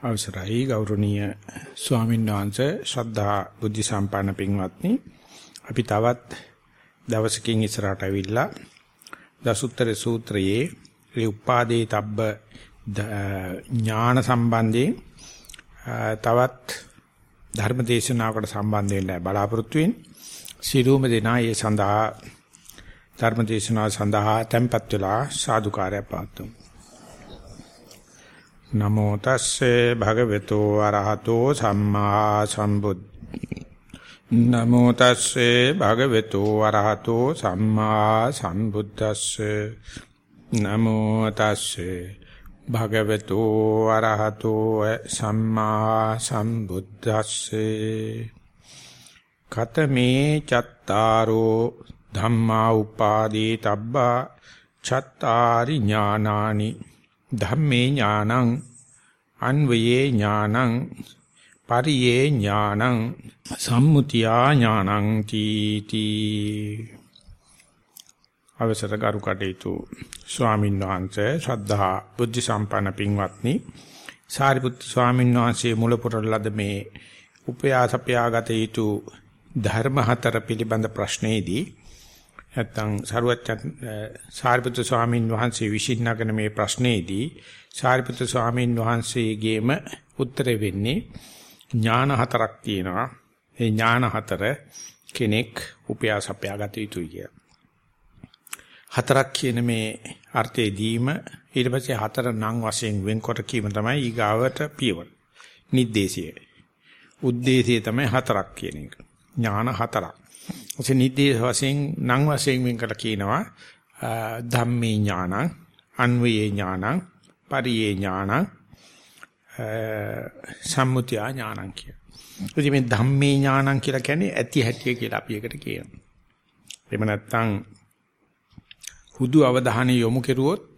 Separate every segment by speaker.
Speaker 1: අවසරයි ගෞරවනීය ස්වාමීන් වහන්සේ ශ්‍රද්ධා බුද්ධ සම්පන්න පින්වත්නි. අපි තවත් දවසකින් ඉස්සරහට අවිල්ලා දසුත්තර සූත්‍රයේ ඒ උපාදේ තබ්බ ඥාන සම්බන්ධයෙන් තවත් ධර්ම දේශනාවකට සම්බන්ධ වෙන්න බලාපොරොත්තු වෙන සිරුම දෙනා ඒ සඳහා ධර්ම දේශනාව සඳහා tempත් වෙලා සාදුකාරය පාතුමු නමෝ තස්සේ භගවතු අරහතෝ සම්මා සම්බුද්ද නමෝ තස්සේ භගවතු අරහතෝ සම්මා සම්බුද්දස්සේ. නමෝ තස්සේ භගවතු අරහතෝ සම්මා සම්බුද්දස්සේ. කතමේ චත්තාරෝ ධම්මා උපාදී තබ්බා චත්තාරි ඥානානි ධම්මේ ඥානං අන්වයේ ඥානං පරියේ ඥානං සම්මුතියා ඥානං තීති. අවසර කරු කටයුතු ස්වාමීන් වහන්සේ ශ්‍රද්ධා බුද්ධ සම්පන්න පින්වත්නි සාරිපුත්තු ස්වාමීන් වහන්සේ මුල පුරලද මේ උපයාසපයාගත යුතු ධර්ම හතර පිළිබඳ ප්‍රශ්නේදී නැත්තම් සරුවත් සාරිපුත්‍ර ස්වාමීන් වහන්සේ විශ්ින්නගෙන මේ ප්‍රශ්නේදී සාරිපුත්‍ර ස්වාමීන් වහන්සේගේම උත්තරෙ වෙන්නේ ඥාන හතරක් තියෙනවා. ඒ ඥාන හතර කෙනෙක් උපයාසපයා ගත යුතුයි කිය. හතරක් කියන මේ අර්ථයේ දීම ඊට පස්සේ හතර නම් වශයෙන් වෙන්කොට කීම තමයි ඊගාවට පියවර. නිද්දේශය. උද්දේශය තමයි හතරක් කියන එක. ඥාන හතරක්. ඔසේ නිද්දේශ වශයෙන් නම් වශයෙන් වෙන් කළ කියනවා ධම්මේ ඥානං අන්වයේ ඥානං පරියේ ඥානං සම්මුතිය ඥානං කිය. ඉතින් මේ ධම්මේ ඥානං කියලා කියන්නේ ඇති හැටිය කියලා අපි එකට කියනවා. එහෙම නැත්නම් හුදු අවධානය යොමු කෙරුවොත්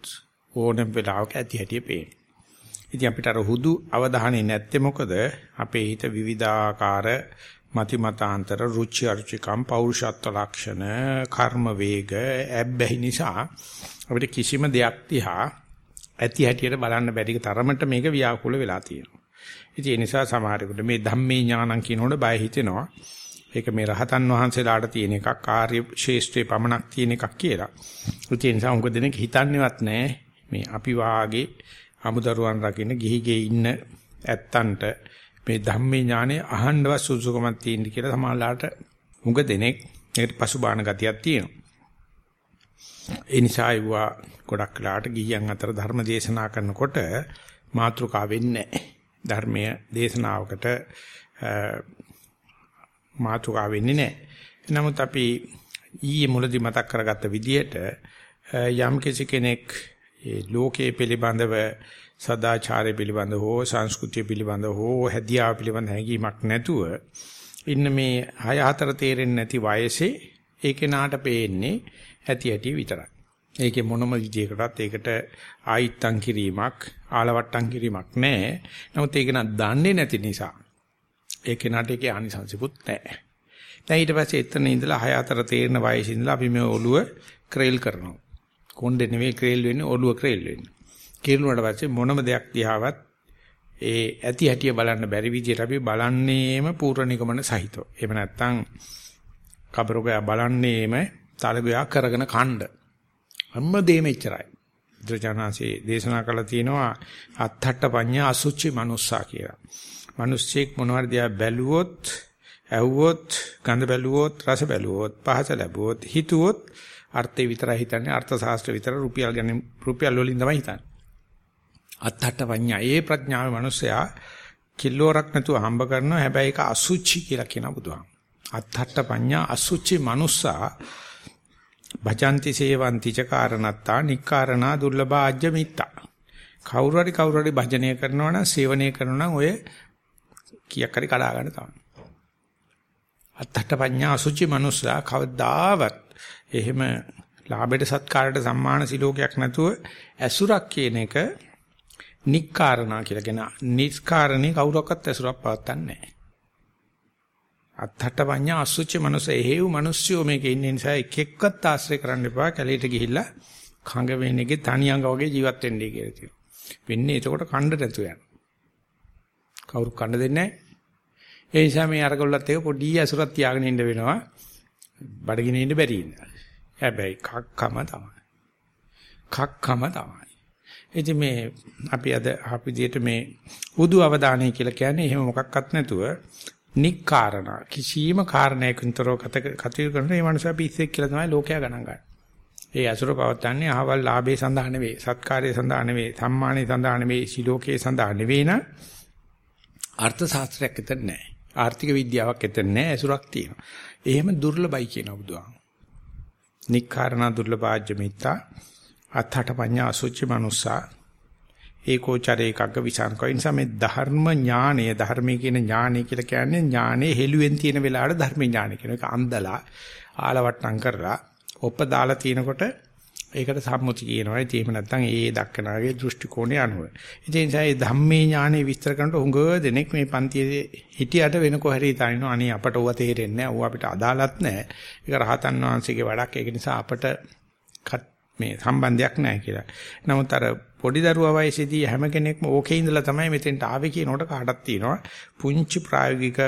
Speaker 1: ඕනම වෙලාවක ඇති හැටිය පේනවා. ඉතින් අපිට අර හුදු අවධානය නැත්තේ මොකද? අපේ හිත විවිධාකාර මති මතාන්තර රුචි අරුචිකම් පෞරුෂත්ව ලක්ෂණ කර්ම වේග ඇබ්බැහි නිසා අපිට කිසිම දෙයක් දිහා ඇති හැටියට බලන්න බැරි තරමට මේක ව්‍යාකූල වෙලා තියෙනවා. ඉතින් ඒ නිසා සමහරෙකුට මේ ධම්මේ ඥානං කියනකොට බය හිතෙනවා. ඒක මේ රහතන් වහන්සේලාට තියෙන එකක් කාර්ය ශේෂ්ත්‍රේ පමණක් තියෙන එකක් කියලා. ඒ නිසා උඟ දෙනෙක් හිතන්නේවත් නැහැ මේ අපි වාගේ අමුදරුවන් රකින්න ගිහිගේ ඉන්න ඇත්තන්ට මේ ධම්මේ ඥානෙ අහන්නවත් සුසුකමක් තියෙන කියලා සමහරලාට මුග දෙනෙක් ඒකට පසුබාහන ගතියක් තියෙනවා. ඒ නිසා ඒවා ගොඩක් වෙලාට ගියන් අතර ධර්ම දේශනා කරනකොට මාතෘකා වෙන්නේ ධර්මීය දේශනාවකට මාතෘකා වෙන්නේ නැහැ. නමුත් අපි ඊයේ මුලදී මතක් කරගත්ත විදිහට යම් කෙනෙක් ඒ ලෝකයේ පිළිබඳව සදාචාරය පිළිබඳ හෝ සංස්කෘතිය පිළිබඳ හෝ හැදියාව පිළිබඳ හැඟීමක් නැතුව ඉන්න මේ හය හතර තේරෙන්නේ නැති වයසේ ඒකේ නාට පේන්නේ ඇති ඇති විතරයි. ඒකේ මොනම විදියකටත් ඒකට ආයිත්තම් කිරීමක් ආලවට්ටම් කිරීමක් නැහැ. නමුත් ඒක නා දන්නේ නැති නිසා ඒකේ නාට ඒකේ ආනිසංසිකුත් නැහැ. දැන් ඊට පස්සේ එතන ඉඳලා හය හතර තේරෙන වයසේ ඉඳලා අපි මේ ඔළුව ක්‍රේල් කරනවා. කොණ්ඩේ නෙවෙයි ක්‍රේල් වෙන්නේ ඔළුව ක්‍රේල් වෙන්නේ. කිරුණාට පස්සේ මොනම දෙයක් දිහාවත් ඒ ඇති හැටිය බලන්න බැරි විදිහට අපි බලන්නේම පූර්ව නිගමන සහිතව. එහෙම නැත්නම් කබරෝගයා බලන්නේම තලගයා කරගෙන කණ්ඩ. හැමදේම එච්චරයි. බුදුජානනාංශයේ දේශනා කළා තියෙනවා අත්හට්ට පඤ්ඤා අසුචි මනුස්සා කියලා. මිනිස්සෙක් මොනවාරි දිහා බැලුවොත්, ඇහුවොත්, ගඳ බැලුවොත්, රස බැලුවොත්, පහස ලැබුවොත්, හිතුවොත් අර්ථේ විතරයි හිතන්නේ අර්ථ ශාස්ත්‍ර විතර රුපියල් ගැන රුපියල් වලින් තමයි හිතන්නේ. අත්හට පඤ්ඤා ඒ ප්‍රඥාවේ මිනිසයා කිල්ලෝරක් නැතුව හම්බ කරනවා හැබැයි ඒක අසුචි කියලා කියන බුදුහාම. අත්හට පඤ්ඤා අසුචි මනුස්සා භජಂತಿ සේවಂತಿ ච කාරණත්තා නික්කාරණා දුර්ලභා අජ්ජ මිත්තා. කවුරු හරි කවුරු හරි භජනය කරනවා නම් සේවනය කරනවා නම් ඔය කීයක් හරි කඩා ගන්න තමයි. අත්හට පඤ්ඤා අසුචි මනුස්සා කවදාවත් එහෙම ලාභයට සත්කාරයට සම්මාන සිලෝකයක් නැතුව ඇසුරක් කියන එක නික්කාරණා කියලා කියන නිස්කාරණේ කවුරක්වත් ඇසුරක් පවත්න්නේ නැහැ. අත්තට පඤ්ඤා අසුචි මනස එහෙව් මිනිස්සුયો මේකේ ඉන්න නිසා එක එක්කත් ආශ්‍රය කරන්න එපා කැලේට ගිහිල්ලා කඟ වෙන්නේගේ තනියංග වගේ ජීවත් වෙන්නයි කියලා කියනවා. වෙන්නේ එතකොට කණ්ඩ නැතු යන. කවුරු කන්න දෙන්නේ නැහැ. ඒ නිසා මේ අරගොල්ලත් එක පොඩි අසුරක් තියාගෙන ඉන්න වෙනවා. බඩගිනින් ඉන්න බැරි ඉන්න. හැබැයි කක්කම තමයි. කක්කම තමයි. ඉතින් මේ අපි අද අපි විදියට මේ හුදු අවධානය කියලා කියන්නේ එහෙම මොකක්වත් නැතුව නික්කාරණ කිසියම් කාරණයකින්තරෝ කටයුතු කරන මේ මනුස්සයා පිස්සෙක් කියලා තමයි ලෝකයා ගණන් ගන්නේ. ඒ අසුර පවත්තන්නේ අහවල් ලාභේ සඳහා නෙවෙයි, සත්කාරයේ සඳහා නෙවෙයි, සම්මානයේ සඳහා නෙවෙයි, සිලෝකයේ සඳහා නෙවෙයි න ะ අර්ථ ශාස්ත්‍රයක් එතන නැහැ. ආර්ථික විද්‍යාවක් එතන නැහැ, අසුරක් තියෙනවා. එහෙම දුර්ලභයි කියන බුදුහාම. නික්කාරණ දුර්ලභාජ්‍ය මිත්තා අත්හට පඤ්ඤා අසුචි මනුස්සා ඒකෝචරේ එකග්ග විසංකෝ නිසා මේ ධර්ම ඥානය ධර්මයේ කියන ඥානය කියලා කියන්නේ ඥානේ හෙළුවෙන් තියෙන වෙලාවට ධර්ම ඥානය කියන එක අන්දලා ආලවට්ටම් කරලා ඔප්ප දාලා තිනකොට ඒකට සම්මුති කියනවා. ඒ තේම නැත්තම් ඒ දක්කනාගේ දෘෂ්ටි කෝණය අනුව. ඉතින් ඒ නිසා මේ ධම්මේ ඥානෙ විස්තර කරනකොට උඟ දෙනෙක් මේ පන්තියේ හිටියට වෙන කොහරි තනිනවා. අනේ අපට ඕවා තේරෙන්නේ නැහැ. ඕවා අපිට අදාළත් නැහැ. ඒක රහතන් වහන්සේගේ වැඩක්. ඒක නිසා අපට මේ සම්බන්ධයක් නැහැ කියලා. නමුත් අර පොඩි දරුවා වයසේදී හැම කෙනෙක්ම ඕකේ ඉඳලා තමයි මෙතෙන්ට ආවේ කියනකොට කාටත් තියෙනවා. පුංචි ප්‍රායෝගික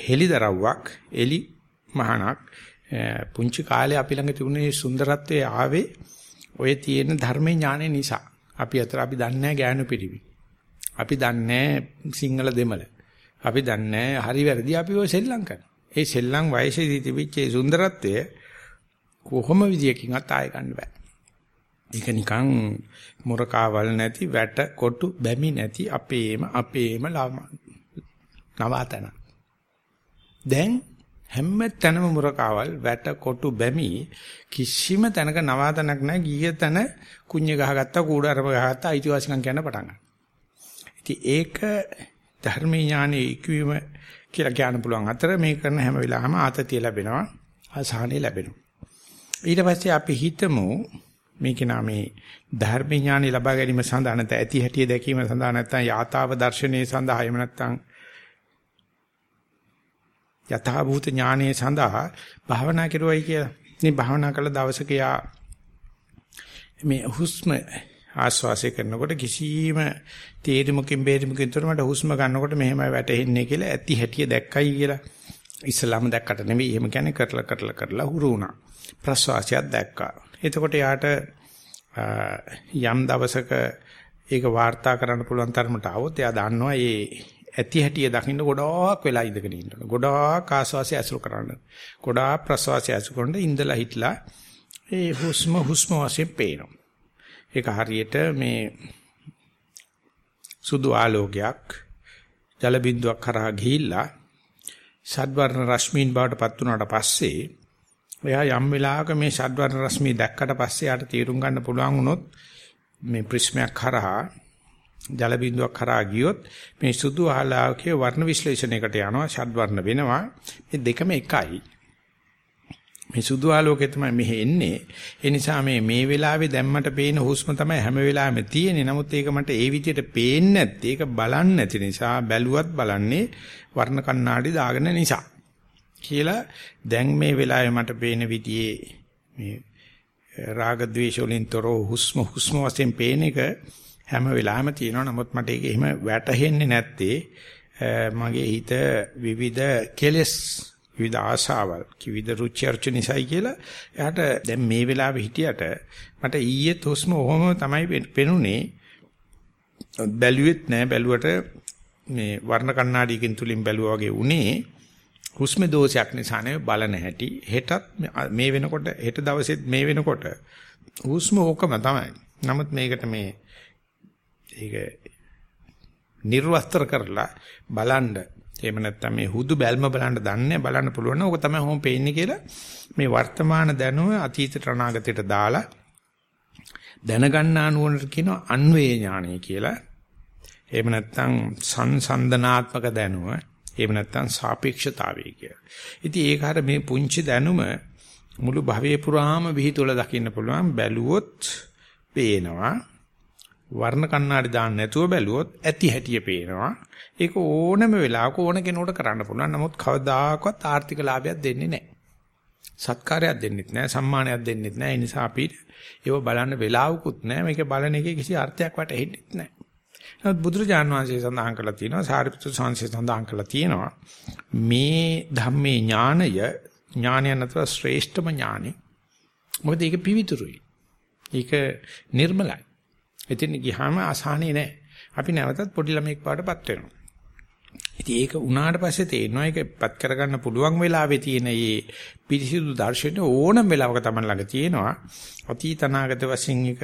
Speaker 1: හෙලිදරව්වක් එලි මහණක් පුංචි කාලේ අපි ළඟ තිබුණේ සුන්දරත්වයේ ආවේ ඔය තියෙන ධර්මයේ ඥානය නිසා. අපි අතර අපි දන්නේ නැහැ ගෑනු පිළිවි. අපි දන්නේ සිංහල දෙමළ. අපි දන්නේ හරි වැරදි අපි ඔය සෙල්ලම් කරනවා. ඒ සෙල්ලම් වයසේදී තිබිච්ච ඒ සුන්දරත්වය කොහොම විදියකින්වත් ආයෙ ගන්න බෑ. ඒක නිකන් මොරකාවල් නැති වැට කොටු බැමි නැති අපේම අපේම නවාතන. දැන් හැම තැනම මුරකාවල් වැට කොටු බැමි කිසිම තැනක නවාතනක් නැහැ ගිය තැන කුඤ්ඤ ගහගත්තා කූඩාරම ගහගත්තා අයිතිවාසිකම් කියන්න පටන් ගන්නවා. ඉතින් ඒක ධර්මීය ඥානෙ ඉක්වීම කියලා කියන්න පුළුවන් අතර මේ කරන හැම වෙලාවෙම ආතතිය ලැබෙනවා අසහනෙ ලැබෙනවා. ඊට පස්සේ අපි හිතමු මේක නාමේ ධර්ම ඥානෙ ලබා ගැනීම සඳහා නැත්නම් ඇති හැටිය දැකීම සඳහා නැත්නම් යථාව දර්ශනයේ සඳහා එහෙම නැත්නම් යථාභූත ඥානයේ සඳහා භාවනා කරුවයි කියලා. මේ භාවනා කළ දවසක යා මේ හුස්ම ආස්වාසය කරනකොට කිසිම තේරිමකින් බේරිමකින් තොර මට හුස්ම ගන්නකොට මෙහෙමයි වැටෙන්නේ කියලා ඇති හැටිය දැක්කයි කියලා. ඉස්ලාම දැක්කට නෙවෙයි එහෙම කියන්නේ කරලා කරලා කරලා හුරු වුණා. ප්‍රසවාසයක් දැක්කා. එතකොට යාට යම් දවසක ඒක වාර්තා කරන්න පුළුවන් තරමට આવොත් එයා දන්නවා මේ ඇති හැටිය දකින්න ගොඩාක් වෙලා ඉඳගෙන ඉන්නවා. ගොඩාක් ආස්වාසිය ඇසුරු කරන්න. ගොඩාක් ප්‍රසවාසය ඇසුරු කරන ඉඳලා හිටලා ඒ හුස්ම හුස්ම වශයෙන් පේනවා. ඒක හරියට මේ සුදු ආලෝකයක් ජල බිඳුවක් කරා ගිහිල්ලා ෂඩ්වර්ණ රශ්මීන් බවට පත් වුණාට පස්සේ එයා යම් වෙලාවක මේ ෂඩ්වර්ණ රශ්මිය දැක්කට පස්සේ යාට තීරුම් ගන්න පුළුවන් වුණොත් මේ ප්‍රිස්මයක් කරා ජල බිඳුවක් කරා ගියොත් මේ සුදු ආලාවකයේ වර්ණ විශ්ලේෂණයකට යනවා ෂඩ් වර්ණ වෙනවා. මේ දෙකම එකයි. මේ සුදු ආලෝකය තමයි මෙහෙ එන්නේ. ඒ නිසා මේ මේ වෙලාවේ දැම්මට පේන හුස්ම තමයි හැම වෙලාවෙම තියෙන්නේ. නමුත් ඒක මට ඒ විදිහට පේන්නේ නැත්තේ. ඒක බලන්නේ නැති නිසා බැලුවත් බලන්නේ වර්ණ කණ්ණාඩි දාගෙන නිසා. කියලා දැන් මේ වෙලාවේ මට පේන විදිහේ මේ රාග ద్వේෂ වලින් තොරව හුස්ම හුස්ම වශයෙන් පේන එක හැම වෙලාවෙම තියෙනවා. නමුත් මට ඒක එහෙම වැටහෙන්නේ නැත්තේ මගේ හිත විවිධ කෙලෙස් විවිධ ආශාවල් විවිධ රුචි අරුචි නිසායි කියලා එයාට දැන් මේ වෙලාවේ හිටියට මට ඊයේ හුස්ම ඔහොම තමයි පෙනුනේ. බැලුවෙත් නෑ. බැලුවට මේ වර්ණ කණ්ණාඩියකින් තුලින් බැලුවා වගේ උනේ හුස්ම දෝෂයක් නිසා නෙවෙයි බලන හැටි හෙටත් මේ වෙනකොට හෙට දවසෙත් මේ වෙනකොට හුස්ම ඕකම තමයි. නමුත් මේකට මේ ඒක නිර්වස්තර කරලා බලන්න. එහෙම නැත්නම් මේ හුදු බැල්ම බලන්න දන්නේ බලන්න පුළුවන් ඕක තමයි හොම පේන්නේ කියලා මේ වර්තමාන දැනුම අතීතට අනාගතයට දාලා දැනගන්න නුවණට කියනවා අන්වේ ඥානය කියලා. එහෙම නැත්නම් සංසන්දනාත්මක දැනුම. එහෙම නැත්නම් සාපේක්ෂතාවය කියලා. ඉතින් ඒක හර මේ පුංචි දැනුම මුළු භවයේ පුරාම විහිදුවල දකින්න පුළුවන් බැලුවොත් පේනවා වර්ණ කණ්ණාඩි දාන්න නැතුව බැලුවොත් ඇති හැටිය පේනවා. ඒක ඕනම වෙලාවක ඕන කෙනෙකුට කරන්න පුළුවන්. නමුත් කවදාකවත් ආර්ථික ලාභයක් දෙන්නේ නැහැ. සත්කාරයක් දෙන්නෙත් නැහැ, සම්මානයක් දෙන්නෙත් නැහැ. ඒ නිසා අපි ඒව බලන්න වෙලාවකුත් නැහැ. මේක බලන එකේ කිසි අර්ථයක් වැටහෙන්නේ නැහැ. නමුත් බුදුරජාන් වහන්සේ සඳහන් කරලා තියෙනවා සාරිපුත්‍ර සංසේ සඳහන් කරලා තියෙනවා මේ ධම්මේ ඥානය ඥානය නතර ශ්‍රේෂ්ඨම ඥානෙ. මොකද ඒක පිවිතුරුයි. ඒක නිර්මලයි. එතින් ගියාම අසහනේ නැහැ. අපි නැවතත් පොඩි ළමෙක් පාටපත් වෙනවා. ඉතින් ඒක උනාට පස්සේ තේරෙනවා ඒකපත් කරගන්න පුළුවන් වෙලාවේ තියෙන මේ පිරිසිදු දර්ශනය ඕනම වෙලාවක Taman ළඟ තියෙනවා. අතීතනාගත වශයෙන් එක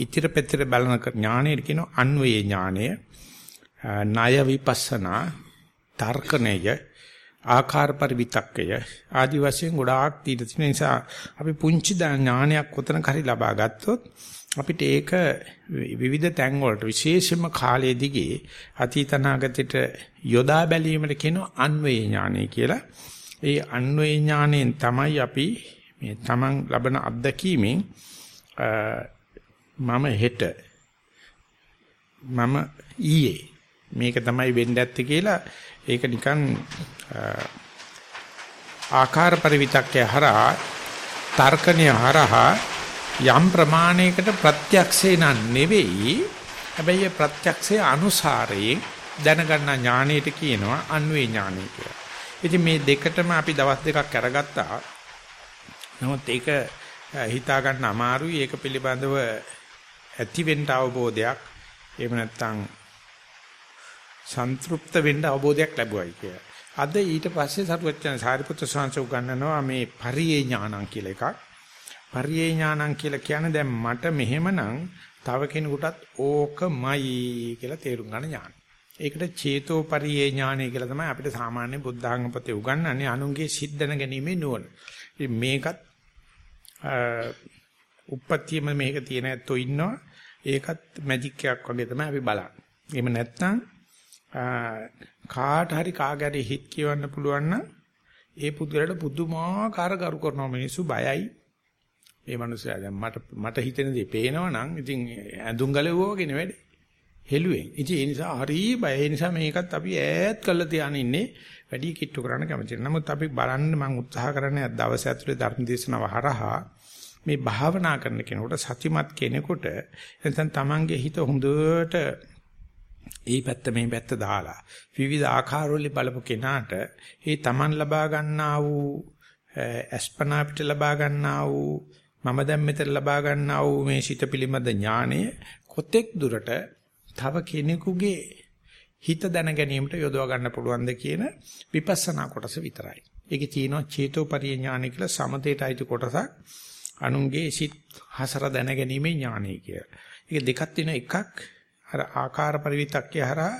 Speaker 1: ඉතිර පෙතර බලන ඥානයට කියන අන්වයේ ඥානය ණය විපස්සනා තර්කණය ආකාර පරිවිතක්කය ආදි වශයෙන් ගොඩාක් තීර තියෙන නිසා අපි පුංචි ඥානයක් කොතනක හරි ලබා ගත්තොත් අපිට ඒක විවිධ තැන් වලට විශේෂයෙන්ම කාලයේ දිගේ අතීතනාගතයට යොදා බැලීමට කියන අන්වේ ඥානය කියලා. ඒ අන්වේ ඥාණයෙන් තමයි අපි මේ තමන් ලබන අත්දැකීමෙන් මම හෙට මම ඊයේ මේක තමයි වෙන්න ඇත්තේ කියලා ඒක නිකන් ආකාර පරිවිතක්කය හරහා තර්කණය හරහා යම් ප්‍රමාණයකට ප්‍රත්‍යක්ෂේ නන් නෙවෙයි හැබැයි ප්‍රත්‍යක්ෂයේ අනුසාරයෙන් දැනගන්න ඥාණයට කියනවා අන්වේ ඥාණය කියලා. ඉතින් මේ දෙකටම අපි දවස් දෙකක් අරගත්තා. නමුත් ඒක හිතා ගන්න අමාරුයි. ඒක පිළිබඳව ඇති වෙන්න අවබෝධයක් එහෙම නැත්නම් සන්තුප්ත වෙන්න අවබෝධයක් ලැබුවයි කියලා. අද ඊට පස්සේ සරුවච්චන් සාරිපුත්‍ර ස්වාමීන් උගන්වනවා මේ පරියේ ඥානං කියලා එකක්. පරියේ ඥානං කියලා කියන්නේ දැන් මට මෙහෙමනම් තව කෙනෙකුටත් ඕකමයි කියලා තේරුම් ගන්න ඥාන. ඒකට චේතෝ පරියේ ඥානය කියලා තමයි අපිට සාමාන්‍ය බුද්ධාංගපතේ උගන්වන්නේ අනුන්ගේ සිත් දැන ගැනීමේ නුවණ. ඉතින් මේකත් උප්පත්තියම මේක තියෙන ඇත්තෝ ඉන්නවා. ඒකත් මැජික් එකක් වගේ තමයි අපි බලන්නේ. එහෙම නැත්නම් කාට හරි කාගරි හිත කියවන්න පුළුවන් නම් ඒ පුද්ගලයාට පුදුමාකාර කරු කරන මිනිස්සු බයයි. මේ මිනිස්සයා දැන් මට මට හිතෙන දේ පේනවා නම් ඉතින් ඇඳුම් ගලවුවා වගේ නෙවෙයි. හෙළුවෙන්. ඉතින් ඒ නිසා හරි බය. ඒ නිසා මේකත් අපි ඈත් කරලා තියාගෙන ඉන්නේ වැඩි කිට්ටු කරන්න කැමති නැහැ. නමුත් අපි බලන්න මම උත්සාහ කරන්නේ දවස් ඇතුලේ ධර්ම දේශනාව හරහා මේ භාවනා කරන කෙනෙකුට සතිමත් කෙනෙකුට නැත්නම් Tamange හිත හොඳට ඒ පැත්ත මේ පැත්ත දාලා විවිධ ආකාරවල බලපු කෙනාට ඒ Taman ලබා ගන්නා වූ අස්පනා පිට ලබා ගන්නා වූ මම දැන් මෙතන ලබා ගන්නා වූ මේ සිත පිළිමද ඥාණය කොතෙක් දුරට තව කෙනෙකුගේ හිත දැන ගැනීමට යොදවා ගන්න පුළුවන්ද කියන විපස්සනා කොටස විතරයි. ඒකේ තියෙනවා චේතෝපරිය ඥානය කියලා සමතේට අයිති කොටසක්. අනුන්ගේ සිත් හසර දැන ගැනීමේ ඥානය කියලා. ඒක දෙකක් තියෙන එකක් අර ආකාර පරිවිතක්කේ හරහා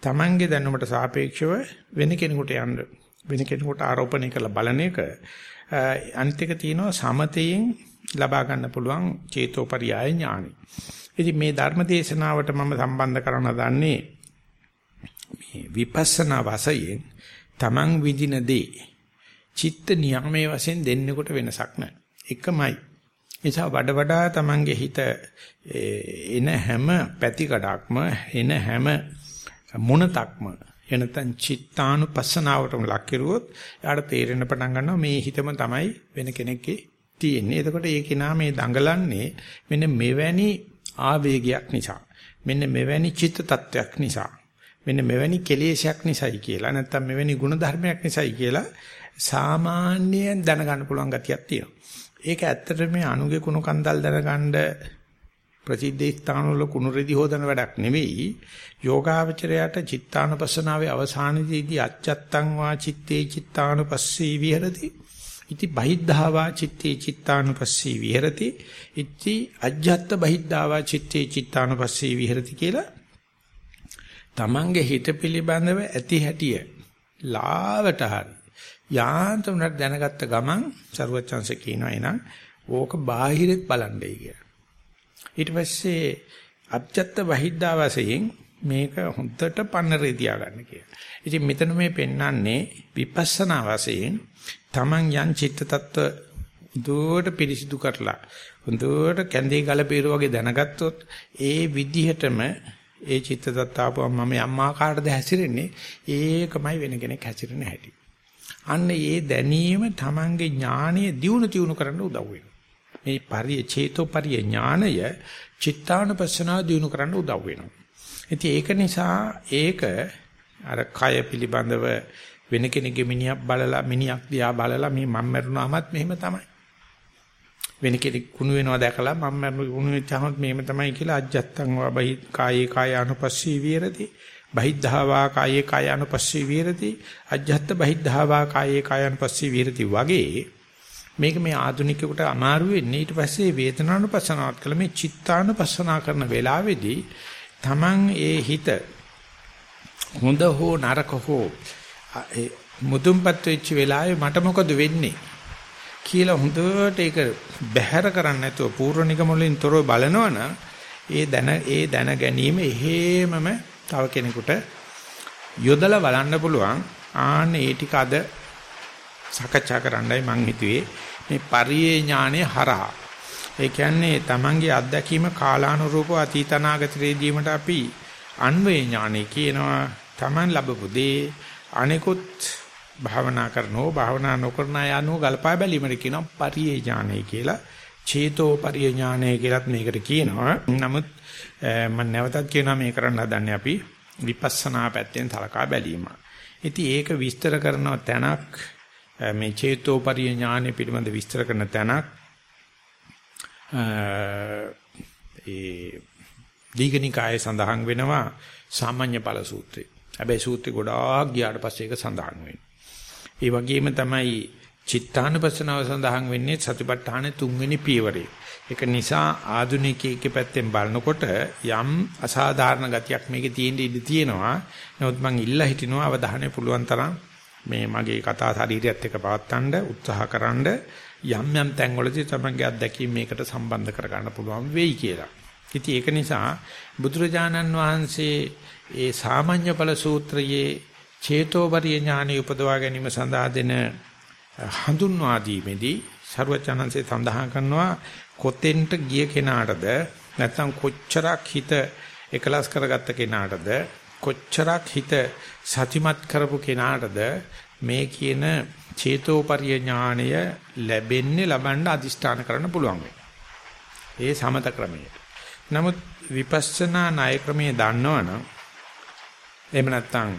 Speaker 1: Tamange දැනුමට සාපේක්ෂව වෙන කෙනෙකුට යන්න වෙන කෙනෙකුට ආරෝපණය කරලා බලන එක අනිත් එක තියෙනවා සමතයෙන් ලබා ගන්න පුළුවන් චේතෝපරියාය ඥානයි. ඉතින් මේ ධර්ම දේශනාවට මම සම්බන්ධ කරන දන්නේ මේ විපස්සනා වාසයෙන් Taman විදින දේ චිත්ත නියාමයේ වශයෙන් දෙන්නෙකුට වෙනසක් නැහැ. එකමයි. නිසා වඩ වඩා Tamange හිත එන හැම පැතිකඩක්ම එන හැම මොනතක්ම එනතන් චිත්තානුපස්සනාවටම ලක් කෙරුවොත් එයාට තේරෙන්න පටන් ගන්නවා මේ හිතම තමයි වෙන කෙනෙක්ගේ තියෙන්නේ. එතකොට ඒ කෙනා මේ දඟලන්නේ මෙන්න මෙවැනි ආවේගයක් නිසා. මෙන්න මෙවැනි චිත්ත tattයක් නිසා. මෙන්න මෙවැනි කෙලෙසයක් නිසායි කියලා නැත්නම් මෙවැනි ගුණ ධර්මයක් නිසායි කියලා සාමාන්‍යයෙන් දැනගන්න පුළුවන් ගතියක් තියෙනවා. ඒක ඇත්තට මේ අනුගේ කුණු කන්දල් දැනගන්න ප්‍රසිද්ධ ස්ථානවල කුණු රෙදි හොදන වැඩක් නෙවෙයි. යෝගාවචරයට චිත්තානුපස්සනාවේ අවසානයේදී අච්චත්තං වා චitte චිත්තානුපස්සී විහෙරති. ඉති බහිද්ධාවා චitte චිත්තානුපස්සී විහෙරති. ඉති අජ්ජත් බහිද්ධාවා චitte චිත්තානුපස්සී විහෙරති කියලා තමන්ගේ හිත පිළිබඳව ඇති හැටිය ලාවට හරි යාන්තමට දැනගත්ත ගමන් ਸਰුවචන්ස කියනවා එනං ඕක බාහිරෙත් බලන්නයි කියලා. ඊට පස්සේ අබ්ජත්ත වහිද්දා වශයෙන් මේක හොඳට පන්නරේ තියාගන්න කියලා. ඉතින් මෙතන මේ පෙන්වන්නේ විපස්සනා වශයෙන් Taman යන් චිත්ත tattwa දුවට පිරිසිදු කරලා හොඳට කැඳේ ගල පීර වගේ දැනගත්තොත් ඒ විදිහටම ඒ චිත්ත tattwa මම යම් ආකාරයකද හැසිරෙන්නේ ඒකමයි වෙන කෙනෙක් හැසිරෙන්නේ හැටි. අන්න ඒ දැනීම Tamange ඥානය දියුණු තියුණු කරන්න උදව් වෙනවා. මේ පරිය චේතෝ පරිය ඥානය චිත්තානුපස්සනාව දියුණු කරන්න උදව් වෙනවා. ඉතින් ඒක නිසා ඒක අර කය පිළිබඳව වෙන කෙනෙක්ගේ මිනිහක් බලලා මිනිහක් දිහා බලලා මේ මම මරුණාමත් මෙහෙම තමයි. වෙන කෙනෙක් කුණු වෙනවා දැකලා මම මරුණු කුණු වෙච්චාමත් මෙහෙම තමයි කියලා අජත්තං වා බහි කායේ කාය අනුපස්සී විරති. බහිද්ධාවා කායේ කාය අනුපස්සී විරති. අජත්ත බහිද්ධාවා කායේ කාය අනුපස්සී විරති වගේ මේක මේ ආධුනිකයෙකුට අමාරු වෙන්නේ ඊට පස්සේ වේදනානුපස්සනාවත් කළ මේ චිත්තානුපස්සනා කරන වෙලාවේදී Taman ඒ හිත හොඳ හෝ නරක හෝ මුදුන්පත් වෙච්ච වෙලාවේ මට මොකද වෙන්නේ කියලා හොඳට ඒක බැහැර කරන්න නැතුව පූර්ව නිගමවලින් තොරව බලනවනම් ඒ දැන ඒ දැන ගැනීම එහෙමම තව කෙනෙකුට යොදලා බලන්න පුළුවන් ආන්න ඒ ටික අද සාකච්ඡා කරන්නයි මං හිතුවේ. මේ පරියේ ඥානය හරහා. ඒ කියන්නේ Tamange අත්දැකීම කාලානුරූපව අතීතනාගතයේ දීමට අපි අන්වේ ඥානෙ කියනවා. Taman ලැබපු දේ අනිකුත් භාවනා කරනෝ භාවනා නොකරන යano ගල්පා බැලීමට කියනවා පරියේ ඥානය කියලා. චේතෝ පරියේ ඥානය කියලත් මේකට කියනවා. නමුත් මම නැවතත් කියනවා මේ කරන්න හදන්නේ අපි විපස්සනා පැත්තෙන් සලකා බැලීම. ඉතින් ඒක විස්තර කරන තැනක් මේ චේතෝ පරියේ ඥානය පිළිබඳ විස්තර කරන තැනක් ඒ දීඝනිකායේ සඳහන් වෙනවා සාමාන්‍ය ඵල සූත්‍රය. හැබැයි සූත්‍රය ගොඩාක් ගියාට පස්සේ ඒක සඳහන් වෙනවා. ඒ වගේම තමයි චිත්තානුපස්සනාව සඳහන් වෙන්නේ සතිපට්ඨාන තුන්වෙනි පියවරේ. ඒක නිසා ආධුනිකයෙක්ගේ පැත්තෙන් බලනකොට යම් අසාධාරණ ගතියක් මේකේ තියෙන්න ඉඩ තියෙනවා. නමුත් මං ඉල්ලා හිටිනවා අවධානය පුළුවන් තරම් මේ මගේ කතා ශරීරයත් එක්ක පවත්තන්න උත්සාහකරනද යම් යම් තැන්වලදී තමන්ගේ අත්දැකීම් මේකට සම්බන්ධ කරගන්න පුළුවන් වෙයි කියලා. ඉතින් ඒක නිසා බුදුරජාණන් වහන්සේ ඒ සාමාන්‍ය ඵල සූත්‍රයේ චේතෝපරිය ඥානෙ උපදවා ගැනීම සඳහා දෙන හඳුන්වා දීමේදී ਸਰවචනන්සේ සඳහන් කරනවා කොතෙන්ට ගිය කෙනාටද? නැත්නම් කොච්චරක් හිත එකලස් කරගත්ත කෙනාටද? කොච්චරක් හිත සතිමත් කරපු කෙනාටද? මේ කියන චේතෝපරිය ඥාණය ලැබෙන්නේ ලබන්න අදිෂ්ඨාන කරන්න පුළුවන් ඒ සමත ක්‍රමයට. නමුත් විපස්සනා ණය ක්‍රමයේ දන්නවනම් එහෙම නැත්නම්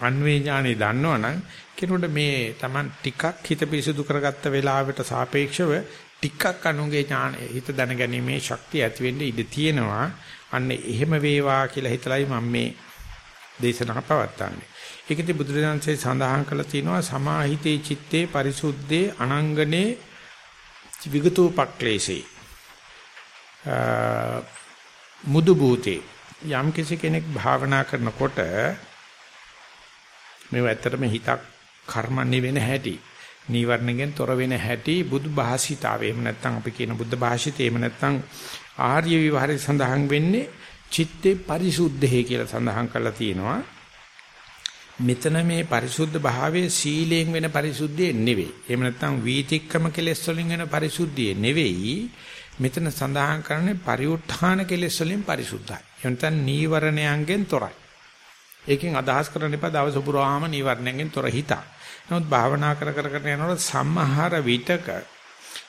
Speaker 1: අන්වේ ඥානෙ දන්නවනම් කෙනෙකුට මේ Taman ටිකක් හිත පිරිසුදු කරගත්ත වෙලාවට සාපේක්ෂව ටිකක් අනුගේ ඥාන හිත දැනගැනීමේ ශක්තිය ඇති වෙන්න ඉඩ තියෙනවා. අන්න එහෙම වේවා කියලා හිතලයි මම මේ දේශනාව පවත්වන්නේ. ඒකදී බුදුරජාණන්සේ සඳහන් කළා තියෙනවා සමාහිතේ චitte පරිසුද්ධේ අනංගනේ විගතෝපක්ලේශේ මුදු භූතේ යම් කෙනෙක් භාවනා කරනකොට මේව ඇත්තටම හිතක් කර්මන්නේ වෙන හැටි නීවරණයෙන් තොර වෙන හැටි බුදු භාෂිතාවේ එහෙම නැත්නම් අපි කියන බුද්ධ භාෂිතේ එහෙම නැත්නම් ආර්ය විවහාරය සඳහන් වෙන්නේ චිත්තේ පරිසුද්ධේ කියලා සඳහන් කරලා තියෙනවා. මෙතන මේ පරිසුද්ධ භාවයේ සීලයෙන් වෙන පරිසුද්ධිය නෙවෙයි. එහෙම නැත්නම් වීතික්කම කෙලෙස් වලින් වෙන පරිසුද්ධිය නෙවෙයි. මෙතන සඳහන් කරන්නේ පරිඋත්ථාන කෙලෙස් වලින් පරිසුද්ධයි. එහෙම නැත්නම් නීවරණයන්ගෙන් තොරයි. ඒකෙන් අදහස් කරන්න එපා දවස පුරාම නීවරණයන්ගෙන් තොර හිතක්. නමුත් භාවනා කර කර කර යනකොට සම්මහර විතක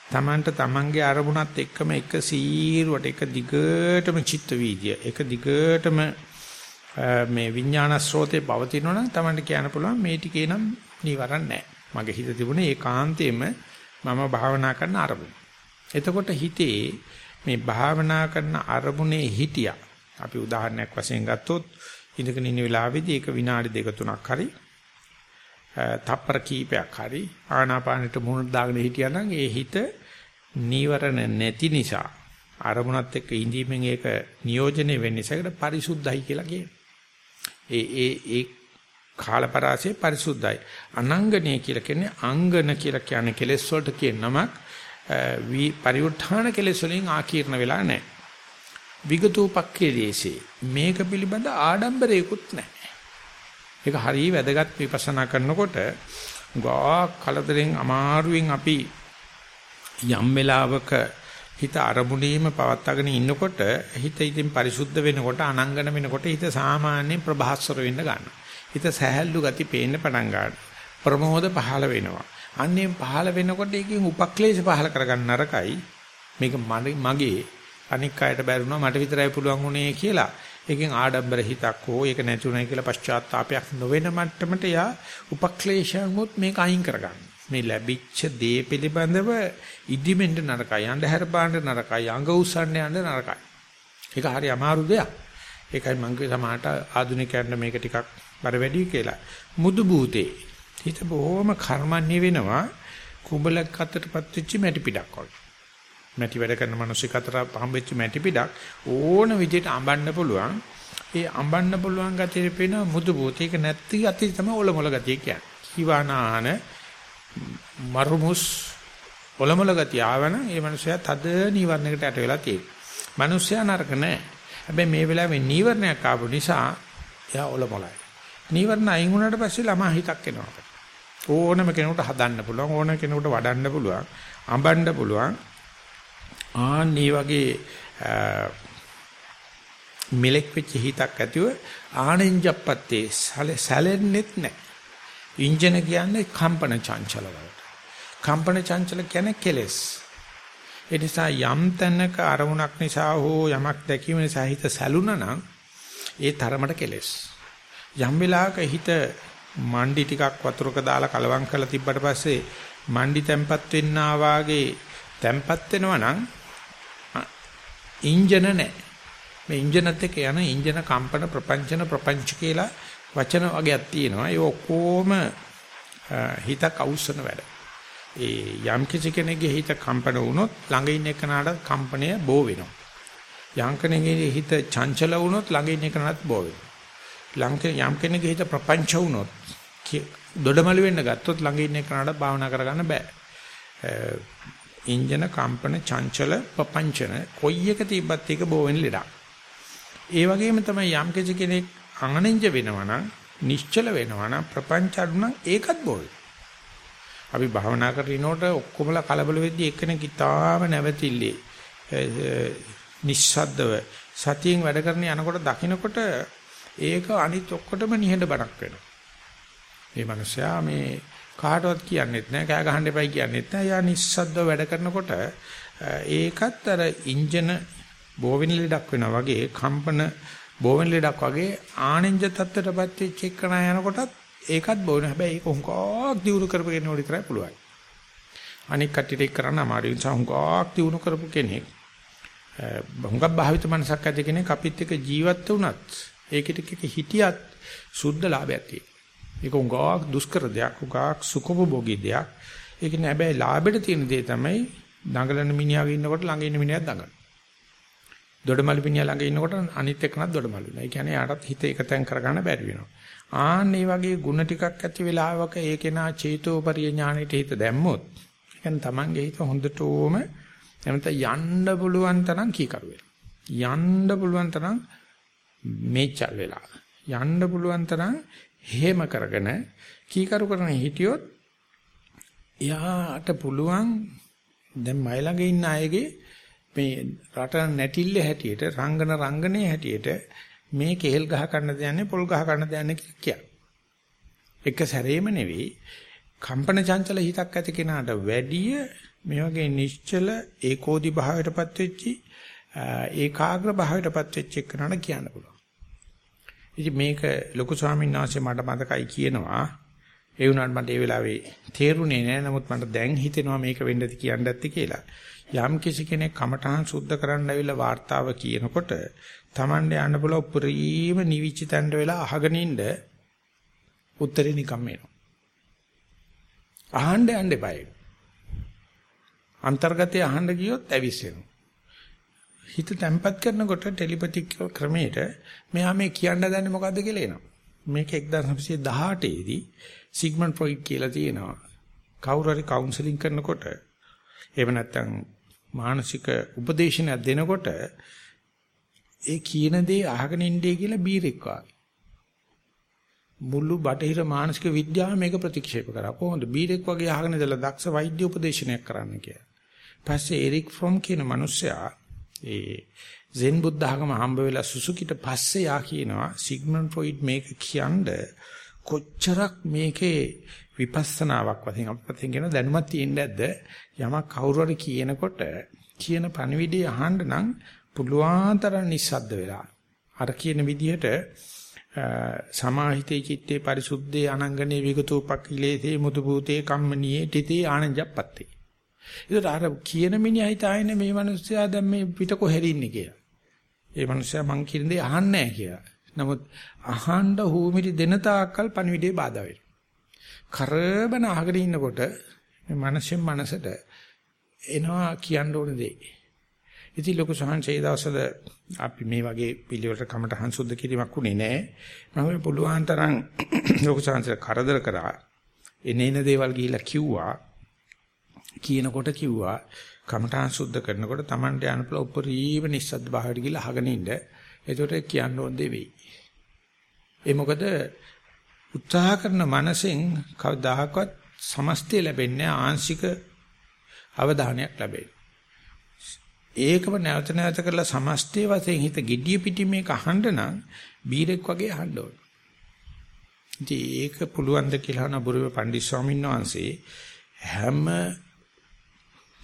Speaker 1: තමන්ට තමන්ගේ අරමුණත් එක්කම එක සීරුවට එක දිගටම චිත්ත වීදිය එක දිගටම මේ විඥාන ස්රෝතේ පවතිනවා නම් තමන්ට කියන්න පුළුවන් මේ ටිකේ නම් නීවරණ නැහැ. මගේ හිත තිබුණේ ඒකාන්තයෙන්ම මම භාවනා කරන අරමුණ. එතකොට හිතේ මේ භාවනා කරන අරමුණේ හිටියා. අපි උදාහරණයක් වශයෙන් ගත්තොත් ඉඳගෙන ඉන්න වෙලාවේදී ඒක විනාඩි දෙක තුනක් හරි තප්පර කීපයක් හරි ආනාපානෙට මුහුණ දාගෙන හිටියනම් ඒ හිත නීවරණ නැති නිසා අරමුණත් එක්ක ඉඳීමෙන් ඒක නියෝජනය වෙන්නේ ඒකට පරිසුද්ධයි කියලා කියනවා. ඒ ඒ ඒ කාලපරාසය පරිසුද්ධයි. අනංගනේ කියලා කියන්නේ අංගන කියලා කියන්නේ කෙලෙස් වලට කියන නමක් වී පරිඋත්ථාන කෙලෙස් වලින් ආකීර්ණ වෙලා නැහැ. විගතෝපක්ඛේදීසේ මේක පිළිබඳ ආඩම්බරයකුත් නැහැ. ඒක හරිය වැදගත් විපස්සනා කරනකොට ගා කලදරෙන් අමාරුවෙන් අපි යම් වෙලාවක හිත අරමුණීම පවත්වාගෙන ඉන්නකොට හිත ඉතින් පරිසුද්ධ වෙනකොට අනංගන වෙනකොට හිත සාමාන්‍යයෙන් ප්‍රභාස්වර වෙන්න ගන්නවා. හිත සහැල්ලු ගති පේන්න පටන් ගන්නවා. ප්‍රමෝද පහළ වෙනවා. අන්නේ පහළ වෙනකොට ඒකෙන් උපක්ලේශ පහළ කරගන්න නරකයි. මේක මගේ අනික් අයට බැරුණා මට විතරයි පුළුවන් වුණේ කියලා ඒකෙන් ආඩම්බර හිතක් හෝ ඒක නැතුණයි කියලා පශ්චාත්තාවපයක් නොවන මට්ටමට යා උපක්ලේශයන්මුත් මේක අයින් කරගන්න. මේ ලැබිච්ච දේ පිළිබඳව ඉදිමෙන්න නරකයි, අන්ධහැර පාන්න නරකයි, අඟ උස්සන්න යන්න නරකයි. ඒක හරි අමාරු දෙයක්. ඒකයි මම කිය සමහරට ආධුනිකයන්ට මේක ටිකක් බර වැඩි කියලා. මුදු බූතේ හිත බොහොම කර්මන්නේ වෙනවා කුඹලක් අතරපත් වෙච්ච මැටි පිටක් වගේ. මැටි වැඩ කරන මිනිස්සු අතර හම්බෙච්ච මැටි පිටක් ඕන විදිහට අඹන්න පුළුවන්. ඒ අඹන්න පුළුවන් ගතිය පේන මුදු බූතේ. ඒක නැති ගතිය තමයි ඔලොමොල ගතිය කියන්නේ. කිවානාන මරුමුස් ඔලොමොල ගතිය ආවනම් ඒ මිනිසයා තද නීවරණයකට යට වෙලා තියෙනවා. මිනිසයා නරක නැහැ. හැබැයි මේ වෙලාවේ නීවරණයක් ආපු නිසා එයා ඔලොමොලයි. නීවරණ අයින් වුණාට පස්සේ ළමා හිතක් එනවා. ඕනම කෙනෙකුට හදන්න පුළුවන් ඕන කෙනෙකුට වඩන්න පුළුවන් අඹන්න පුළුවන් ආන් මේ වගේ මිලෙක් වෙච්ච හිතක් ඇතිව ආනෙන්ජප්පත්තේ සැලෙන්නෙත් නැහැ. ඉන්ජින කියන්නේ කම්පන චංචල වලට. කම්පන චංචල කියන්නේ කෙලස්. ඒ නිසා යම් තැනක අරමුණක් නිසා හෝ යමක් දැකීම නිසා හිත සැලුණා නම් ඒ තරමට කෙලස්. යම් වෙලාවක හිත මණ්ඩි ටිකක් වතුරක දාලා කලවම් කරලා තිබ්බට පස්සේ මණ්ඩි තැම්පත් වෙන්නා වාගේ තැම්පත් වෙනවා නම් ඉන්ජන නැහැ. මේ ඉන්ජනත් එක්ක යන ඉන්ජන කම්පන ප්‍රපංචන ප්‍රපංච කියලා වචන වගේක් තියෙනවා. ඒ ඔක්කොම හිතක් අවුස්සන වැඩ. ඒ යම් කිසි කෙනෙක්ගේ හිත කම්පන වුණොත් ළඟ ඉන්න එකනට කම්පනය බෝ වෙනවා. යම් කෙනෙකුගේ හිත චංචල වුණොත් ළඟ ඉන්න එකනට බෝ වෙනවා. ලංක යම් කෙනෙකුගේ හිත ප්‍රපංච වුණොත් දොඩමළු වෙන්න ගත්තොත් ළඟ ඉන්න කෙනාට භාවනා කරගන්න බෑ. ඉන්ජන කම්පන චංචල ප්‍රපංචන කොයි එක තිබ්බත් ඒක බෝ වෙන ලෙඩක්. ඒ වගේම තමයි යම් කෙනෙක් අනනෙන්ජ වෙනවා නම් නිශ්චල වෙනවා නම් ප්‍රපංච අඩු නම් ඒකත් බෝ අපි භාවනා කරනකොට ඔක්කොමලා කලබල වෙද්දී එක්කෙනෙක් ඉතාම නැවතිල්ලේ නිස්සද්දව සතියෙන් වැඩ කරන යනකොට දකින්නකොට ඒක අනිත් ඔක්කොටම නිහඬ බණක් වෙනවා. මේ මිනිස්සයා මේ කාටවත් කියන්නෙත් නෑ කෑ ගහන්න එපයි කියන්නෙත් නෑ. යා නිස්සද්දව වැඩ කරනකොට ඒකත් අර ඉන්ජන බෝවෙන ලෙඩක් වෙනවා වගේ කම්පන බෝවෙන ලෙඩක් වගේ ආනෙන්ජ තත්ත්වයටපත් වෙච්ච එකන යනකොටත් ඒකත් බෝවෙන හැබැයි ඒක හුඟක් දියුණු කරපු කෙනෙකුට විතරයි පුළුවන්. අනික කට්ටියට ඒක කරන්න අමාරු නිසා හුඟක් දියුණු කරපු කෙනෙක් හුඟක් භාවිත මනසක් ඇති කෙනෙක් අපිත් එක්ක ජීවත් වුණත් ඒකිට එක හිටියත් සුද්ධ ලාභයක් තියෙනවා. ඒක උගාක් දුෂ්කර දෙයක්, උගාක් සුඛභෝගී දෙයක්. ඒක නෑ හැබැයි ලාභෙට තියෙන දේ තමයි දඟලන මිනිහාගේ ඉන්නකොට ළඟ ඉන්න මිනිහත් දඟලන. දොඩමළු මිනිහා ළඟ ඉන්නකොට අනිත් එක්කනත් දොඩමළු වෙනවා. ඒ කියන්නේ යාටත් හිත එකතෙන් කරගන්න බැරි වෙනවා. ආන්න මේ වගේ ಗುಣ ටිකක් ඇති වෙලාවක ඒ කෙනා චේතෝපරිය ඥානෙට හිත දැම්මොත් ඒ කියන්නේ Tamange හිත හොඳටම එනත යන්න පුළුවන් තරම් කීකරු වෙනවා. යන්න පුළුවන් තරම් මේචල් වෙලා යන්න පුළුවන් තරම් හේම කරගෙන කීකරු කරන හිටියොත් එයාට පුළුවන් දැන් මයි ළඟ ඉන්න අයගේ මේ රට නැටිල්ල හැටියට රංගන රංගනේ හැටියට මේ කේල් ගහ ගන්න දයන්නේ පොල් ගහ ගන්න දයන්නේ කියලා. එක සැරේම නෙවෙයි කම්පන චංචල හිතක් ඇති කෙනාට වැඩිය මේ වගේ නිශ්චල ඒකෝදි භාවයටපත් වෙච්චි ඒකාග්‍ර භාවයටපත් වෙච්ච එකනට කියන්න පුළුවන්. ඉතින් මේක ලොකු ස්වාමීන් වහන්සේ මට මතකයි කියනවා. ඒ වුණාට මට ඒ වෙලාවේ තේරුණේ නෑ. නමුත් මට දැන් හිතෙනවා මේක වෙන්නද කියන්න ඇත්ති කියලා. යම් කිසි කෙනෙක් කමඨහන් සුද්ධ කරන්න ඇවිල්ලා වார்த்தාව කියනකොට Tamande යන්න පුළුවන් උපරිම නිවිච්ච තැනට වෙලා අහගෙන ඉන්න උත්තරේ නිකම්ම එනවා. අහන්න යන්න එපායි. අන්තර්ගතය අහන්න ගියොත් ඇවිස්සෙනවා. හිත තැම්පත් කරනකොට ටෙලිපතික් ක්‍රමයට මෙහා මේ කියන්න දන්නේ මොකද්ද කියලා එනවා. මේක 1918 දී සිග්මන්ඩ් ෆ්‍රොයිඩ් කියලා තියෙනවා. කවුරු හරි කවුන්සලින් කරනකොට එහෙම නැත්නම් මානසික උපදේශනයක් දෙනකොට ඒ කියන දේ අහගෙන ඉන්නේ කියලා බීරෙක් වාගේ. මුළු බටහිර මානසික විද්‍යාව මේක ප්‍රතික්ෂේප කරා. කොහොමද බීරෙක් වගේ අහගෙන ඉඳලා දක්ෂ වෛද්‍ය උපදේශනයක් කරන්න කියලා. පස්සේ එරික් ෆ්‍රොම් කියන මිනිස්සයා ඒ සෙන් බුද්ධ ආගම හම්බ වෙලා සුසුකිට පස්සේ යා කියනවා සිග්මන්ඩ් ෆ්‍රොයිඩ් මේක කියන්නේ කොච්චරක් මේකේ විපස්සනාවක් වශයෙන් අපිට කියන දැනුමක් තියෙන්නේ නැද්ද යමක් කවුරු හරි කියනකොට කියන පණිවිඩය අහන්න නම් පුළුවන් තරම් නිස්සද්ද වෙලා අර කියන විදිහට සමාහිතේ චිත්තේ පරිසුද්ධේ අනංගනේ විගතෝපක්ඛිලේතේ මුතු භූතේ කම්මනියේ තිතේ ආනජප්පත්තේ. ඒකට අර කියන මිනිහා හිතාගෙන මේ මිනිස්සයා දැන් මේ පිට කොහෙරින්නේ කියලා. ඒ මිනිස්සයා මං කියන දේ අහන්නේ නැහැ කියලා. නමුත් අහන්න හුමිරි දෙන තාක්කල් පණිවිඩේ බාධා වෙනවා. කරබන අහගෙන ඉන්නකොට මේ මනසෙන් මනසට එනවා කියන්න ඕන දේ. ඉතින් ලොකු සහන්සේ දවසල අපි මේ වගේ පිළිවෙලට කමට හංසුද්ධ කිරීමක් උනේ නැහැ. මම පුළුවන් තරම් ලොකු සහන්සේ කරදර කරා. එනේන දේවල් ගිහිල්ලා කිව්වා. කියනකොට කිව්වා කමඨාන් සුද්ධ කරනකොට Tamante යනපල උපරිම නිස්සද්ද භාවයට ගිහිල්ලා අහගෙන ඉන්න. එතකොට කියන්න ඕන දේ වෙයි. ඒ මොකද උත්සාහ කරන මනසෙන් කවදාහක්වත් සමස්තය ලැබෙන්නේ ආංශික අවධානයක් ලැබෙයි. ඒකම නැවත නැවත කරලා සමස්තය වශයෙන් හිත gediya piti මේක අහන්න නම් බීරෙක් වගේ අහන්න ඕන. ඉතින් ඒක පුළුවන් ද කියලා නබුරුවේ පණ්ඩිත් ස්වාමීන් වහන්සේ හැම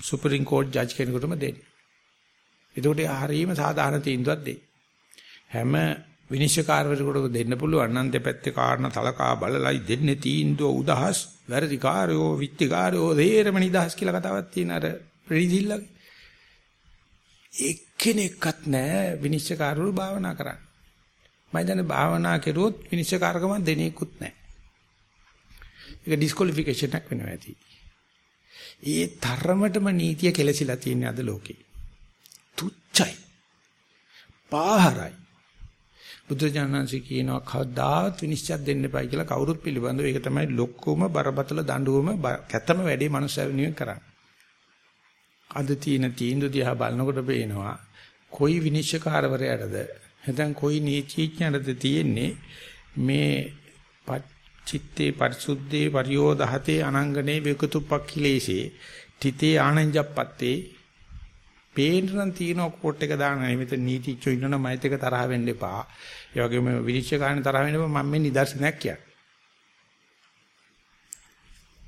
Speaker 1: සුප්‍රීම කෝට් ජජ් කෙනෙකුටම දෙන්නේ. ඒකට හරීම සාධාරණ තීන්දුවක් දෙයි. හැම විනිශ්චයකාරවරයෙකුට දෙන්න පුළුවන් නම් දෙපැත්තේ කාරණා තලකා බලලයි දෙන්නේ තීන්දුව උදහස් වැරදිකාරයෝ විත්තිකාරයෝ දේරම නිදහස් කියලා කතාවක් තියෙන අර ප්‍රතිදිල්ලගේ එක්කෙනෙක්වත් නැහැ විනිශ්චයකාරවරු භාවනා කරන්න. මම දැන් භාවනා කරුවොත් විනිශ්චයකාරකම දෙනෙකුත් නැහැ. ඒක ඩිස්කොලිෆිකේෂන් එකක් වෙනවා ඇති. ඒ තරමටම නීතිය කෙලසිලා තියෙන අද ලෝකේ. තුච්චයි. පාහරයි. බුදුජානන්සේ කියනවා කවදාත් විනිශ්චය දෙන්න එපා කියලා කවුරුත් පිළිබඳව ඒක තමයි ලොක්කම බරපතල දඬුවම කැතම වැඩේ මනුස්සය වෙනුවෙන් කරන්නේ. අද තියෙන තීන්දුව දිහා බලනකොට පේනවා කොයි විනිශ්චයකාරවරයාටද නැත්නම් කොයි නීතිඥයටද තියෙන්නේ මේ චිත්තේ පරිසුද්ධේ පරියෝදහතේ අනංගනේ විකතුපක්ඛිලේසේ තිතේ ආනංජප්පත්තේ පේනනම් තියෙන කෝට් එක දාන නිමිත නීතිච්චෝ ඉන්නවනම් මයිත් එක තරහ වෙන්න එපා. ඒ වගේම විනිශ්චයකාරණ තරහ වෙන්න එපා මම මේ නිදර්ශනයක් කියන්නේ.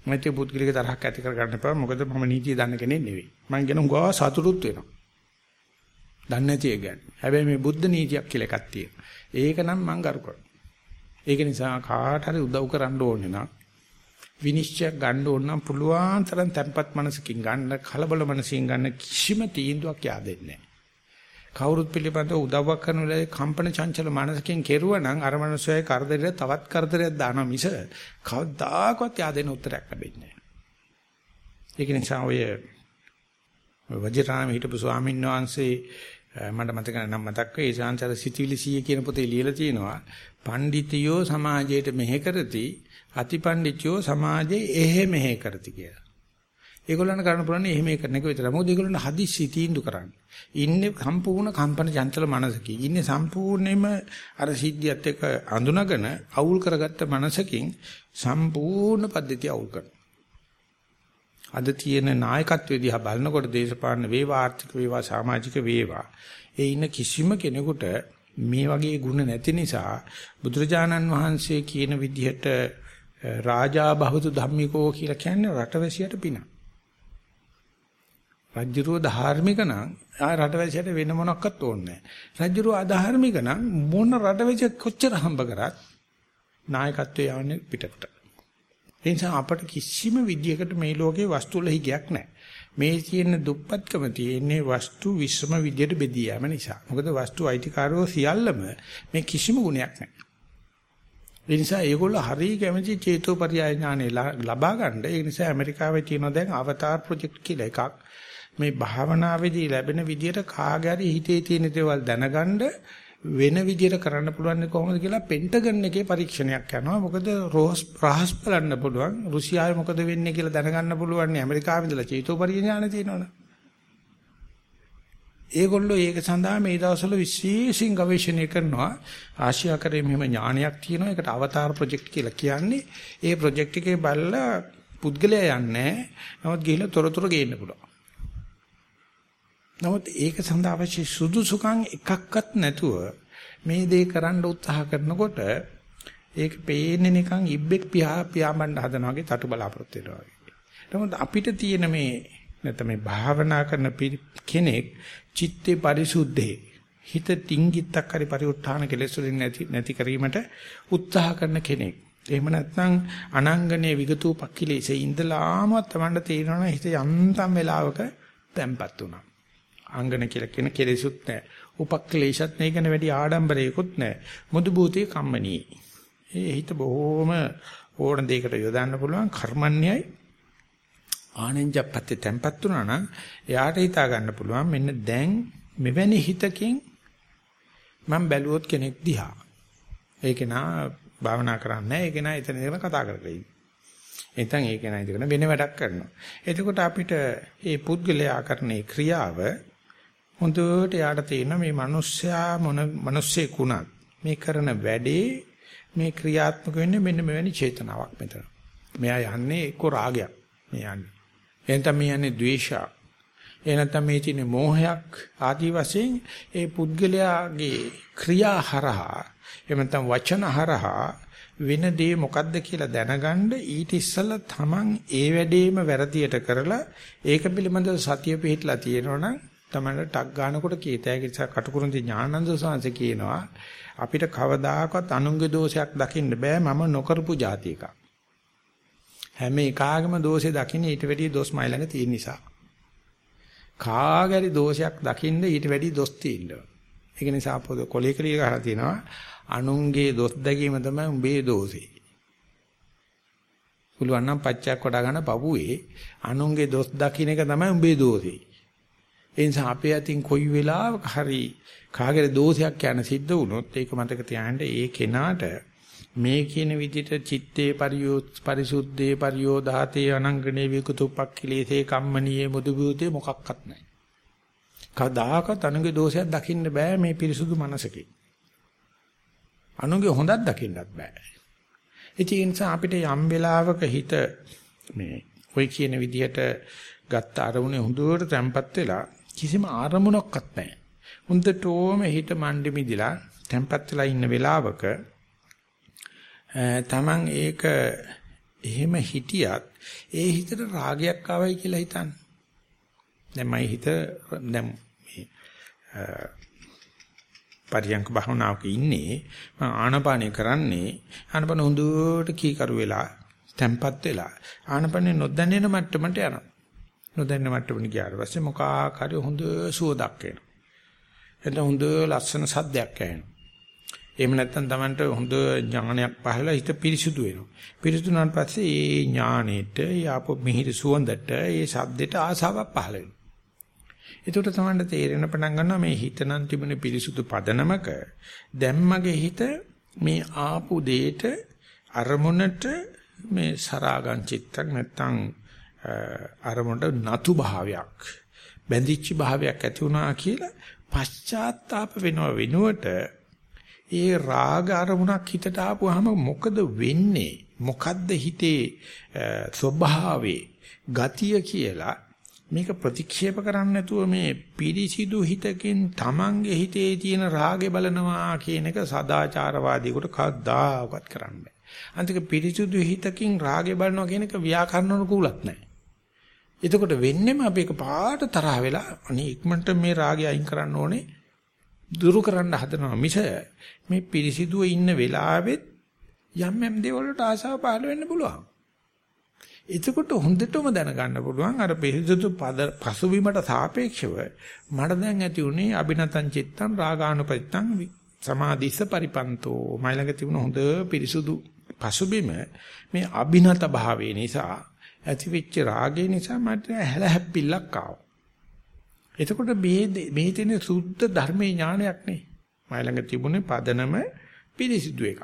Speaker 1: මයිත් පුද්ගලික තරහක් ඇති කර ගන්න එපා. මොකද මම නීතිය දන්න කෙනෙක් නෙවෙයි. මම කියන උගා සතුටුත් වෙනවා. දන්නේ නැති එක ගැන. හැබැයි මේ බුද්ධ නීතියක් කියලා එකක් තියෙනවා. ඒක නම් මම ගරු කරනවා. ඒක නිසා කාට හරි උදව් කරන්න ඕනේ නම් විනිශ්චය ගන්න ඕන නම් පුළුවන් තරම් තැම්පත් මනසකින් ගන්න කලබල මනසින් ගන්න කිසිම තීන්දුවක් yaadෙන්නේ නැහැ. කවුරුත් පිළිබඳව උදව්වක් කරන වෙලාවේ කම්පන චංචල මනසකින් කෙරුවා නම් අර මනුස්සයයි කරදරයට තවත් කරදරයක් දානවා මිස කවදාකවත් yaadෙන උත්තරයක් ලැබෙන්නේ නැහැ. ඒක නිසා ඔය වජිරාම හිටපු ස්වාමීන් වහන්සේ මට මතක නම් මතක් වෙයි ශාන්තර සිටිවිලි 100 කියන පොතේ ලියලා තියෙනවා පඬිතියෝ සමාජයට මෙහෙ කරති අතිපණ්ඩිතයෝ සමාජයේ එහෙ මෙහෙ කරති කියලා. ඒගොල්ලන් කරන්න පුළුවන් එහෙම කරන එක විතරයි. මොකද ඒගොල්ලන් හදිස්සි තීන්දුව කරන්නේ. ඉන්නේ සම්පූර්ණ කම්පන චංචල මනසකින්. ඉන්නේ සම්පූර්ණයෙන්ම අර සිද්ධියත් එක්ක අඳුනගෙන අවුල් කරගත්ත මනසකින් සම්පූර්ණ පද්ධතිය අවුල් කරනවා. අද තියෙන නායකත්වයේ දිහා බලනකොට දේශපාලන වේවා ආර්ථික වේවා සමාජික වේවා ඒ ඉන්න කිසිම කෙනෙකුට මේ වගේ ಗುಣ නැති නිසා බුදුරජාණන් වහන්සේ කියන විදිහට රාජා බහුතු ධම්මිකෝ කියලා කියන්නේ රටවැසියට පින. රජ්ජුරුව ධාර්මික නම් ආ රටවැසියට වෙන මොනක්වත් ඕනේ නැහැ. රජ්ජුරුව අධාර්මික නම් මොන රටවැසිය කොච්චර හම්බ කරත් නායකත්වයේ යන්නේ පිටට. ඒ නිසා අපට කිසිම විදියකට මේ ලෝකේ වස්තු වල හිගයක් නැහැ. මේ තියෙන දුප්පත්කම තියෙන්නේ වස්තු විශ්‍රම විදියට බෙදී යාම නිසා. මොකද වස්තු අයිතිකාරෝ සියල්ලම මේ කිසිම ගුණයක් නැහැ. ඒ නිසා ඒගොල්ලෝ හරිය කැමති චේතෝපරියාය ඥානෙ ලබා ගන්න. ඒ නිසා ඇමරිකාවේ තියෙන දැන් අවතාර ප්‍රොජෙක්ට් කියලා එකක්. මේ භාවනාවේදී ලැබෙන විදියට කාගේ හරි හිතේ තියෙන දේවල් දැනගන්න වෙන විදියට කරන්න පුළුවන් කොහොමද කියලා පෙන්ටගන් එකේ පරීක්ෂණයක් කරනවා. මොකද රෝස් රහස් බලන්න පුළුවන්. රුසියාවේ මොකද වෙන්නේ කියලා දැනගන්න පුළුවන්. ඇමරිකාවේ ඉඳලා චේතෝපරිය ඥාන තියෙනවනේ. ඒගොල්ලෝ ඒක සඳහා මේ දවස්වල විශේෂයෙන් ගවේෂණය කරනවා. ආසියාකරයේ මෙහෙම ඥානයක් තියෙනවා. ඒකට අවතාර ප්‍රොජෙක්ට් කියලා කියන්නේ. ඒ ප්‍රොජෙක්ට් එකේ බලලා පුද්ගලයා යන්නේ නමුත් ගිහිල්ලා තොරතුරු ගේන්න පුළුවන්. නමුත් ඒක සඳහා අවශ්‍ය සුදුසුකම් එකක්වත් නැතුව මේ දේ කරන්න උත්සාහ කරනකොට ඒක පේන්නේ නිකන් ඉබ්බෙක් පියා පියාඹන්න හදනවා වගේ තටු බලාපොරොත්තු වෙනවා වගේ. නමුත් අපිට තියෙන මේ නැත්නම් මේ භාවනා කරන කෙනෙක් චිත්තේ පරිසුද්ධේ හිත ටින්ගිත්තක් හරි පරිඋත්ථාන කෙලෙස් වලින් නැති නැති කිරීමට උත්සාහ කරන කෙනෙක්. එහෙම නැත්නම් අනංගනේ විගතූපක්ඛිලේසේ ඉඳලාම තමන්ට තේරෙනවා හිත යන්තම් වෙලාවක තැම්පත් වුණා. අංගන කියලා කියන කෙලෙසුත් නැහැ. උපක්ලේශත් නැහැ කියන වැඩි ආඩම්බරයකුත් නැහැ. මුදු භූතේ කම්මනී. ඒ හිත බොහොම ඕන දෙයකට යොදන්න පුළුවන් කර්මන්නේයි ආනෙන්ජප්පත්තේ තැම්පත් වුණා නම් එයාට හිතා ගන්න පුළුවන් මෙන්න දැන් මෙවැනි හිතකින් මම බැලුවොත් කෙනෙක් දිහා. ඒක නා භාවනා කරන්නේ ඒක නා එතන ඉඳලා කතා කරගෙන එතෙන් ඒක නා ඉඳගෙන වෙන වැඩක් කරනවා. එතකොට අපිට මේ පුද්ගලයා කරන ක්‍රියාව හොඳට යාට තේරෙන මේ මිනිස්සයා මොන මිනිස්සෙකුණත් මේ කරන වැඩේ මේ ක්‍රියාත්මක වෙන්නේ මෙන්න මෙවැනි චේතනාවක් මෙතන. මෙයා යන්නේ එක්ක රාගයක්. මේ යන්නේ. එහෙනම් මේ යන්නේ ද්වේෂයක්. එහෙනම් මේ තියෙන මෝහයක් ආදී වශයෙන් ඒ පුද්ගලයාගේ ක්‍රියා හරහා එහෙම නැත්නම් වචන හරහා වෙන දේ මොකද්ද කියලා දැනගන්න ඊට ඉස්සෙල්ලා තමන් ඒ වැඩේම වැරදියට කරලා ඒක පිළිබඳව සතිය පිහිටලා තියෙනවනම් තමයි ටක් ගන්නකොට කීතයක කටුකුරුන්ති ඥානන්ද සාංශ කියනවා අපිට කවදාකවත් අනුන්ගේ දෝෂයක් දකින්න බෑ මම නොකරපු જાති එකක්. හැම එකාගේම දෝෂේ දකින්න ඊට වැඩිය දොස් මයි ළඟ තියෙන නිසා. කාගරි දෝෂයක් දකින්න ඊට වැඩිය දොස් තියෙනවා. ඒක නිසා පොද කොලේ කලිය ගහලා තියෙනවා අනුන්ගේ දොස් දැකීම තමයි උඹේ දෝෂේ. පුළුවන් නම් පච්චයක් වඩා ගන්න පපුවේ අනුන්ගේ දොස් දකින්න එක තමයි උඹේ දෝෂේ. ඒ නිසා අපේ අතින් කොයි වෙලාවක හරි කාගේ දෝෂයක් යන සිද්ධ වුණොත් ඒක මතක තියාගන්න ඒ කෙනාට මේ කියන විදිහට චිත්තේ පරියෝ පරිසුද්ධේ පරියෝධාතේ අනංගනේ විකුතුප්පක්ඛිලේසේ කම්මනීයේ මුදුබුතේ මොකක්වත් නැහැ. කදාකත් අනුගේ දෝෂයක් දකින්න බෑ මේ පිරිසුදු මනසකින්. අනුගේ හොඳක් දකින්නත් බෑ. ඒ නිසා අපිට යම් වෙලාවක හිත මේ ඔය කියන විදිහට ගත්ත අරමුණේ හොඳට තැම්පත් වෙලා කිසිම ආරමුණක්වත් නැහැ. හොඳටම හිත මණ්ඩි මිදිලා තැම්පත් වෙලා ඉන්න වෙලාවක තමන් ඒක එහෙම හිටියත් ඒ හිතට රාගයක් ආවයි කියලා හිතන්න. දැන් මයි හිත දැන් මේ පරියංක භාවනාවක ඉන්නේ මම ආනපානය කරන්නේ ආනපන හොඳට කීකරු වෙලා තැම්පත් වෙලා ආනපනේ නොදැනෙන මට්ටමට යනවා. නොදැන්න මට්ටමට ගියාට පස්සේ මොකක් හරි හොඳ සුවදක් එනවා. එතන හොඳ ලස්සන සද්දයක් ඇහෙනවා. එහෙම නැත්නම් Tamanට හොඳ ඥානයක් පහළලා හිත පිරිසුදු වෙනවා. පිරිසුදුනාට පස්සේ ඒ ඥානෙට යාප මිහිරි සුවඳට ඒ සද්දෙට ආසාවක් පහළ වෙනවා. ඒකට Tamanට තේරෙන පටන් ගන්නවා මේ හිත නම් තිබුණේ පිරිසුදු පදනමක දැම්මගේ හිත මේ ආපු දෙයට අරමුණට මේ සරාගං චිත්තක් නැත්නම් අරමුණට නතු භාවයක් බැඳිච්ච භාවයක් ඇති වුණා කියලා පශ්චාත්තාප වෙනව වෙනුවට ඒ රාග අරමුණක් හිතට ආපුවාම මොකද වෙන්නේ මොකද්ද හිතේ ස්වභාවේ ගතිය කියලා මේක ප්‍රතික්ෂේප කරන්න නැතුව මේ පිරිසිදු හිතකින් Tamange හිතේ තියෙන රාගේ බලනවා කියන එක සදාචාරවාදීකට කවදාකවත් කරන්න බෑ. අන්තික පිරිසිදු හිතකින් රාගේ බලනවා කියන එක ව්‍යාකරණ කුලක් නැහැ. එතකොට වෙන්නේම අපි එක පාට තරහ වෙලා අනේ ඉක්මනට මේ රාගය අයින් කරන්න ඕනේ. දුරු කරන්න හදනවා. මිස මේ පිරිසිදුව ඉන්න වෙලාවෙත් යම් යම් දේවල් වලට ආසාව පහළ වෙන්න පුළුවන්. එතකොට හොඳටම දැනගන්න පුළුවන් අර පිරිසිදු පද පසුබිමට සාපේක්ෂව මට දැන් ඇති උනේ අබිනතං චිත්තං රාගානුපිත්තං සමාධිස්ස පරිපන්තෝ. මයිලඟ තිබුණ හොඳ පිරිසුදු පසුබිම මේ අබිනත භාවයේ නිසා ඇතිවෙච්ච රාගය නිසා මට හැලහැප්පිල්ලක් ආවා. එතකොට මේ මේ තියෙන සුද්ධ ධර්මයේ ඥානයක් නේ. මයි ළඟ තිබුණේ පදනම පිරිසිදු එකක්.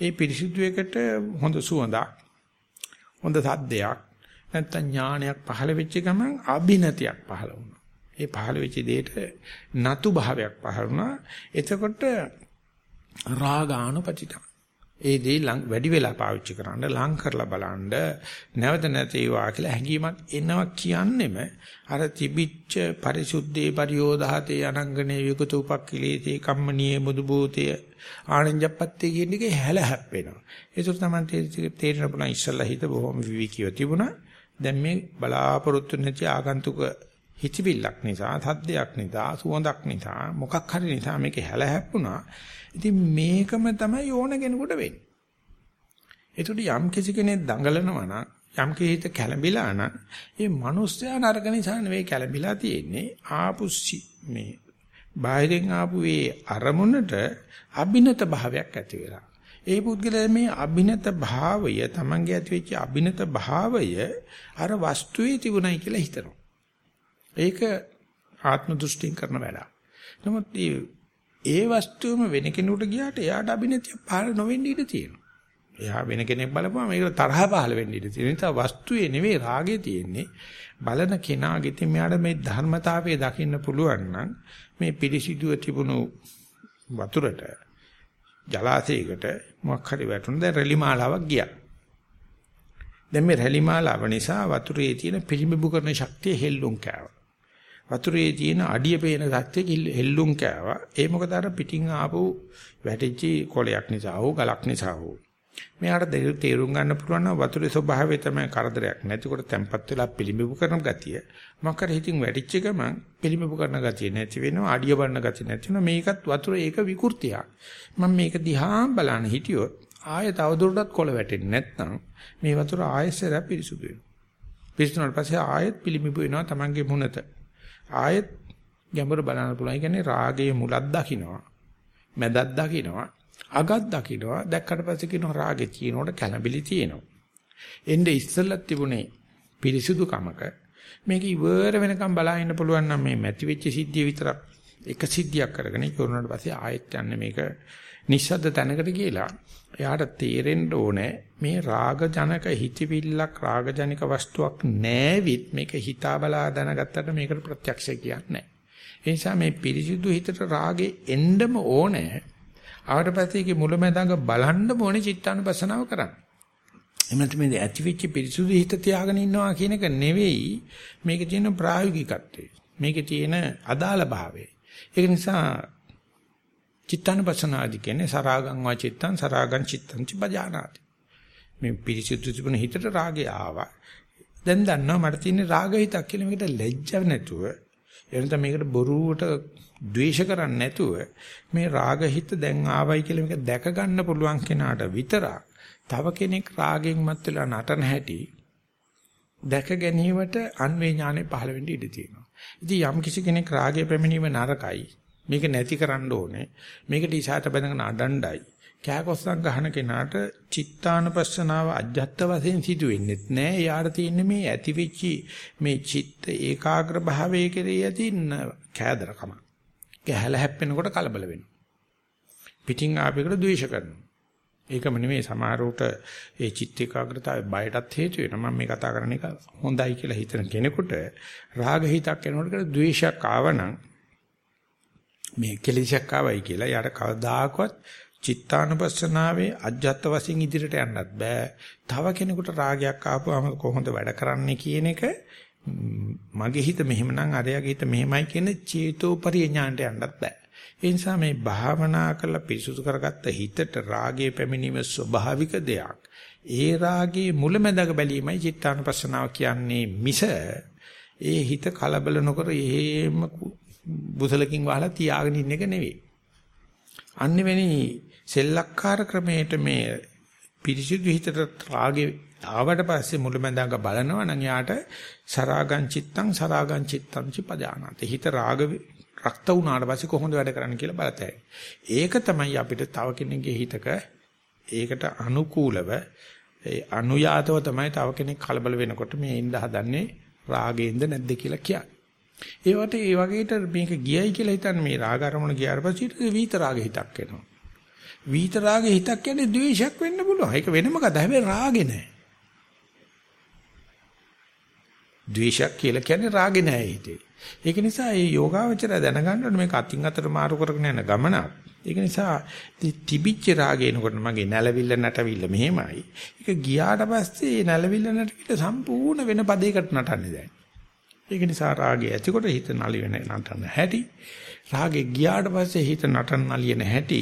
Speaker 1: ඒ පිරිසිදු එකට හොඳ සුවඳක් හොඳ සද්දයක් නැත්තම් ඥානයක් පහළ වෙච්ච ගමන් අභිනතියක් පහළ වුණා. ඒ පහළ වෙච්ච දෙයට නතු භාවයක් පහළ වුණා. එතකොට රාගානුපතිතං ඒ දේ වැඩි වෙලා පාවිච්චි කරන්න ලං කරලා බලන්න නැවත නැතේවා කියලා හැඟීමක් එනවා කියන්නෙම අර තිබිච්ච පරිසුද්ධේ පරියෝධාතේ අනංගනේ විකත උපක්ඛිලේතේ කම්මනීය මුදුබෝතේ ආනන්ජප්පත්තේ කියන එකේ හැල හැප්පෙනවා ඒක තමයි තේරෙන පුළුවන් ඉස්සල්ලා හිත බොහොම විවිකීව තිබුණා. දැන් මේ බලාපොරොත්තු නැති ආගන්තුක හිතවිල්ලක් නිසා, සද්දයක් නිසා, සුවඳක් නිසා, මොකක් හරි නිසා මේක හැලහැප්පුණා. ඉතින් මේකම තමයි ඕන කෙනෙකුට වෙන්නේ. ඒකට යම් කිසි කෙනෙක් දඟලනවා නම් යම් කිහිත කැළඹිලා නම් ඒ මිනිස්සයා නරක නිසා නෙවෙයි කැළඹිලා තියෙන්නේ ආපු මේ බාහිරින් ආපු ඒ අරමුණට අභිනත භාවයක් ඇති වෙලා. ඒ පුද්ගලයා මේ අභිනත භාවය Tamange ඇති වෙච්ච අභිනත භාවය අර වස්තුවේ තිබුණයි කියලා හිතනවා. ඒක ආත්ම දෘෂ්ටියෙන් කරන වැඩක්. නමුත් ඒ වස්තුවම වෙන කෙනෙකුට ගියාට එයාට අභිනතිය පහළ නොවෙන්න ඉඩ තියෙනවා. එයා වෙන කෙනෙක් බලපුවම ඒක තරහ පහළ වෙන්න ඉඩ තියෙනවා. ඒ නිසා වස්තුවේ නෙවෙයි රාගේ තියෙන්නේ. බලන කෙනාගේ ඉතින් මෙයාට මේ ධර්මතාවය දකින්න පුළුවන් නම් මේ පිළිසිදුව තිබුණු වතුරට ජලාශයකට මොකක් හරි වැටුණා දැන් රැලි මාලාවක් ගියා. දැන් මේ රැලි මාලාව නිසා වතුරේ තියෙන පිළිඹු කරන ශක්තිය හෙල්ලුම් කෑවා. වතුරේ තියෙන අඩිය පේන ශක්තිය හෙල්ලුම් කෑවා. ඒ මොකද අර පිටින් ආපු වැටිච්ච කොලයක් නිසා හෝ ගලක් නිසා හෝ මෙයාට තේරුම් ගන්න පුළුවන් නම් වතුරේ ස්වභාවය තමයි කරදරයක් නැතිකොට තැම්පත් වෙලා පිළිඹු කරන ගතිය. මොකක්ද හිතින් වැටිච්ච ගමන් පිළිඹු කරන ගතිය නැති වෙනවා, අඩිය බන්න ගතිය නැති වෙනවා. මේකත් වතුර ඒක විකෘතියක්. මම මේක දිහා බලන හිටියොත් ආයෙ තවදුරටත් කොළ වැටෙන්නේ නැත්නම් මේ වතුර ආයෙසර පිරිසුදු වෙනවා. පිරිසුදුනාට පස්සේ ආයෙත් පිළිඹු වෙනවා Tamange මුනත. ආයෙත් ගැඹුර බලන්න පුළුවන්. ඒ කියන්නේ රාගයේ මුලක් දකින්නවා. මැදක් දකින්නවා. අගක් දකින්නවා දැක්කට පස්සේ කියනවා රාගේ තියෙනකොට කැළඹිලි තියෙනවා එnde ඉස්සෙල්ලත් තිබුණේ පිරිසුදු කමක මේක ඉවර වෙනකම් බලා ඉන්න පුළුවන් නම් මේ මැති වෙච්ච සිද්ධිය විතරක් එක සිද්ධියක් කරගෙන ඉවරනට පස්සේ ආයෙත් යන්නේ මේක නිස්සද්ද තැනකට කියලා එයාට තේරෙන්න ඕනේ මේ රාග ජනක හිතවිල්ලක් රාග ජනික වස්තුවක් නැවිත් මේක හිතා බලා දැනගත්තට මේකට ප්‍රත්‍යක්ෂ කියන්නේ නැහැ ඒ නිසා මේ පිරිසිදු හිතට රාගේ එන්නම ඕනේ ආවට පස්සේ ඒකේ මුලැමැදාග බලන්න ඕනේ චිත්තානුපස්සනාව කරන්න. එහෙම නැත්නම් මේ ඇතිවෙච්ච පිරිසුදු හිත තියාගෙන ඉන්නවා කියන එක නෙවෙයි මේකේ තියෙන ප්‍රායෝගිකත්වය. මේකේ තියෙන අදාළ භාවය. ඒක නිසා චිත්තානුපස්සනාදි කියන්නේ සරාගං වාචිත්තං සරාගං චිත්තං චපජානාති. මේ පිරිසුදු තිබුණ හිතට රාගය ආවා. දැන් දන්නවා මට තියෙන රාග හිතක් කියලා මේකට ලැජ්ජ නැතුව එනත මේකට බොරුවට ද්වේෂ කරන්නේ නැතුව මේ රාග හිත දැන් ආවයි කියලා මේක දැක ගන්න පුළුවන් කෙනාට විතරක් තව කෙනෙක් රාගෙන් මත් වෙලා නටන හැටි දැක ගැනීමට අන්වේ ඥානෙ පහළ වෙන්න ඉඩ තියෙනවා. ඉතින් යම් කිසි කෙනෙක් රාගය පැමිණීම නරකයි. මේක නැති කරන්න ඕනේ. මේකට ඉසాత බඳගෙන අඩණ්ඩයි. කෑකොස්සක් ගහන කෙනාට චිත්තානපස්සනාව අජ්ජත් වශයෙන් සිදු වෙන්නේ නැහැ. යාට තියෙන්නේ මේ ඇතිවිච්චි මේ චිත්ත ඒකාග්‍ර භාවයේ කෙරෙහි ඇති කෑදරකම. ගැහැල හැප්පෙනකොට කලබල වෙනවා. පිටින් ආපෙකට ද්වේෂ කරනවා. ඒකම නෙමෙයි සමහරවට ඒ චිත්ත ඒකාග්‍රතාවය බයටත් හේතු වෙනවා. මම මේ කතා කරන එක හොඳයි කියලා හිතන කෙනෙකුට රාග හිතක් එනකොට ද්වේෂයක් ආවනම් මේ කෙලෙසක් ආවයි කියලා යාට කවදාකවත් චිත්තානුපස්සනාවේ අජ්ජත් වශයෙන් ඉදිරියට යන්නත් බෑ. තව කෙනෙකුට රාගයක් ආපුවම කොහොමද වැඩ කරන්නේ කියන එක මගේ හිත මෙහෙමනම් අරයාගේ හිත මෙහෙමයි කියන චේතෝපරිය ඥාණයට යන්නත් බෑ. ඒ නිසා මේ භාවනා කරලා පිරිසුදු කරගත්ත හිතට රාගයේ පැමිණීම ස්වභාවික දෙයක්. ඒ රාගයේ මුලැමැදක බැලීමයි චිත්තානුපස්සනාව කියන්නේ මිස ඒ හිත කලබල නොකර එහෙම බුසලකින් වහලා තියාගෙන ඉන්න එක නෙවෙයි. අන්නෙවෙනි සෙල්ලක්කාර ක්‍රමයට මේ පිරිසිදු හිතට රාගේ ආවට පස්සේ මුලැමැදාක බලනවා නම් යාට සරාගං චිත්තං සරාගං චිත්තං චපදානත. හිත රාග රක්ත වුණාට පස්සේ කොහොමද වැඩ කරන්න කියලා බලතැයි. ඒක තමයි අපිට තව කෙනෙක්ගේ හිතක ඒකට අනුකූලව ඒ අනුයාතව තමයි තව කෙනෙක් කලබල වෙනකොට මේ ඉඳ හදන්නේ රාගයෙන්ද නැද්ද කියලා කියන්නේ. ඒවට ඒ වගේට මේක ගියයි කියලා හිතන්නේ මේ රාග අරමුණ ගියාට පස්සේ විත රාග හිතක් එනවා. විත රාග හිතක් කියන්නේ ද්වේෂයක් වෙන්න පුළුවන්. ඒක වෙනම කතා. හැබැයි රාගේ නෑ. ද්වේෂයක් කියලා කියන්නේ රාගේ නෑ හිතේ. ඒක නිසා මේ යෝගාවචරය දැනගන්න ඕනේ මේක අතින් අතට මාරු කරගෙන යන ගමනක්. ඒක නිසා තිබිච්ච රාගේනකොට මගේ නැලවිල්ල නැටවිල්ල මෙහෙමයි. ඒක ගියාට පස්සේ නැලවිල්ල නැටවිල්ල සම්පූර්ණ වෙන පදයකට නටන්නේ දැන්. ඒක නිසා රාගය ඇතිකොට හිත නලි වෙන නටන හැටි. රාගේ ගියාට පස්සේ හිත නටන නලියන හැටි.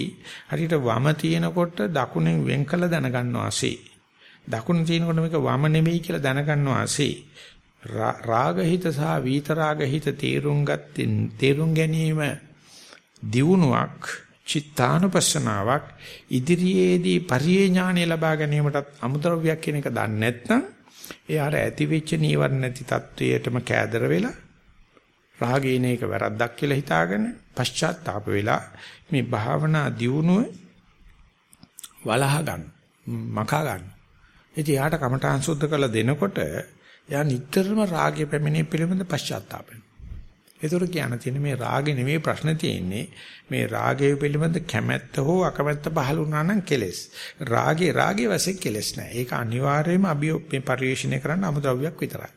Speaker 1: හරියට වම තියෙනකොට දකුණෙන් වෙන් කළ දැනගන්නවා ASCII. දකුණ තියෙනකොට මේක වම නෙමෙයි කියලා දැනගන්නවා ASCII. රාගහිත සහ විතරාගහිත තේරුම් ගත්තේ තේරුම් ගැනීම දියුණුවක් චිත්තානුපස්සනාවක් ඉදිරියේදී පරිේ ඥානය ලබා ගැනීමටත් අමුද්‍රව්‍යයක් කියන එක දන්නේ නැත්නම් එයාට ඇති වෙච්ච නීවරණ නැති තත්වයටම කෑදර වෙලා රාගේන එක වැරද්දක් කියලා හිතාගෙන පශ්චාත්තාප වෙලා මේ භාවනා දියුණුව වලහා ගන්න මකා ගන්න. ඉතින් යාට කමඨාන් සුද්ධ කරලා දෙනකොට එයා නිතරම රාගය පැමිණේ පිළිබඳ පශ්චාත්තාප වෙනවා. ඒතර කියන්න තියෙන මේ රාගෙ නෙමෙයි ප්‍රශ්න තියෙන්නේ මේ රාගය පිළිබඳ කැමැත්ත හෝ අකමැත්ත පහළ වුණා නම් කෙලෙස්. රාගේ රාගේ වශයෙන් කෙලෙස් නෑ. ඒක අනිවාර්යයෙන්ම අභියෝපේ පරිශ්‍රණය කරන්න අමුද්‍රව්‍යයක් විතරයි.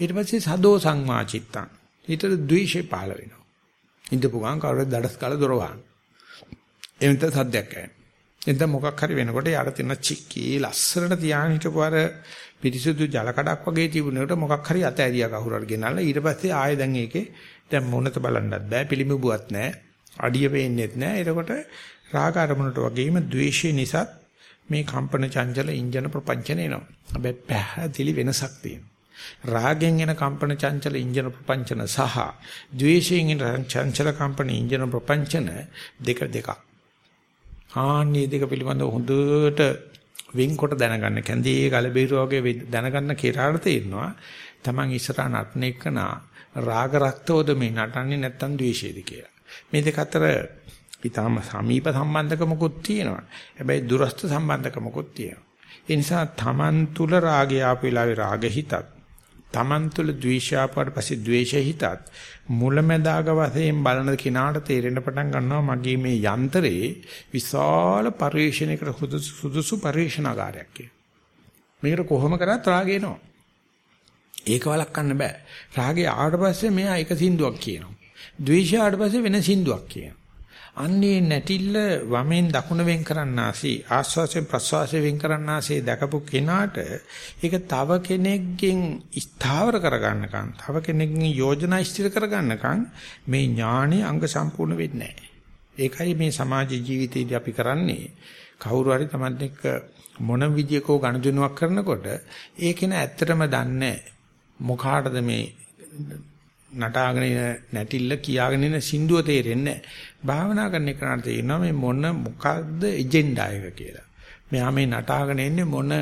Speaker 1: ඊට පස්සේ සදෝ සංවාචිත්තං. ඊට ද්වේෂය පහළ වෙනවා. ඉඳපු ගමන් කවුරුද දඩස් කාලා දොර වහන. එවිට සද්දයක් ඇහෙන. එතන මොකක් හරි වෙනකොට යාර තියෙන චික්කී ලස්සරට තියාගෙන හිටපු අර පිරිසුදු ජල කඩක් වගේ තිබුණේකට මොකක් හරි අත ඇරියා කවුරු හරි ගෙනල්ලා ඊට පස්සේ ආයෙ දැන් ඒකේ දැන් මොනත බලන්නත් බෑ පිළිඹුවත් නැහැ අඩිය පේන්නේත් නැහැ එතකොට රාග අරමුණට වගේම ද්වේෂය නිසා මේ කම්පන චංචල ඉන්ජන ප්‍රපංචන එනවා. හැබැයි පැහැදිලි වෙනසක් තියෙනවා. රාගෙන් එන කම්පන චංචල ඉන්ජන ප්‍රපංචන සහ ද්වේෂයෙන් එන චංචල කම්පන ඉන්ජන ප්‍රපංචන දෙක දෙකක්. ආන්නේ දෙක පිළිබඳව හොඳට වෙන්කොට දැනගන්න කැන්දී ගලබීරු වගේ දැනගන්න කෙරාට තේරෙනවා. Taman ඉස්සරහ නටන එකන රාග රක්තෝද මේ නටන්නේ නැත්තම් ද්වේෂයේද කියලා. මේ දෙක අතර ඊටාම සමීප සම්බන්ධකමකුත් තියෙනවා. හැබැයි දුරස්ත සම්බන්ධකමකුත් තියෙනවා. ඒ නිසා Taman තුල රාගය ආපු වෙලාවේ රාග හිතත් Taman තුල ද්වේෂය ආපුවාට පස්සේ ද්වේෂ හිතත් මුලැමැදාග වශයෙන් බලන කිනාට තේරෙන්න පටන් ගන්නවා මගේ මේ යන්ත්‍රයේ විශාල පරිශ්‍රණයකට සුදුසු පරිශ්‍රණාගාරයක් කියලා. මේකට කොහොම කරත් රාගය එනවා. ඒක වළක්වන්න බෑ. රාගය ආවට පස්සේ මෙයා එක සින්දුවක් කියනවා. ද්වේෂය ආවට පස්සේ වෙන සින්දුවක් කියනවා. අන්නේ නැටිල්ල වමෙන් දකුණ වෙන් කරන්නාසේ ආස්වාසයෙන් ප්‍රස්වාසයෙන් වෙන් කරන්නාසේ දැකපු කෙනාට ඒක තව කෙනෙක්ගෙන් ස්ථාවර කරගන්නකම් තව කෙනෙක්ගෙන් යෝජනා ඉස්තිර කරගන්නකම් මේ ඥානෙ අංග සම්පූර්ණ වෙන්නේ ඒකයි මේ සමාජ ජීවිතේදී අපි කරන්නේ කවුරු හරි Taman එක්ක මොන විදියකෝ ගනුදෙනුවක් කරනකොට ඒකේන ඇත්තටම දන්නේ මොකාටද මේ නටාගෙන ඉන නැටිල්ල කියාගෙන ඉන සින්දුව තේරෙන්නේ භාවනා කරන එකට තේරෙනවා මේ මොන මොකද්ද එජෙන්ඩා එක කියලා. මෙහා මේ නටාගෙන ඉන්නේ මොන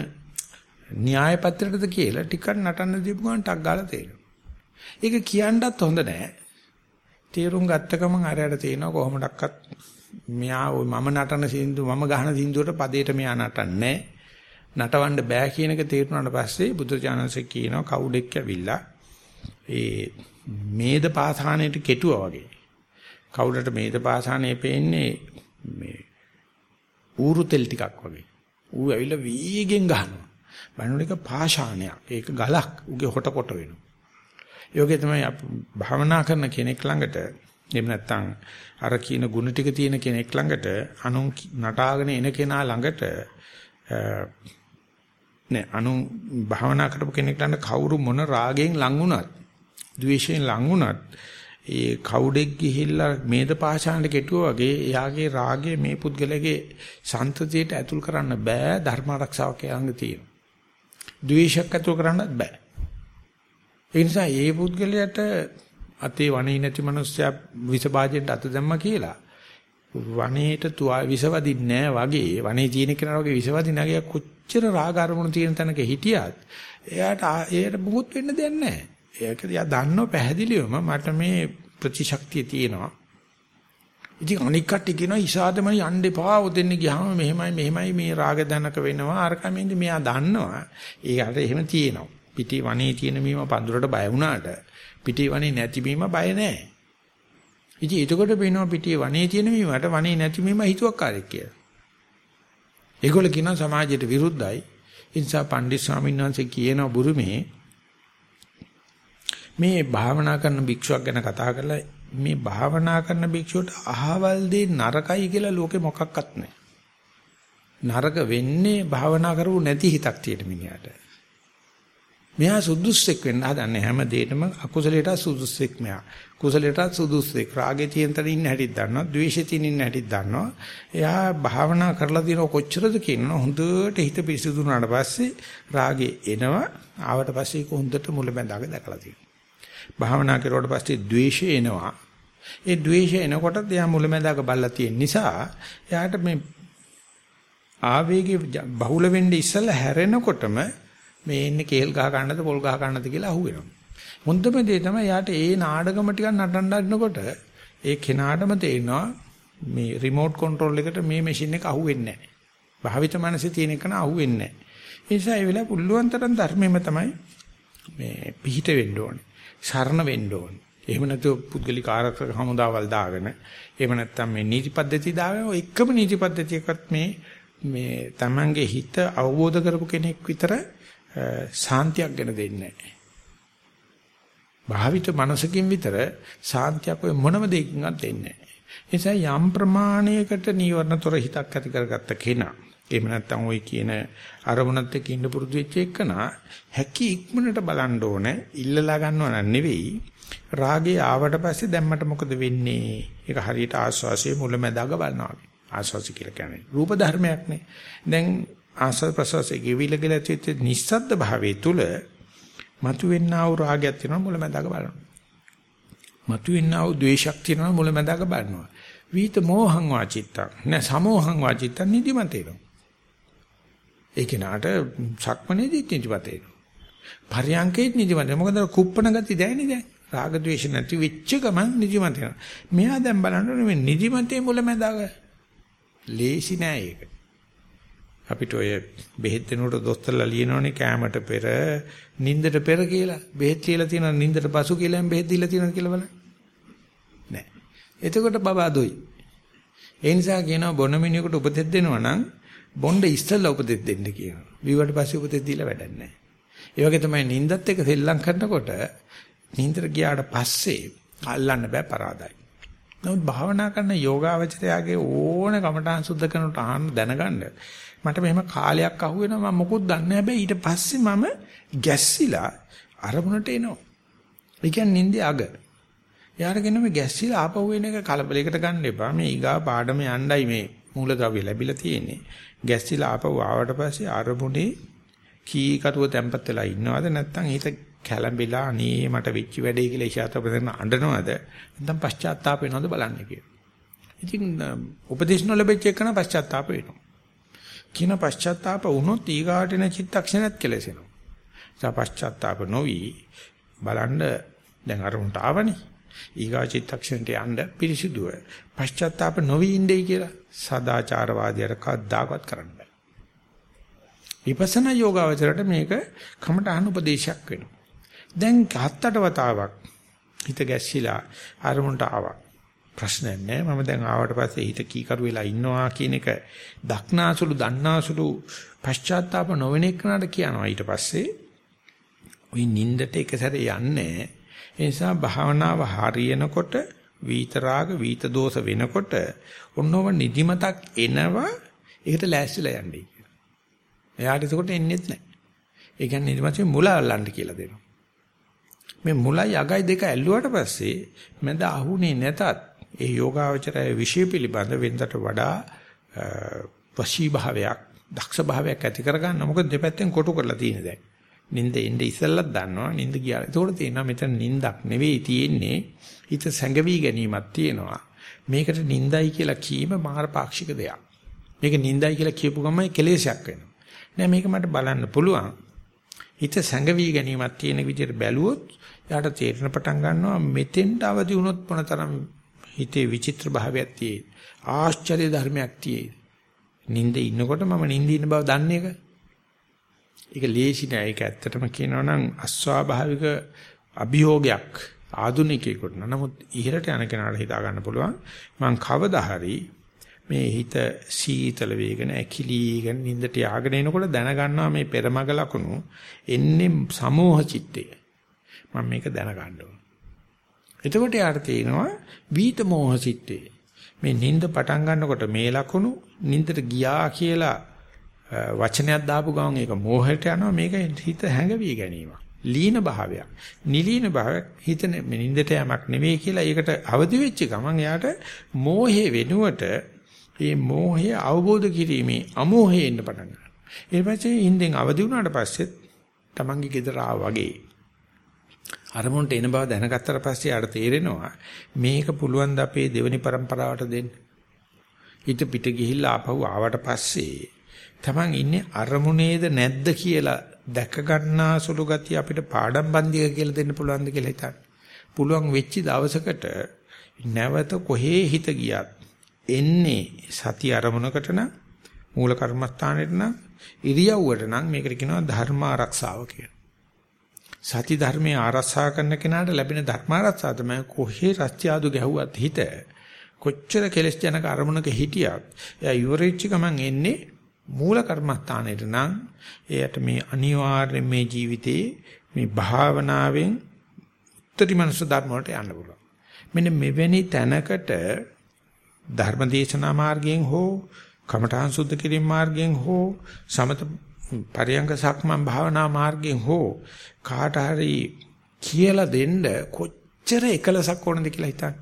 Speaker 1: න්‍යාය පත්‍රයටද කියලා ටිකක් නටන්න දීපු ගමන් ටක් ගාලා තේරෙනවා. ඒක කියන්නත් හොඳ නෑ. තේරුම් ගත්ත ගමන් අරයට තේරෙනවා කොහොමඩක්වත් මෙයා ওই මම නටන සින්දු මම ගහන සින්දුවට පදේට මෙයා නටන්නේ නටවන්න බෑ කියන එක තේරුණාට පස්සේ බුදුචානන්සේ කියනවා කවුඩෙක් ඇවිල්ලා ඒ මේද පාසානයට කෙටුවා වගේ. කවුලට මේද පාසානේ පේන්නේ මේ ඌරු තෙල් ටිකක් වගේ. ඌ ඇවිල්ලා වීගෙන් ගහනවා. බලනකොට ඒක පාෂාණයක්. ඒක ගලක්. ඌගේ හොට කොට වෙනවා. යෝගේ තමයි භාවනා කරන කෙනෙක් ළඟට එහෙම නැත්නම් අර කියන ಗುಣ ටික තියෙන කෙනෙක් ළඟට අනුන් නටාගෙන එන කෙනා ළඟට නෑ අනු භාවනා කරපු කෙනෙක් ළඟ කවුරු මොන රාගයෙන් ලං වුණත් ද්වේෂයෙන් ලං වුණත් ඒ කවුඩෙක් ගිහිල්ලා මේද පාෂාණ්ඩ කෙටුවා වගේ එයාගේ රාගය මේ පුද්ගලයාගේ සන්තතියට ඇතුල් කරන්න බෑ ධර්ම ආරක්ෂාවක් යංග තියෙනවා. ද්වේෂයක් ඇතුල් කරන්නත් බෑ. ඒ නිසා ඒ පුද්ගලයාට අතේ වනේ නැති මිනිස්සයා විස භාජෙන්ට අත දැම්ම කියලා වනේට විසවදින්නේ වගේ වනේ තියෙන කෙනා වගේ විසවදිනාගේ කොච්චර රාග අරමුණු තියෙන තැනක හිටියත් එයාට එයාට මුකුත් වෙන්න දෙයක් නැහැ. ඒක දිහා දන්නව පැහැදිලිවම මට මේ ප්‍රතිශක්තිය තියෙනවා. ඉතින් අනික් කට්ටිය කියනවා ඉසాదම යන්න එපා ඔතෙන් ගියාම මෙහෙමයි මෙහෙමයි මේ රාග දනක වෙනවා අර කමෙන්ද මෙයා දන්නවා. ඒකට එහෙම තියෙනවා. පිටි වනේ තියෙන මීම පඳුරට බය වුණාට පිටි වනේ නැති මීම බය නැහැ. ඉතින් එතකොට පේනවා පිටි වනේ තියෙන මීමට වනේ නැති මීම හිතුවක්කාරයෙක් කියලා. ඒගොල්ලෝ කියනවා සමාජයට විරුද්ධයි. ඒ නිසා පණ්ඩිත් ස්වාමීන් වහන්සේ කියන බුරුමේ මේ භාවනා කරන භික්ෂුවක් ගැන කතා කරලා මේ භාවනා කරන භික්ෂුවට අහවල් දෙේ නරකයි කියලා ලෝකෙ මොකක්වත් නැහැ. නරක වෙන්නේ භාවනා කරපු නැති හිතක් තියෙන මිනිහට. මෙයා සුදුස්සෙක් වෙන්න හදන්නේ හැම දෙයකම අකුසලයට සුදුස්සෙක් මෙයා. කුසලයට සුදුස්සෙක්. රාගේ තියෙන තැන ඉන්න හැටිත් දන්නවා, ද්වේෂේ තියෙන ඉන්න හැටිත් දන්නවා. එයා භාවනා කරලා දිනව කොච්චරද කියනවා හොඳට හිත පිරිසිදු වුණාට පස්සේ රාගේ එනවා. ආවට පස්සේ ඒක හොඳට මුලැඳාග දැකලා තියෙනවා. භාවනා කරුවාට පස්සේ ද්වේෂය එනවා. ඒ ද්වේෂය එනකොට එයා මුලැඳාග බල්ලා තියෙන නිසා එයාට මේ ආවේගේ බහුල වෙන්නේ ඉස්සෙල්ලා හැරෙනකොටම මේ ඉන්නේ කේල් ගහ ගන්නද පොල් ගහ ගන්නද කියලා අහුවෙනවා. හොඳම දේ තමයි යාට ඒ නාඩගම ටිකක් නටන්න හදනකොට ඒ කෙනාටම තේරෙනවා මේ රිමෝට් කන්ට්‍රෝල් එකට මේ මැෂින් එක අහුවෙන්නේ නැහැ. භාවිත මනසේ තියෙන එක න අහුවෙන්නේ නැහැ. ඒ නිසා ඒ වෙලාව පුළුවන් තරම් ධර්මෙම තමයි මේ පිහිට වෙන්න ඕනේ. සරණ වෙන්න ඕනේ. එහෙම නැතුව පුද්ගලික ආරක්ෂක හමුදාවල් දාගෙන එහෙම නැත්නම් මේ නීති පද්ධති දාගෙන එකම නීති පද්ධතියකත් මේ මේ Tamange හිත අවබෝධ කරපු කෙනෙක් විතර සාන්තියක් ගැන දෙන්නේ නැහැ. භාවිත මනසකින් විතර සාන්තියක් ඔය මොනම දෙයකින්වත් දෙන්නේ නැහැ. ඒ නිසා යම් ප්‍රමාණයකට නීවරණතොර හිතක් ඇති කරගත්ත කෙනා එහෙම නැත්නම් ওই කියන අරමුණත් එක්ක ඉන්න පුරුදු වෙච්ච එකනා හැකි ඉක්මනට බලන්න ඕනේ ඉල්ලලා ගන්නව නෙවෙයි රාගේ ආවට පස්සේ දැම්මට මොකද වෙන්නේ ඒක හරියට ආස්වාසියේ මුලැමැදාග බලනවා ආස්වාසි කියලා කියන්නේ රූප ධර්මයක් නේ දැන් ආස්වාද ප්‍රසවාසයේ ගෙවිල ගල ඇතුළත නිස්සද්ද භාවයේ තුල මතුවෙන්නා වූ රාගයක් තියෙනවා මුලැමැදාග බලනවා මතුවෙන්නා වූ ද්වේෂයක් තියෙනවා මුලැමැදාග බලනවා විිත මෝහං වාචිත්තං නැ සමෝහං වාචිත්තං නිදිමතේනවා ඒ කෙනාට සක්මනේදී නිදිමත එනවා. පරියංකේත් නිදිමත. මොකද කුප්පණ ගති දැනෙන්නේ දැන්. රාග ద్వේෂ නැති වෙච්ච ගමන් නිදිමත එනවා. මෙයා දැන් බලන්න මේ නිදිමතේ මුලැමැදාග ලේසි නෑ ඒක. අපිට ඔය බෙහෙත් දෙනකොට දොස්තරලා ලියනවනේ කෑමට පෙර නිින්දට පෙර කියලා. බෙහෙත් කියලා තියෙනවා නිින්දට පසු කියලා බෙහෙත් දීලා තියෙනවා කියලා බලන්න. නෑ. එතකොට බබා දොයි. ඒ නිසා කියනවා බොන මිනිහෙකුට උපදෙස් දෙනවා නම් බොණ්ඩ ඉස්සෙල්ලා උපදෙස් දෙන්න කියනවා. බිව්වට පස්සේ උපදෙස් දීලා වැඩක් නැහැ. ඒ වගේ තමයි නින්දත් එක්ක සෙල්ලම් කරනකොට නින්දට ගියාට පස්සේ අල්ලන්න බෑ පරාදයි. නමුත් භාවනා කරන යෝගාවචරයාගේ ඕන කමඨාන් සුද්ධ කරනට ආන්න දැනගන්න මට මෙහෙම කාලයක් අහුවෙනවා මම මොකුත් දන්නේ නැහැ හැබැයි ඊට පස්සේ මම ගැස්සිලා අරමුණට එනවා. ඒ කියන්නේ නින්දේ අග. යාර කියන මේ ගැස්සිලා ආපහු එන එක කලබලයකට ගන්න එපා. මේ ඊගා පාඩම යණ්ඩයි මේ මූලද්‍රව්‍ය ලැබිලා තියෙන්නේ. ගැස්සිලා ආපහු ආවට පස්සේ අරමුණේ කීකටුව තැම්පත් වෙලා ඉන්නවද නැත්නම් හිත කැළඹිලා අනේ මට වෙච්ච වැඩේ කියලා ඉෂාත ප්‍රදර්ශන අඬනවද නැත්නම් පශ්චාත්තාප වෙනවද බලන්න කියලා. ඉතින් උපදේශන ලැබෙච්ච එකන පශ්චාත්තාප වෙනවා. කින පශ්චාත්තාප වුණොත් ඊගාටින චිත්තක්ෂණයත් කෙලෙසෙනවා. ඒ පශ්චාත්තාප නොවි බලන්න දැන් අරමුණට ආවනේ. ඊගා චිත්තක්ෂණයට යන්න පිරිසිදුව පශ්චාත්තාප නොවි ඉන්නේ කියලා සදාචාරවාදියට කවදාකවත් කරන්න බෑ. විපස්සනා යෝගාවචරයට මේක කමඨහන උපදේශයක් වෙනවා. දැන් හත්තට වතාවක් හිත ගැස්සිලා අරමුණට ආවා. ප්‍රශ්නයක් නෑ මම දැන් ආවට පස්සේ හිත කීකරු වෙලා ඉන්නවා කියන එක දක්නාසුළු දන්නාසුළු පශ්චාත්තාප නොවෙන එකනට කියනවා ඊට පස්සේ ওই නින්දට එක සැරේ යන්නේ ඒ නිසා භාවනාව හරියනකොට වීතරාග වීත දෝෂ වෙනකොට ඔන්නෝව නිදිමතක් එනවා ඒකට ලෑස්තිලා යන්නේ කියලා. එයාට ඒකට එන්නේත් නැහැ. ඒ කියන්නේ නිදිමතේ මුල අල්ලන්න කියලා දෙනවා. මේ මුලයි අගයි දෙක ඇල්ලුවට පස්සේ මැද අහුනේ නැතත් ඒ යෝගාවචරය විශේෂ පිළිබඳ වෙනදට වඩා වශී භාවයක් දක්ෂ භාවයක් ඇති කරගන්න මොකද දෙපැත්තෙන් කොටු කරලා තියෙන දැන්. නින්ද එන්නේ ඉස්සෙල්ලත් දන්නවා නින්ද ගියා. ඒකෝට තේනවා මෙතන නින්දක් නෙවෙයි තියෙන්නේ. හිත සැඟවි ගැනීමක් තියෙනවා. මේකට නින්දයි කියලා කීම මාර පාක්ෂික දෙයක්. මේක නින්දයි කියලා කියපු ගමන් කෙලෙසයක් වෙනවා. නෑ මේක මට බලන්න පුළුවන්. හිත සැඟවි ගැනීමක් තියෙන විදිහට බැලුවොත් යාට තේරෙන පටන් ගන්නවා මෙතෙන්ට අවදි වුණොත් මොනතරම් හිතේ විචිත්‍ර භාවයක් තියෙයි. ආශ්චර්ය ධර්මයක් තියෙයි. නින්දේ ඉන්නකොට මම නින්දේ ඉන්න බව දන්නේ එක. ඒක ලේසි නෑ. ඒක ඇත්තටම කියනවා නම් අස්වාභාවික අභියෝගයක් ආදුනිකයෙකුට. නමුත් ඉහළට යන කෙනාට හිතා ගන්න පුළුවන් මං කවදා හරි මේ හිත සීතල වේගන ඇකිලීගෙන නින්දට ය아가න එනකොට දැනගන්නවා මේ පෙරමග ලකුණු එන්නේ සමෝහ චිත්තය. මම මේක දැනගන්න ඕන. එතකොට යාට තේනවා වීත මෝහ චිත්තේ. මේ නින්ද පටන් ගන්නකොට මේ ලකුණු නින්දට ගියා කියලා වචනයක් දාපු ගමන් ඒක මෝහයට යනවා මේක හිත හැඟවි ගැනීමක්. ලීන භාවයක්. නිලීන භාවයක් හිතන නින්දට යමක් නෙවෙයි කියලා ඒකට අවදි වෙච්ච ගමන් එයාට මෝහේ වෙනුවට මේ මෝහය අවබෝධ කිරීමේ අමෝහේ එන්න පටන් ගන්නවා. ඊට පස්සේ ඉන්දෙන් අවදි වුණාට පස්සේ තමන්ගේ ගෙදර වගේ අරමුණට එන බව දැනගත්තට පස්සේ ආට තේරෙනවා මේක පුළුවන් ද අපේ දෙවෙනි પરම්පරාවට දෙන්න. හිත පිට ගිහිල්ලා ආපහු ආවට පස්සේ තමන් ඉන්නේ අරමුණේද නැද්ද කියලා දැක ගන්නා සුළු ගතිය අපිට පාඩම් බන්දිය කියලා දෙන්න පුළුවන්ද කියලා හිතන්න. පුළුවන් වෙච්ච දවසකට නැවත කොහේ හිත ගියත් එන්නේ සති අරමුණකට නම් මූල කර්මස්ථානෙට නම් ඉරියව්වට නම් මේකට කියනවා ධර්ම ආරක්ෂාව කියලා. සති ධර්මයේ ආරක්ෂා කරන කෙනාට ලැබෙන ධර්ම ආරක්ෂාව තමයි කොහේ රස්තියාදු ගැහුවත් හිත කොච්චර කෙලස් ජනක අරමුණක හිටියත් එයා ඉවරෙච්ච ගමන් එන්නේ මූල කර්මස්ථානෙට නම් එයට මේ අනිවාර්යෙන් මේ ජීවිතේ මේ භාවනාවෙන් උත්තරී මනස ධර්ම වලට යන්න පුළුවන්. මෙන්න මෙවැනි තැනකට ධර්මදේශනා මාර්ගයෙන් හෝ කමඨාන් සුද්ධ කිරීම මාර්ගයෙන් හෝ සමත පරියංග සක්මන් භාවනා මාර්ගයෙන් හෝ කාට හරි කියලා දෙන්න කොච්චර එකලසක් ඕනද කියලා හිතන්න.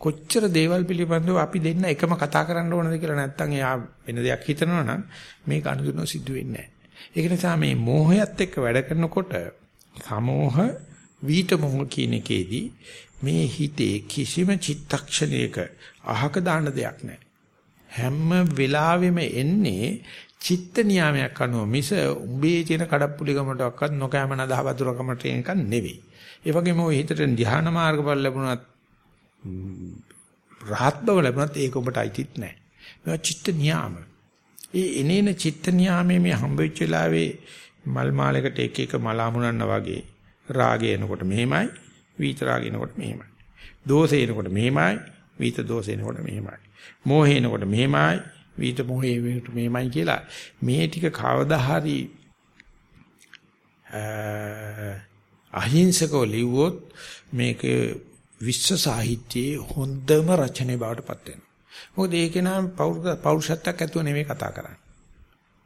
Speaker 1: කොච්චර දේවල් පිළිබඳව අපි දෙන්න එකම කතා කරන්න ඕනද කියලා නැත්තම් එයා වෙන දෙයක් හිතනවා නම් මේක අනුදුනෝ සිද්ධ වෙන්නේ නැහැ. ඒක නිසා මේ මෝහයත් එක්ක වැඩ කරනකොට සමෝහ වීත මොහ කියන එකේදී මේ හිතේ කිසිම චිත්තක්ෂණයක අහක දාන්න දෙයක් නැහැ. හැම වෙලාවෙම එන්නේ චිත්ත නියාමයක් අනුව මිස උඹේ තියෙන කඩප්පුලිකමටවත් නොකෑමන දහවතුරකමට එකක් නෙවෙයි. ඒ වගේම ඔය හිතට ධ්‍යාන මාර්ගඵල ලැබුණත් රහත් බව ලැබුණත් ඒක ඔබට අයිතිත් නැහැ. මේවා චිත්ත නියාම. ඒ එනේන චිත්ත නියාමයේ මේ හම්බෙච්ච වෙලාවේ මල් මාලයකට එක එක මල අමුණන්න වගේ රාගය එනකොට මෙහෙමයි, වීත රාගය එනකොට මෙහෙමයි. දෝෂය එනකොට මෙහෙමයි, වීත දෝෂය එනකොට මෙහෙමයි. මෝහය එනකොට මෙහෙමයි, වීත මොහේ වේට මේමයි කියලා මේ ටික කවදා හරි අහිංසකව ලිව්වොත් මේක විශ්ව සාහිත්‍යයේ හොඳම රචනය බවට පත් වෙනවා. මොකද ඒකේ නම් පෞරුෂත්වයක් ඇතුව නෙමෙයි කතා කරන්නේ.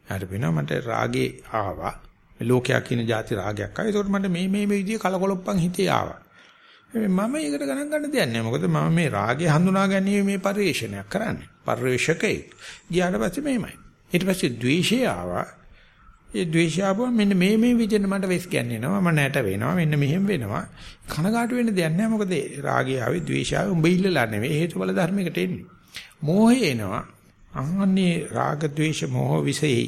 Speaker 1: හරි වෙනවා මට රාගේ ආවා. ලෝකයා කියන જાති රාගයක් ආවා. ඒකට මට මේ මේ මේ විදිහේ කලකොලොප්පන් හිතේ ආවා. මම ඒකට ගණන් ගන්න දෙයක් නැහැ. මොකද මම මේ රාගය හඳුනා ගැනීම මේ පරිශ්‍රණයක් කරන්නේ. පරිශ්‍රකේ. ගියාට පස්සේ මේමයි. ඊට පස්සේ ද්වේෂය ආවා. ඒ ද්වේෂය ආවම මෙන්න මේ මේ විදිහට මට වෙස් කියන්නේ නෝ මම නැට වෙනවා. මෙන්න මෙහෙම වෙනවා. කනගාටු වෙන්න දෙයක් නැහැ. මොකද රාගය ආවේ ද්වේෂය ආවේ උඹ ඉල්ලලා නෙවෙයි හේතුඵල ධර්මයකට එන්නේ. මෝහය එනවා. අහන්නේ රාග ද්වේෂ මෝහ විසෙයි.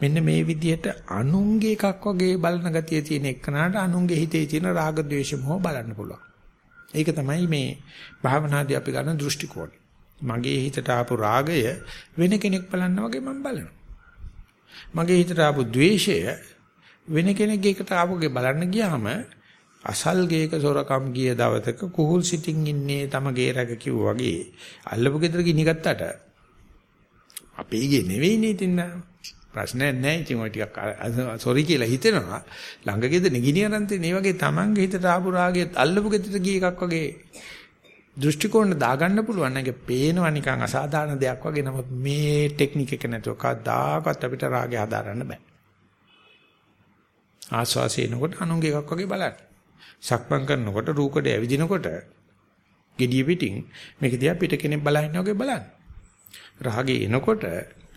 Speaker 1: මෙන්න මේ විදිහට අනුන්ගේ එකක් වගේ බලන ගතිය තියෙන එකනට අනුන්ගේ හිතේ තියෙන රාග ද්වේෂ මෝහ බලන්න පුළුවන්. ඒක තමයි මේ භාවනාදී අපි ගන්න දෘෂ්ටි කෝණය. මගේ හිතට ආපු රාගය වෙන කෙනෙක් බලන්න වගේ මම බලනවා. මගේ හිතට ආපු ද්වේෂය වෙන කෙනෙක්ගේකට ආපුගේ බලන්න ගියාම අසල් ගේක සොරකම් ගිය දවසක කුහුල් සිටින් ඉන්නේ තම ගේ රැක කිව්වා වගේ අල්ලපු ගෙදර ගිනි ගත්තට අපේ ගේ නෙවෙයිනේ ඉතින් ප්‍රශ්නයක් නැහැ. ඉතින් ඔය ටිකක් සෝරි කියලා හිතෙනවා. ළඟ ගෙදර නිගිනිය අරන් තියෙන මේ වගේ Tamange හිතට ආපු රාගයත් අල්ලපු ගෙදරට ගිය එකක් වගේ දෘෂ්ටි කෝණ දාගන්න පුළුවන්. ඒක පේනවා නිකන් අසාධාරණ දෙයක් වගේ. නමුත් මේ ටෙක්නික් එක නැතුව කවදාකවත් අපිට රාගය හදාරන්න බෑ. ආස්වාසේනකොට අනුන්ගේ එකක් වගේ බලන්න. සක්මන් කරනකොට රූකඩ ඇවිදිනකොට gediya pitin මේක දිහා පිට කෙනෙක් බලහින්න වගේ බලන්න. රාගේ එනකොට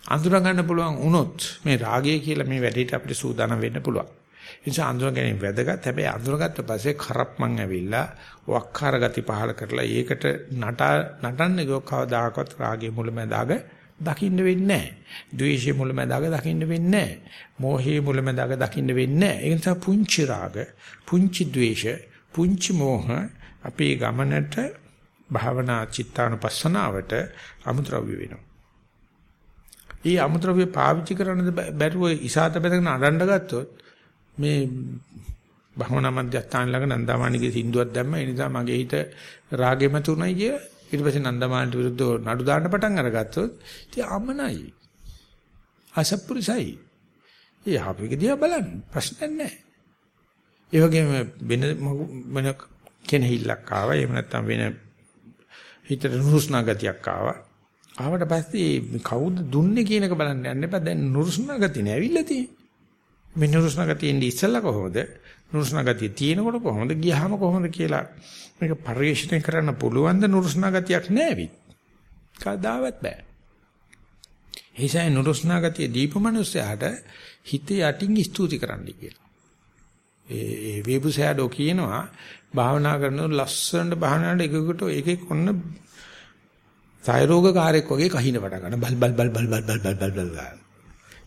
Speaker 1: අඳුර ගන්න පුළුවන් වුණොත් මේ රාගය කියලා මේ වැඩේට අපිට සූදානම් වෙන්න පුළුවන්. ඒ නිසා අඳුර ගැනීම වැදගත්. හැබැයි අඳුරගත්ත පස්සේ කරප්මන් ඇවිල්ලා වක්කාර ගති පහල කරලා ඒකට නටා නටන්නේ කවදාකවත් රාගයේ මුලැමැදාග දකින්න වෙන්නේ නැහැ. ද්වේෂයේ මුලැමැදාග දකින්න වෙන්නේ නැහැ. මෝහයේ මුලැමැදාග දකින්න වෙන්නේ නැහැ. ඒ නිසා පුංචි රාග, පුංචි ද්වේෂ, පුංචි මෝහ අපේ ගමනට භාවනා චිත්තානුපස්සනාවට අමුද්‍රව්‍ය වෙනවා. ඒ අමුද්‍රව්‍ය පාවිච්චි කරන්න බැරුව ඉසాత බැඳගෙන අඬන්න ගත්තොත් මේ භවනා මධ්‍යස්ථාන ළඟ නන්දාමාණිගේ සින්දුවක් දැම්ම. ඒ නිසා මගේ හිත රාගෙම තුනයි කිය ඊට පස්සේ නන්දාමාණිට විරුද්ධව නඩු දාන්න පටන් අරගත්තොත් ඉතින් අමනයි. අසප්පුරුසයි ඒ අපික දිහා බලන්න. ප්‍රශ්නයක් නැහැ. ඒ වගේම වෙන වෙන කෙනෙහිල්ලක් ආවා. එහෙම නැත්නම් වෙන හිතට නුරුස්නා ගතියක් ආවා. ආවට පස්සේ කවුද දුන්නේ කියන එක බලන්න යන්න එපා. දැන් නුරුස්නා ගතිය නෑවිල්ලා තියෙන්නේ. මේ නුරුස්නා ගතිය ඉන්නේ ඉස්සෙල්ලා කොහොමද? නුරුස්නා ගතිය තියෙනකොට කොහොමද? ගියාම කොහොමද කියලා මේක පරිශීලනය කරන්න පුළුවන් ද නුරුස්නා ගතියක් නැවිත්. කවදාවත් බෑ. ඒසයි නුරුස්නා ගතිය දීපු මිනිස්සයාට හිත යටින් ස්තුති කරන්න කියලා. ඒ වේබුසෑඩෝ කියනවා භාවනා කරනකොට ලස්සනට භාවනාවට එකකට එකෙක් ඔන්න සායරෝගකාරයෙක් වගේ කහින පට ගන්න බල් බල් බල් බල් බල් බල් බල් බල් බල් ගන්න.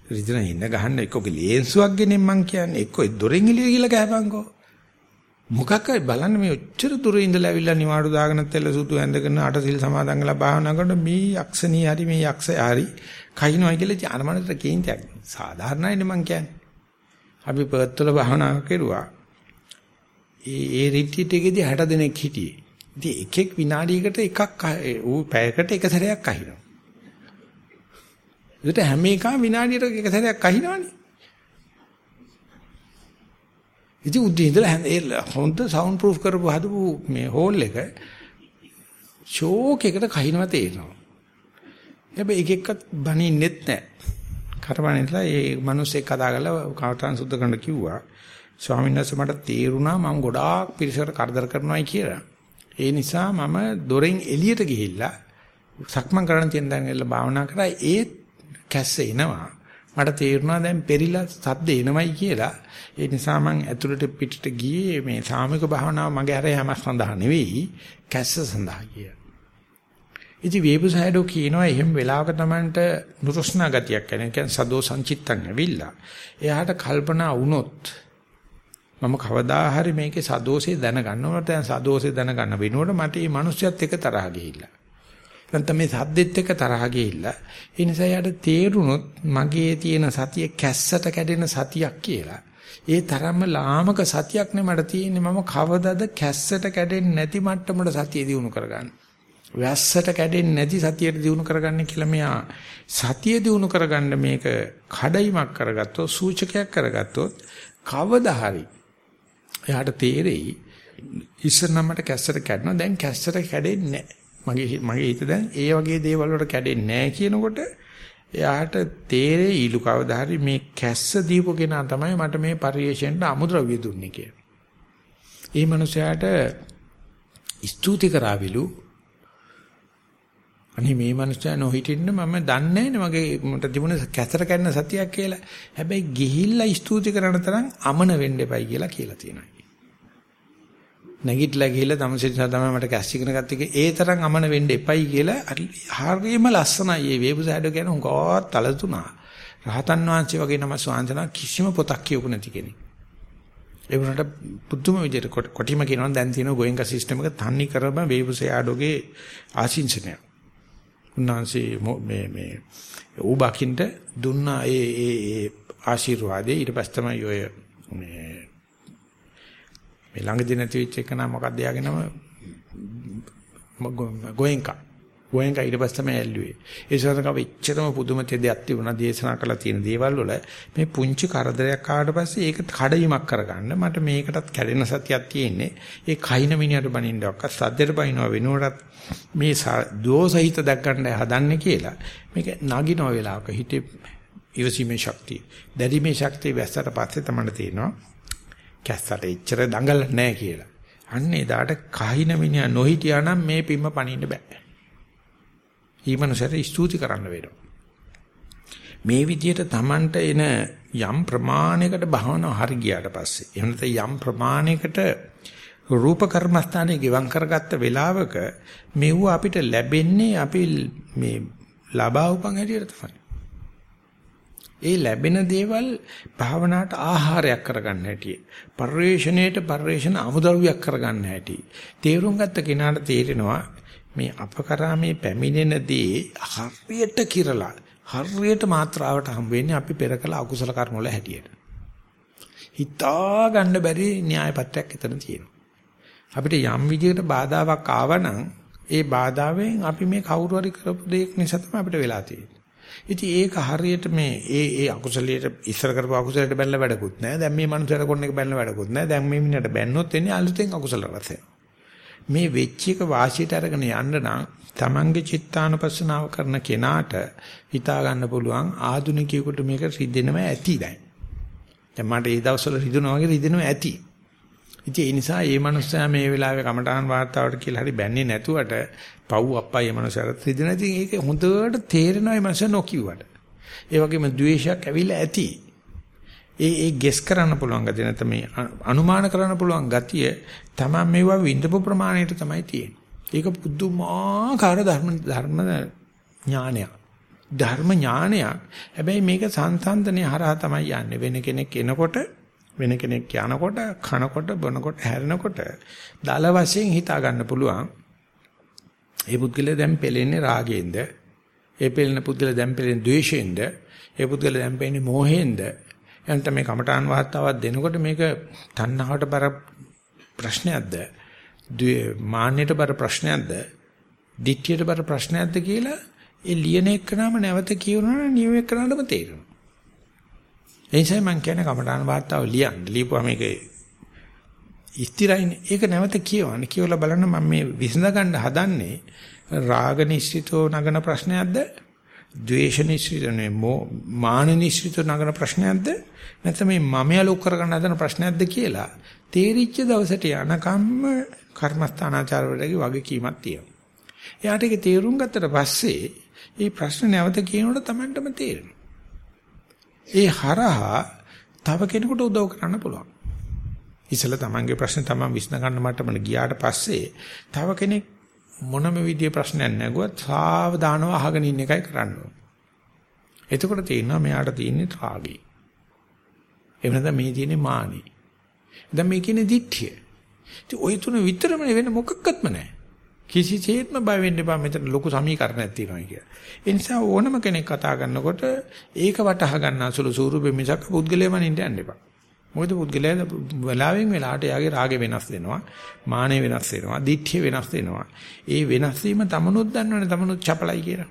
Speaker 1: රිදෙන ඉන්න ගහන්න එක්කෝගේ ලේන්සුවක් ගෙනෙන් මං කියන්නේ එක්කෝ දොරෙන් එළිය ගිහලා කෑපන්කෝ. මොකක්ද බලන්න මේ ඔච්චර දුර ඉඳලා ඇවිල්ලා නිවාඩු දාගෙන තෙල සුදු ඇඳගෙන අටසිල් සමාදන් කරලා භාවනා කරනකොට මේ යක්ෂණී හරි මේ යක්ෂය හරි කහිනවයි කියලා ජානමනතර කේන්තියක්. සාධාරණයිනේ මං කියන්නේ. අපි පර්ත්වල භාවනා කරුවා. ඒ ඒ රිට්‍රීට් එකේදී 60 දෙනෙක් හිටියේ. ඉතින් එකෙක් විනාඩියකට එකක් ඌ පැයකට එක සැරයක් අහිනවා. ඒකට හැම එකම විනාඩියට එක සැරයක් අහිනවනේ. ඉතින් උදේ ඉඳලා හොඳ සවුන්ඩ් ප්‍රූෆ් කරපු හදපු මේ හෝල් එක ෂෝක් එකට කහිනවා තේරෙනවා. හැබැයි එක එක්කත් බනින්නෙත් නැහැ. කරපණිතලා ඒ මිනිස්සෙක් කතා කරලා කවටාන් සුද්ධ කරන්න කිව්වා. ස්වාමීන් වහන්සේ මට තේරුණා මම ගොඩාක් පිරිසකට කරදර කරනවායි කියලා. ඒ නිසා මම දොරෙන් එළියට ගිහිල්ලා සක්මන් කරන්න තියෙන දන් එල්ල භාවනා කරා ඒ කැස්ස එනවා. මට තේරුණා දැන් පෙරිලා සද්ද එනවයි කියලා. ඒ නිසා මම ඇතුළට පිටට ගියේ මේ සාමික භාවනාව මගේ අර යමක් සඳහා නෙවෙයි කැස්ස සඳහා කිය. ඉතින් වේබුසයඩෝ කියනවා එහෙම වෙලාවක Tamanට නුරුස්නා ගතියක් එන කියන්නේ සදෝ සංචිත්තන් ඇවිල්ලා. එයාට කල්පනා වුණොත් මම කවදා හරි මේකේ සදෝෂේ දැනගන්නවා. දැන් සදෝෂේ දැනගන්න වෙනකොට මට මේ මිනිස්සුත් එක්ක තරහ ගිහිල්ලා. නැත්නම් මේ සද්දෙත් එක්ක තරහ ගිහිල්ලා. ඒ නිසා යාට තේරුණොත් මගේ තියෙන සතිය කැස්සට කැඩෙන සතියක් කියලා. ඒ තරම්ම ලාමක සතියක් නේ මට තියෙන්නේ මම කවදද කැස්සට කැඩෙන්නේ නැති මට්ටමට සතිය දිනු කරගන්න. වැස්සට කැඩෙන්නේ නැති සතියට දිනු කරගන්න කියලා මෙයා සතිය දිනු කරගන්න මේක කඩයිමක් කරගත්තොත් සූචකයක් කරගත්තොත් කවදා හරි එයාට තේරෙයි ඉස්සර නම් මට කැස්සට කැඩෙනවා දැන් කැස්සට කැඩෙන්නේ නැහැ. මගේ මගේ හිත දැන් ඒ වගේ දේවල් වලට කැඩෙන්නේ නැහැ කියනකොට එයාට තේරෙයි ඊළු කවදා හරි මේ කැස්ස දීපු කෙනා තමයි මට මේ පරිේශයෙන්ට අමුද්‍රව්‍ය දුන්නේ කියලා. ඒ මනුස්සයාට ස්තුති කරાවිලු අනේ මේ මනුස්සයා නොහිටින්න මම දන්නේ නැහැ මගේ මට තිබුණ කැතර කන්න සතියක් කියලා. හැබැයි ගිහිල්ලා ස්තුති කරන තරම් අමන වෙන්න එපයි කියලා කියලා තියෙනවා. නැගිටලා ගිහිල්ලා තමසිරිසා තමයි මට කැස් ඉගෙන ගත්තේ ඒ තරම් අමන වෙන්න එපයි කියලා හරියම ලස්සනයි මේ වේබුසෑඩෝ කියන උගා තලතුණා. රහතන් වහන්සේ වගේ නම ස්වාංශනා කිසිම පොතක් කියවු නැති කෙනෙක්. ඒ වුණාට පුදුම විදිහට කොටිම කියනවා දැන් තියෙන ගෝයන්ක සිස්ටම් එක තන්නේ කරම වේබුසෑඩෝගේ ආශිංසනය. උන්වහන්සේ මේ මේ ඌබකින්ට දුන්නා ඒ ඒ ආශිර්වාදේ ඊට පස්සේ තමයි ඔය මේ මේ ළඟදී නැති වෙච්ච එක නම මොකක්ද යාගේ නම ගෝයන්කා ගෝයන්කා ඊට පස්සේ තමයි ඇල්ලුවේ. ඒ සතරකව එච්චරම පුදුම දෙයක් තිබුණා දේශනා කළා තියෙන දේවල් වල. මේ පුංචි කරදරයක් ආවට පස්සේ ඒක කඩයිමක් කරගන්න මට මේකටත් කැඩෙන සතියක් තියෙන්නේ. ඒ කයින් මිනිහට බනින්නවක් සද්දෙට බනිනවා වෙනුවටත් මේ දෝසහිත දැක් ගන්න හදන්නේ කියලා. මේක නගිනව වෙලාවක හිතේ ඉවසීමේ ශක්තිය. දැරීමේ ශක්තිය වැස්සට පස්සේ තමයි තේරෙනවා. කැස්සට එච්චර දඟල නැහැ කියලා. අන්න එදාට කහින මිනිහා නොහිටියා නම් මේ පිම්ම පණින්න බෑ. ඊමණසට ස්තුති කරන්න වෙනවා. මේ විදිහට Tamanට එන යම් ප්‍රමාණයකට භවනා හරි ගියාට පස්සේ එහෙම යම් ප්‍රමාණයකට රූප කර්මස්ථානයේ ගිවං කරගත්ත වෙලාවක මෙව අපිට ලැබෙන්නේ අපි මේ ලබා උපන් හැටියට තමයි. ඒ ලැබෙන දේවල් භාවනාවට ආහාරයක් කරගන්න හැටි. පරිේශණයට පරිේශන අමුද්‍රව්‍යයක් කරගන්න හැටි. තේරුම් ගත්ත කෙනාට තේරෙනවා මේ අපකරා මේ පැමිණෙන දේ හරියට කිරලා හරියට මාත්‍රාවට හම් වෙන්නේ අපි පෙර කළ අකුසල කර්ම වල හැටියට. හිතා ගන්න බැරි න්‍යාය පත්‍රයක් එතන තියෙනවා. අපිට යම් විදිහකට බාධාවක් ආවනම් ඒ බාධාවෙන් අපි මේ කවුරු හරි කරපු දෙයක් නිසා තමයි අපිට වෙලා තියෙන්නේ. ඉතින් ඒක හරියට මේ ඒ ඒ අකුසලයට ඉස්සර කරපු අකුසලයට බැලලා වැඩකුත් නැහැ. දැන් මේ මනුස්සයට කොන්න එක බැලලා වැඩකුත් නැහැ. දැන් මේ මිනිහට බැන්නොත් එන්නේ අලුතෙන් අකුසල රස මේ වෙච්ච එක වාසියට අරගෙන යන්න නම් Tamange චිත්තානුපස්සනාව කරන කෙනාට හිතා ගන්න පුළුවන් ආධුනිකයෙකුට මේක සිද්ධෙනම ඇති දැන්. දැන් මට ඒ දවස්වල රිදුනා වගේ රිදෙනවා ඇති. ඉතින් ඒ නිසා මේ මනුස්සයා මේ වෙලාවේ කමඨාන් වාර්තාවට කියලා හරි බැන්නේ නැතුවට පව් අප්පයි මේ මනුස්සයාට රිදෙන ඉතින් ඒක හොඳට තේරෙනවා මේ මනුස්සයා නොකියුවට. ඒ වගේම ද්වේෂයක් ඇවිල්ලා ඇති. ඒ ඒ ගෙස් කරන්න පුළුවන් ගතිය නැත්නම් මේ අනුමාන කරන්න පුළුවන් ගතිය තමයි මේවා විඳපු ප්‍රමාණයට තමයි තියෙන්නේ. ඒක පුදුමාකාර ධර්ම ධර්ම ඥානයක්. ධර්ම ඥානයක්. හැබැයි මේක සංසන්දනය හරහා තමයි යන්නේ. වෙන කෙනෙක් එනකොට වෙන කෙනෙක් යනකොට කනකොට බොනකොට හැරෙනකොට දල වශයෙන් හිතා ගන්න පුළුවන්. ඒ පුද්ගලයා දැන් පෙලෙන්නේ රාගයෙන්ද? ඒ පෙලෙන පුද්ගලයා දැන් පෙලෙන්නේ ද්වේෂයෙන්ද? ඒ පුද්ගලයා දැන් පෙලෙන්නේ මෝහයෙන්ද? එනට මේ කමඨාන් වාස්තාවක් දෙනකොට මේක තණ්හාවට බර ප්‍රශ්නයක්ද? මාන්නයට බර ප්‍රශ්නයක්ද? ditthියට බර ප්‍රශ්නයක්ද කියලා ඒ ලියන එකනම නැවත කියවනවා නියම එකනටම තේරෙනවා. ඒ නිසා මම කියන්නේ කමඨාන් වාර්තාව ලියන්න. ලියපුවා මේක ඉස්තිරයිනේ. ඒක නැවත කියවන්න. කියවලා බලන්න මම මේ විසඳ ගන්න හදන්නේ රාග නිශ්චිතෝ නගන ප්‍රශ්නයක්ද? ද්වේෂ නිශ්චිතනේ මාන නිශ්චිත නගන ප්‍රශ්නයක්ද? නැත්නම් මේ මමයා ලොක් කරගන්න හදන ප්‍රශ්නයක්ද කියලා තේරිච්ච දවසට යනකම්ම කර්මස්ථානාචාර වලගේ වගකීමක් තියෙනවා. එයාට ඒක තේරුම් ගත්තට පස්සේ මේ ප්‍රශ්න නැවත කියනකොට Tamanටම තේරෙනවා. ඒ හරහා තව කෙනෙකුට උදව් කරන්න පුළුවන්. ඉතල තමන්ගේ ප්‍රශ්න තමන් විසඳ ගන්න මට්ටමට ගියාට පස්සේ තව කෙනෙක් මොනම විදිය ප්‍රශ්නයක් නැගුවත් සාවධානව අහගෙන ඉන්න එකයි කරන්න ඕනේ. එතකොට තේරෙනවා මෙයාට තියෙන්නේ රාගය. එහෙම නැත්නම් මේ තියෙන්නේ මානෙ. දැන් මේ කියන්නේ දිට්ඨිය. ඉතින් ওই තුන විතරම වෙන මොකක්වත්ම නැහැ. කිසිසේත්ම බය වෙන්න එපා මෙතන ලොකු සමීකරණයක් තියෙනවා කියලා. ඒ නිසා ඕනම කෙනෙක් කතා කරනකොට ඒක වටහා ගන්න අසුළු ස්වරූපෙ මිසක් පුද්ගලයාම නින්ද යන්න එපා. මොකද පුද්ගලයා වෙලාවෙන් වෙලාවට යාගේ රාගය වෙනස් වෙනවා, මානෙ වෙනස් වෙනවා, දිඨිය වෙනස් වෙනවා. ඒ වෙනස් වීම තමනුත් දන්නවනේ තමනුත් චපලයි කියලා.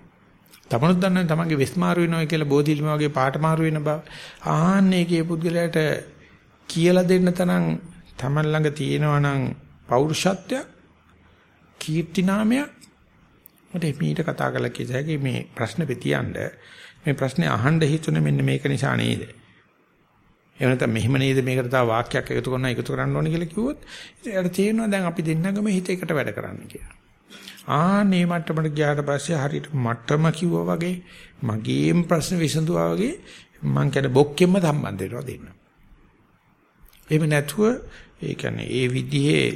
Speaker 1: තමනුත් දන්නවනේ තමන්ගේ වෙස් මාරු වෙනවා කියලා බෝධිලිම වගේ පාට මාරු වෙන බව. ආන්නේ කී පුද්ගලයාට කියලා දෙන්න තරම් තමන් ළඟ තියෙනවා නම් පෞරුෂත්වයක් කීර්ති නාමයක් මට මීට කතා කරලා කිව්සයි මේ ප්‍රශ්න පිටියන්න මේ ප්‍රශ්නේ අහන්න හිතුනේ මෙන්න මේක නිසා නේද එහෙම නැත්නම් මෙහෙම නේද මේකට තව වාක්‍යයක් එකතු කරනවා එකතු කරන්න ඕනේ කියලා කිව්වොත් එයාට තේරෙනවා දැන් අපි දෙන්නගම හිත එකට වැඩ කරන්න කියලා. ආනේ මට්ටමට ගියාට පස්සේ හරියට මට්ටම කිව්වා වගේ මගේම ප්‍රශ්න විසඳුවා වගේ මං කියන බොක්කෙම සම්බන්ධ වෙනවා දෙන්න. එහෙම නැතුව ඒ කියන්නේ ඒ විදිහේ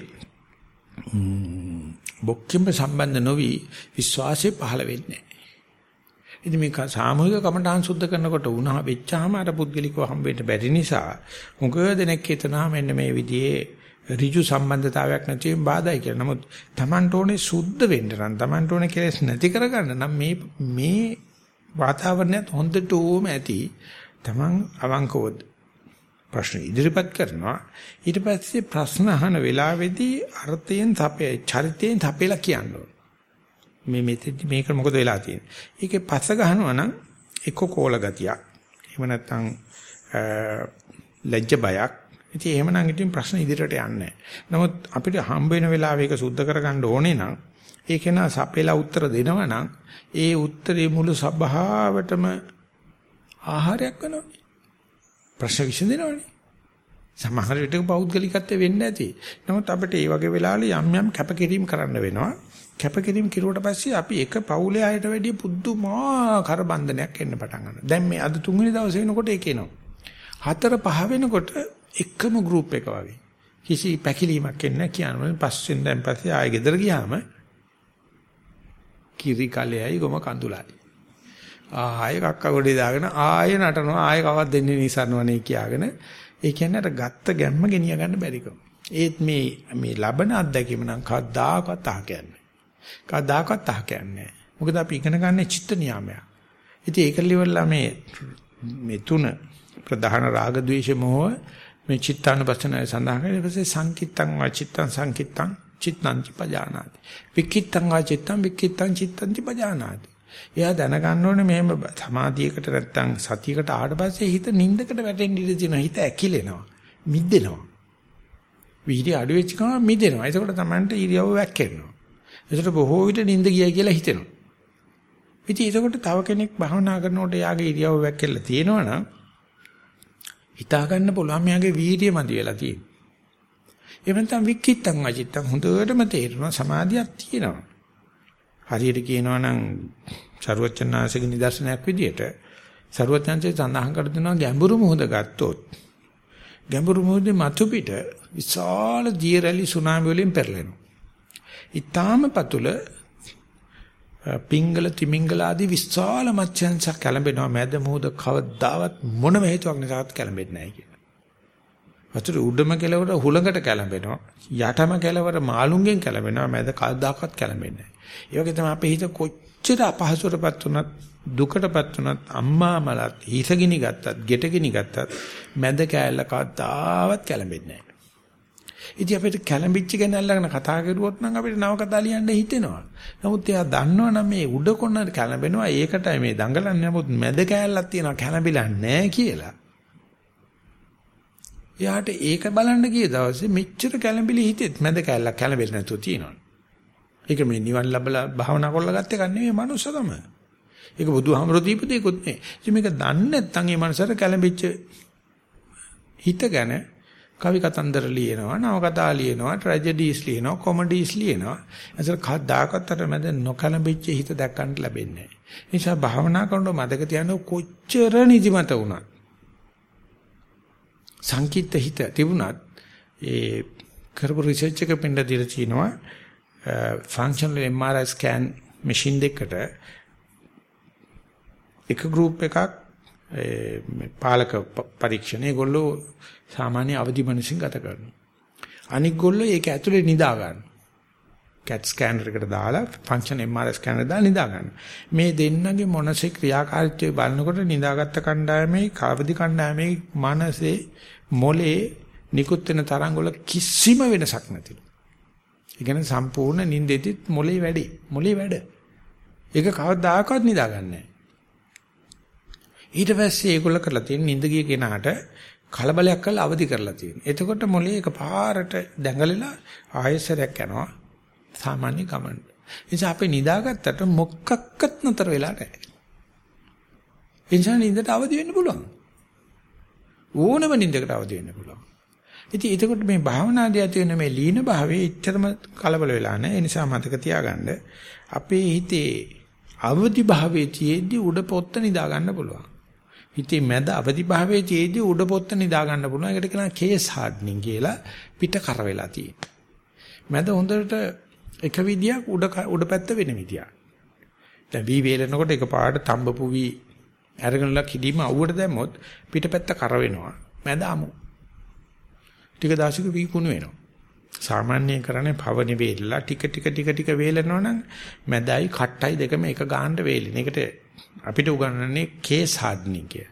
Speaker 1: බොක්කෙම සම්බන්ධ නොවි විශ්වාසය පහළ වෙන්නේ ඉතින් මේ සාමූහික කමඨාන් සුද්ධ කරනකොට වුණා වෙච්චාම අර පුද්ගලිකව හම්බෙන්න බැරි නිසා මුග දෙනෙක් හිතනවා මෙන්න මේ විදිහේ ඍජු සම්බන්ධතාවයක් නැතිවෙන් බාධායි කියලා. නමුත් Tamanට ඕනේ සුද්ධ වෙන්න නම් Tamanට ඕනේ කෙලස් නැති කරගන්න නම් මේ මේ වාතාවරණයත් හොඳට ඕම ඇති. Taman අවංකව ප්‍රශ්න ඉදිරිපත් කරනවා. ඊට පස්සේ ප්‍රශ්න අහන වෙලාවේදී අර්ථයෙන් තපේ චරිතයෙන් තපේලා කියනවා. මේ මෙතෙදි මේක මොකද වෙලා තියෙන්නේ. ඒකේ පස්ස ගහනවා නම් එක්ක කෝල ගතියක්. එහෙම නැත්නම් ලැජ්ජ බයක්. ඉතින් එහෙමනම් ඉතින් ප්‍රශ්න ඉදිරියට යන්නේ නමුත් අපිට හම්බ වෙන වෙලාවෙ ඒක සුද්ධ කරගන්න ඕනේ නම් ඒක නා සපේලා උත්තර දෙනවා නම් ඒ උත්තරේ මුළු සභාවටම ආහාරයක් වෙනවනේ. ප්‍රශ්න විසඳෙනවනේ. සමහර විට පෞද්ගලිකත්වය වෙන්නේ නැති. නමුත් අපිට මේ වගේ වෙලාවල යම් යම් කැපකිරීම කරන්න වෙනවා. කැපකිරීම කිරුවට පස්සේ අපි එක පවුලේ අයට වැඩිය පුදුමාකාර බන්ධනයක් එන්න පටන් ගන්නවා. දැන් මේ අද තුන්වෙනි දවසේ වෙනකොට ඒක එනවා. හතර පහ වෙනකොට එකම ගෲප් එක වගේ. කිසි පැකිලීමක් එන්නේ නැහැ කියනවා. පස්සෙන් දැන් පස්සේ ආයෙ ගෙදර ගියාම කිරි කලෙයි ගොම කඳුලයි. ආයෙ කක්ක ගොඩේ දාගෙන ආයෙ නටනවා ආයෙ කවක් දෙන්නේ නිසරනවනේ කියාගෙන ඒ කියන්නේ අර ගත්ත ගැම්ම ගෙනිය ගන්න බැරිකම. ඒත් මේ මේ ලබන අත්දැකීම නම් කවදාකවත් අහ කියන්නේ. කවදාකවත් අහ කියන්නේ. මොකද අපි ඉගෙන ගන්න චිත්ත නියාමයක්. ඉතින් ඒක liverලා මේ මේ තුන ප්‍රධාන රාග ద్వේෂ මොහ මේ චිත්තානුපස්සනාවේ සඳහන් කරලා ඊපස්සේ සංකිට්තං වාචිත්තං සංකිට්තං චිත්තං පජානාති. විකිට්තං වාචිත්තං විකිට්තං චිත්තං පජානාති. එයා දැනගන්න ඕනේ මෙහෙම සමාධියකට නැත්තම් සතියකට ආවට පස්සේ හිත නිින්දකට වැටෙන්න ඉඩ තියෙනවා. හිත ඇකිලෙනවා. මිදෙනවා. විහිරි අඩු වෙච්ච ගමන් මිදෙනවා. ඒකෝට තමයි ඉරියව්ව වැක්කෙනවා. ඒකට බොහෝ විට නිින්ද ගියයි කියලා හිතෙනවා. ඉතින් ඒකෝට තව කෙනෙක් භවනා කරනකොට යාගේ ඉරියව්ව වැක්කෙලා තියෙනවනම් හිතා ගන්න පුළුවන් මෙයාගේ වීර්යය මදි වෙලා තියෙන්නේ. එහෙම නැත්නම් වික්කිත්තං අචිත්තං හොඳටම තේරෙනවා සමාධියක් තියෙනවා. හරියට කියනවා නම් ਸਰුවචනාංශක නිදර්ශනයක් විදියට ਸਰුවචනාංශය සඳහන් කර දෙනවා ගැඹුරු මොහොත ගත්තොත් ගැඹුරු මොහොතේ මතු පිට විශාල දියරැලි සුනාමි වලින් පෙරලෙනවා. ඊටාම පතුල පිංගල තිමිංගල ආදී විශාල මත්ස්‍යංශ කැළඹෙනවා මැද මොහොත කවදාවත් මොනම හේතුවක් නිසාත් කැළඹෙන්නේ නැහැ කියලා. වතුර උඩම කෙලවර හුලඟට කැළඹෙනවා යටම කෙලවර මාළුන්ගෙන් කැළඹෙනවා මැද කවදාකවත් කැළඹෙන්නේ ඒ වගේ තමයි අපේ හිත කොච්චර අපහසුරපත් වුණත් දුකටපත් වුණත් අම්මා මලත් හිසගිනි ගත්තත් ගෙටගිනි ගත්තත් මැද කෑල්ල කවදාවත් කැළඹෙන්නේ නැහැ. ඉතින් අපිට කැළඹිච්ච ගැන අල්ලගෙන කතා කරුවොත් නම් අපිට නව කතා ලියන්න හිතෙනවා. නමුත් එයා දන්නවනම් මේ උඩ කොන කැළඹෙනවා ඒකටයි මේ දඟලන්නේ. නමුත් මැද කෑල්ලක් තියෙනවා කැළඹිලා නැහැ කියලා. එයාට ඒක බලන්න ගිය දවසේ මෙච්චර කැළඹිලි හිතෙත් මැද කෑල්ලක් කැළඹෙන්නේ නැතුව තියෙනවා. ඒක මේ නිවන් ලැබලා භාවනා කරලා ගත්ත එක නෙවෙයි මනුස්සකම. ඒක බුදුහාමරෝ දීපු දෙයක්වත් නෙවෙයි. ඉතින් මේක දන්නේ නැත්නම් මේ මනසට කැළඹිච්ච හිත ගැන කවි කතන්දර ලියනවා, නවකතා ලියනවා, ට්‍රැජඩිස් ලියනවා, කොමඩිස් ලියනවා. එතන කවදාකවත් අර මැද නොකැළඹිච්ච හිත දැක්කන්න ලැබෙන්නේ නැහැ. ඒ නිසා භාවනා කරනකොට මතක තියාගන්න කොච්චර නිදිමත වුණත් සංකීර්ත හිත තිබුණත් ඒ කරපු රිසර්ච් එක පෙන්න දීලා තිනවා ෆන්ක්ෂනල් MRI ස්කෑන් මැෂින් දෙකට එක ගෲප් එකක් පාලක පරීක්ෂණ ඒගොල්ලෝ සාමාන්‍ය අවදි මිනිසින් ගත කරනවා. අනික් ගොල්ලෝ ඒක ඇතුලේ නිදා ගන්නවා. CAT ස්කෑනර් එකට දාලා ෆන්ක්ෂන් MRI ස්කෑනර් දාලා නිදා ගන්නවා. මේ දෙන්නගේ මොනසේ ක්‍රියාකාරීත්වය බලනකොට නිදාගත්ත කණ්ඩායමේ කාවදි කණ්ඩායමේ මනසේ මොලේ නිකුත් වෙන තරංග වල කිසිම වෙනසක් නැතිලු. ඒ කියන්නේ සම්පූර්ණ නිින්දෙදිත් මොලේ වැඩි. මොලේ වැඩ. ඒක කවදාකවත් නිදාගන්නේ ඊට පස්සේ ඒගොල්ල කරලා තියෙන නිින්ද ගිය කෙනාට කලබලයක් කරලා අවදි කරලා තියෙනවා. එතකොට මොලේ එකපාරට දැඟලලා ආයෙසරයක් යනවා. සාමාන්‍ය ගමන. නිසා අපි නිදාගත්තට මොකක්වත් නතර වෙලා නැහැ. එනිසා නිින්දට අවදි වෙන්න පුළුවන්. ඕනම නිින්දකට අවදි වෙන්න පුළුවන්. ඉතින් එතකොට මේ භාවනාදී ඇති වෙන මේ ලීන භාවයේ එච්චරම කලබල වෙලා නැහැ. ඒ නිසා මතක තියාගන්න අපේ හිතේ අවදි භාවයේ තියේදී උඩ පොත්ත නිදා ගන්න පුළුවන්. හිතේ මැද අවදි භාවයේ තියේදී උඩ පොත්ත නිදා ගන්න පුළුවන්. ඒකට කියනවා කේස් හાર્ඩ්නින් කියලා පිට කර වෙලා තියෙනවා. මැද හොඳට එක විදියක් උඩ උඩ පැත්ත වෙන විදියක්. දැන් වී වේලනකොට එකපාරට තඹපු වී අරගෙනලා කිදීම අවුවට දැම්මොත් පිටපැත්ත කර වෙනවා. මැද අමු. ටික දවසක වී කුණු වෙනවා. සාමාන්‍යයෙන් කරන්නේ පවනි වේලලා ටික ටික ටික ටික වේලනවා නම් මැදයි කට්ටයි දෙකම එක ගානට වේලින. ඒකට අපිට උගන්වන්නේ කේස් හાર્ඩ්නින් කිය.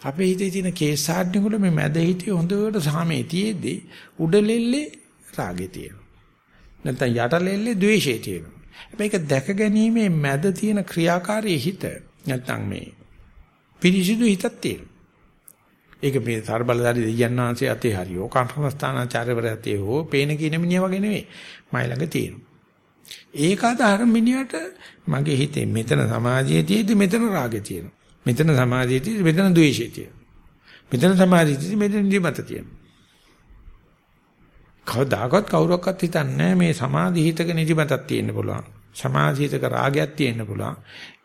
Speaker 1: අපේ හිතේ තියෙන කේස් හાર્ඩ්නින් වල මේ මැද හිතේ හොඳට සාමේ තියේදී උඩලෙල්ලේ රාගේ තියෙනවා. නැත්නම් යටලෙල්ලේ ද්වේෂේ තියෙනවා. හැබැයි ඒක දැක ගැනීමේ මැද තියෙන ක්‍රියාකාරී හිත නැත්නම් මේ පිරිසිදු හිතක් තියෙනවා. ඒක මේ සර්බලදාරි දෙයයන් වහන්සේ අතේ හරියෝ කම්පස්ථානාචාර්යවරයාතේ හෝ පේන කින මිනිහා වගේ නෙවෙයි. මයි ළඟ තියෙනවා. ඒක අතර මිනිහට මගේ හිතේ මෙතන සමාධියේ තියෙද්දි මෙතන රාගය තියෙනවා. මෙතන සමාධියේ තියෙද්දි මෙතන ද්වේෂය තියෙනවා. මෙතන සමාධියේ තියෙද්දි මෙතන නිදිමත තියෙනවා. කවදාකවත් කවුරක්වත් හිතන්නේ මේ සමාධි හිතක නිදිමතක් තියෙන්න පුළුවන්. සමාධි හිතක රාගයක් තියෙන්න පුළුවන්.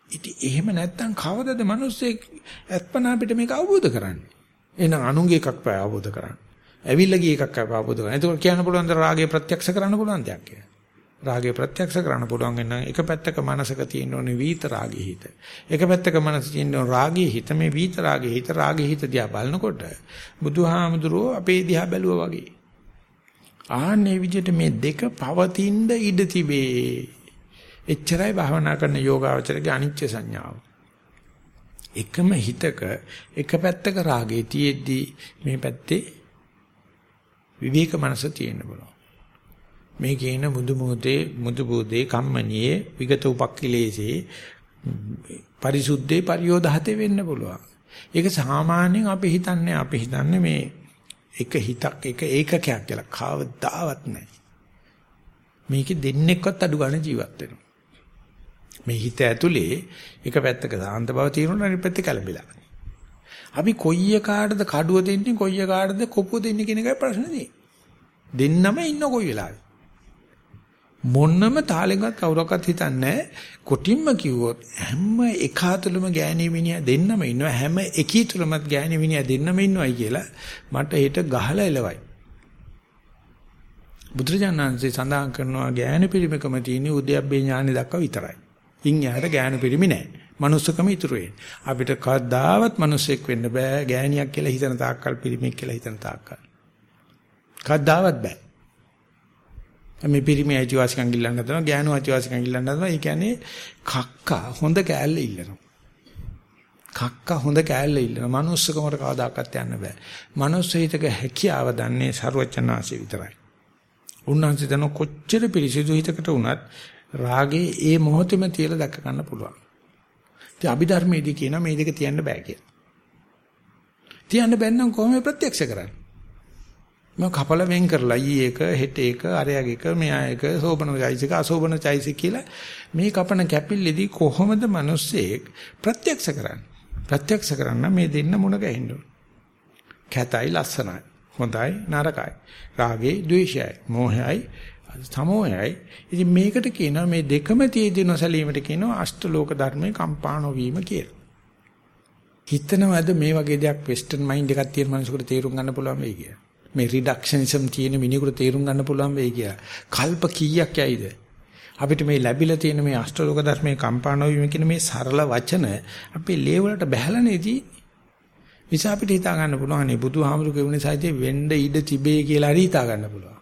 Speaker 1: ඉතින් එහෙම නැත්තම් කවදද මිනිස්සෙක් අත්පනා අපිට මේක අවබෝධ කරන්නේ? එහෙනම් අනුන්ගේ එකක් පය අවබෝධ කරගන්න. ඇවිල්ලා ගිය එකක් අවබෝධ කරගන්න. එතකොට කියන්න පුළුවන් ද රාගය ප්‍රත්‍යක්ෂ කරන්න පුළුවන් දෙයක් කියලා. රාගය ප්‍රත්‍යක්ෂ කරන්න පුළුවන් නම් එක පැත්තක මනසක තියෙන ඕනේ වීත රාගී හිත. එක පැත්තක මනස තියෙන රාගී හිත මේ වීත රාගී හිත රාගී හිත දිහා බලනකොට බුදුහාමුදුරුවෝ අපේ දිහා බැලුවා වගේ. ආන්නේ විදිහට මේ දෙක පවතින ඉඩ තිබේ. එච්චරයි භාවනා කරන යෝගාවචරගේ අනිච්ච සංඥාව. එකම හිතක එක පැත්තක රාගය තියෙද්දි මේ පැත්තේ විවේක මනස තියෙන්න බලන්න. මේ කියන මුදු මුදේ මුදු බුදේ කම්මනියේ විගත උපක්ඛිලේසේ පරිසුද්ධේ පරියෝධහතේ වෙන්න පුළුවන්. ඒක සාමාන්‍යයෙන් අපි හිතන්නේ අපි හිතන්නේ මේ එක හිතක් එක ඒකකයක් කියලා කවදාවත් නැහැ. මේකේ දෙන්නෙක්වත් අඩු ගන්න ජීවත් වෙනවා. මේ හිත ඇතුලේ එක පැත්තක සාන්ත බව තියෙනවා අනිත් පැත්තේ කලබිලා. අපි කොයි එකාටද කඩුව දෙන්නේ කොයි එකාටද කොපුව දෙන්නේ කියන එකයි ප්‍රශ්නේ දෙන්නම ඉන්න කොයි වෙලාවෙ. මොන්නම තාලෙන්වත් කවුරක්වත් හිතන්නේ කොටින්ම කිව්වොත් හැම එකාතුලම ගෑණි මිනිහා දෙන්නම ඉන්නවා හැම එකී තුලමත් ගෑණි මිනිහා දෙන්නම ඉන්නවයි කියලා මට හිත ගහලා එලවයි. බුදුරජාණන්සේ සඳහන් කරනවා ගෑණි පිරිමකම තියෙන උද්‍යප්පේ ඥානෙ දක්වා විතරයි. ඉන් එහාට ගෑණි පිරිමි නැහැ. මනුස්සකම ඉතුරු වෙන්නේ. අපිට කවදාවත් මිනිස්සෙක් වෙන්න බෑ ගෑණියක් කියලා හිතන තාක්කල් පිරිමික් කියලා හිතන තාක්කල්. කවදාවත් බෑ. මේ පිරිමි අයිතිවාසිකම් ගිල්ලන්න හදනවා ගෑනු අයිතිවාසිකම් ගිල්ලන්න හදනවා ඒ කියන්නේ කක්කා හොඳ කෑල්ල ඉල්ලනවා කක්කා හොඳ කෑල්ල ඉල්ලනවා manussකමට කවදාකවත් යන්න බෑ manuss හිතක හැකියාව දන්නේ ਸਰවචනාංශය විතරයි උන්වහන්සේ දන කොච්චර පිරිසිදු හිතකට වුණත් රාගේ ඒ මොහොතේම තියලා දැක ගන්න පුළුවන්. ඉතින් අභිධර්මයේදී කියනවා මේ දෙක තියන්න බෑ කියලා. තියන්න බැන්නම් කොහොමද ප්‍රත්‍යක්ෂ කරන්නේ? මම කපල වෙන් කරලා ඊ එක හෙට එක අරයාග එක මෙයා එක සෝබන චෛසික අසෝබන චෛසික කියලා මේ කපන කැපිල්ලේදී කොහොමද මිනිස්සෙක් ප්‍රත්‍යක්ෂ කරන්නේ? ප්‍රත්‍යක්ෂ කරන්න මේ දෙන්න මුණ ගැහෙන්න ඕන. කැතයි ලස්සනයි හොඳයි නරකයි. රාගේ ද්වේෂයයි මෝහයයි සමෝහයයි ඉතින් මේකට කියනවා මේ දෙකම තියෙදි නොසලීමට කියනවා අෂ්ටලෝක ධර්මයේ කම්පා නොවීම කියලා හිතනවාද මේ වගේ දෙයක් වෙස්ටර්න් මයින්ඩ් එකක් තියෙන මිනිසෙකුට තේරුම් ගන්න පුළුවන් වෙයි කියලා මේ රිඩක්ෂනිසම් තියෙන මිනිහෙකුට තේරුම් ගන්න පුළුවන් වෙයි කියලා. කල්ප කීයක් යයිද? අපිට මේ ලැබිලා තියෙන මේ අෂ්ටලෝක ධර්මයේ කම්පාණ වීම කියන මේ සරල වචන අපේ ලේ වලට බහැලානේදී නිසා අපිට හිතා ගන්න පුළුවන් නේ බුදුහාමුදුරු කියුනේ සයිතේ වෙන්න ඉඩ තිබේ කියලා හරි හිතා ගන්න පුළුවන්.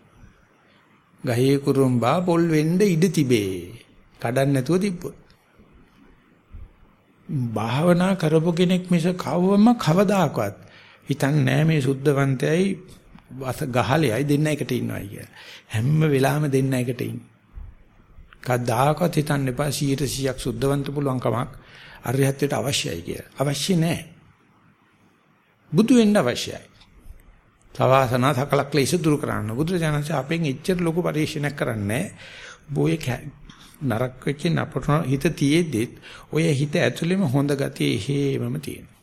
Speaker 1: ගහේ කුරුම්බා පොල් වෙන්න ඉඩ තිබේ. කඩන්න නැතුව තිබ්බොත්. භාවනා කරපු කෙනෙක් මිස කවවම කවදාකවත් හිතන්නේ නැහැ මේ සුද්ධවන්තයයි ගහලෙයි දෙන්න එකට ඉන්නවයි කියලා. හැම වෙලාවෙම දෙන්න එකට ඉන්නේ. කවදාකවත් හිතන්න එපා 100%ක් සුද්ධවන්ත පුළුවන් කමක් අරිහත්ත්වයට අවශ්‍යයි කියලා. අවශ්‍ය නැහැ. බුදු වෙන්න අවශ්‍යයි. සවාසනා සකල ක්ලේශ දුරු කරන්න. බුදුරජාණන් ශ්‍රී අපෙන් එච්චර ලොකු පරිශීලනයක් කරන්නේ බොයේ නරක වෙච්ච නපුර හිත තියේද්දිත් ඔය හිත ඇතුළෙම හොඳ ගතිය හේමම තියෙනවා.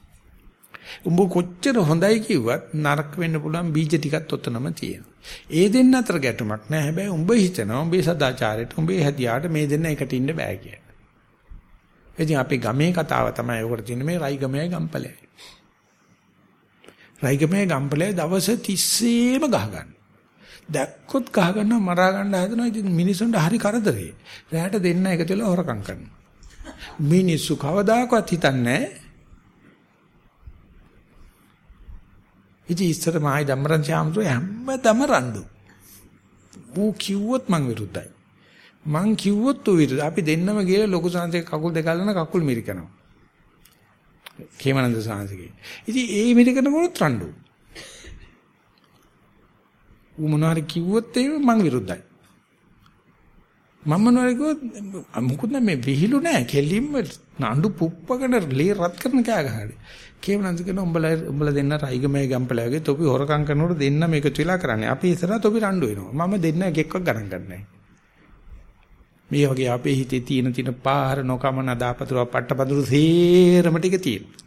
Speaker 1: උඹ කොච්චර හොඳයි කිව්වත් නරක වෙන්න පුළුවන් බීජ ටිකක් ඔතනම තියෙනවා. ඒ දෙන්න අතර ගැටුමක් නෑ. හැබැයි උඹ හිතනවා උඹේ සදාචාරයට උඹේ හැදියාට මේ දෙන්න එකට ඉන්න බෑ කියලා. ඉතින් අපේ ගමේ කතාව තමයි උකට තියෙන මේ රයිගමයි ගම්පලයි. රයිගමයි ගම්පලයි දවස් 30ෙම ගහගන්න. දැක්කොත් ගහ ගන්නවා මරා ගන්න හදනවා. ඉතින් මිනිසුන්ට හරි කරදරේ. රැයට දෙන්න එකතු වෙලා හොරකම් කරනවා. මිනිස්සු කවදාකවත් හිතන්නේ නැහැ ඉතින් ඉස්සර මායි ධම්මරන් ශාමතුරු හැමදම රණ්ඩු. ඌ කිව්වොත් මං විරුද්ධයි. මං කිව්වොත් ඌ විරුද්ධයි. අපි දෙන්නම ගිහලා ලොකු සංසයේ කකුල් දෙක අල්ලන කකුල් මිරිකනවා. කේමනන්ද සංසයේ. ඉතින් ඒ මිරිකන මොනොත් රණ්ඩු. ඌ මොනවාරි කිව්වොත් එහෙම මං විරුද්ධයි. මම මොනවාරි කිව්වොත් මොකුත් නැ මේ විහිළු නෑ. කෙලින්ම නඬු පුප්පගෙන ලේ රත් කරන කෑ ගහන්නේ. කේමනන්ද කියන උඹලා උඹලා දෙන්න රයිගමේ ගම්පල වගේ තොපි හොරකම් කරනකොට දෙන්න මේක තුලා කරන්නේ. අපි ඉස්සරහ තොපි රණ්ඩු වෙනවා. මම දෙන්න එකෙක්ව ගණන් ගන්නෑ. මේ වගේ අපේ හිතේ තියෙන තියෙන පාර නොකමන දාපතුර පට්ටපතුරු සේරම ටික තියෙනවා.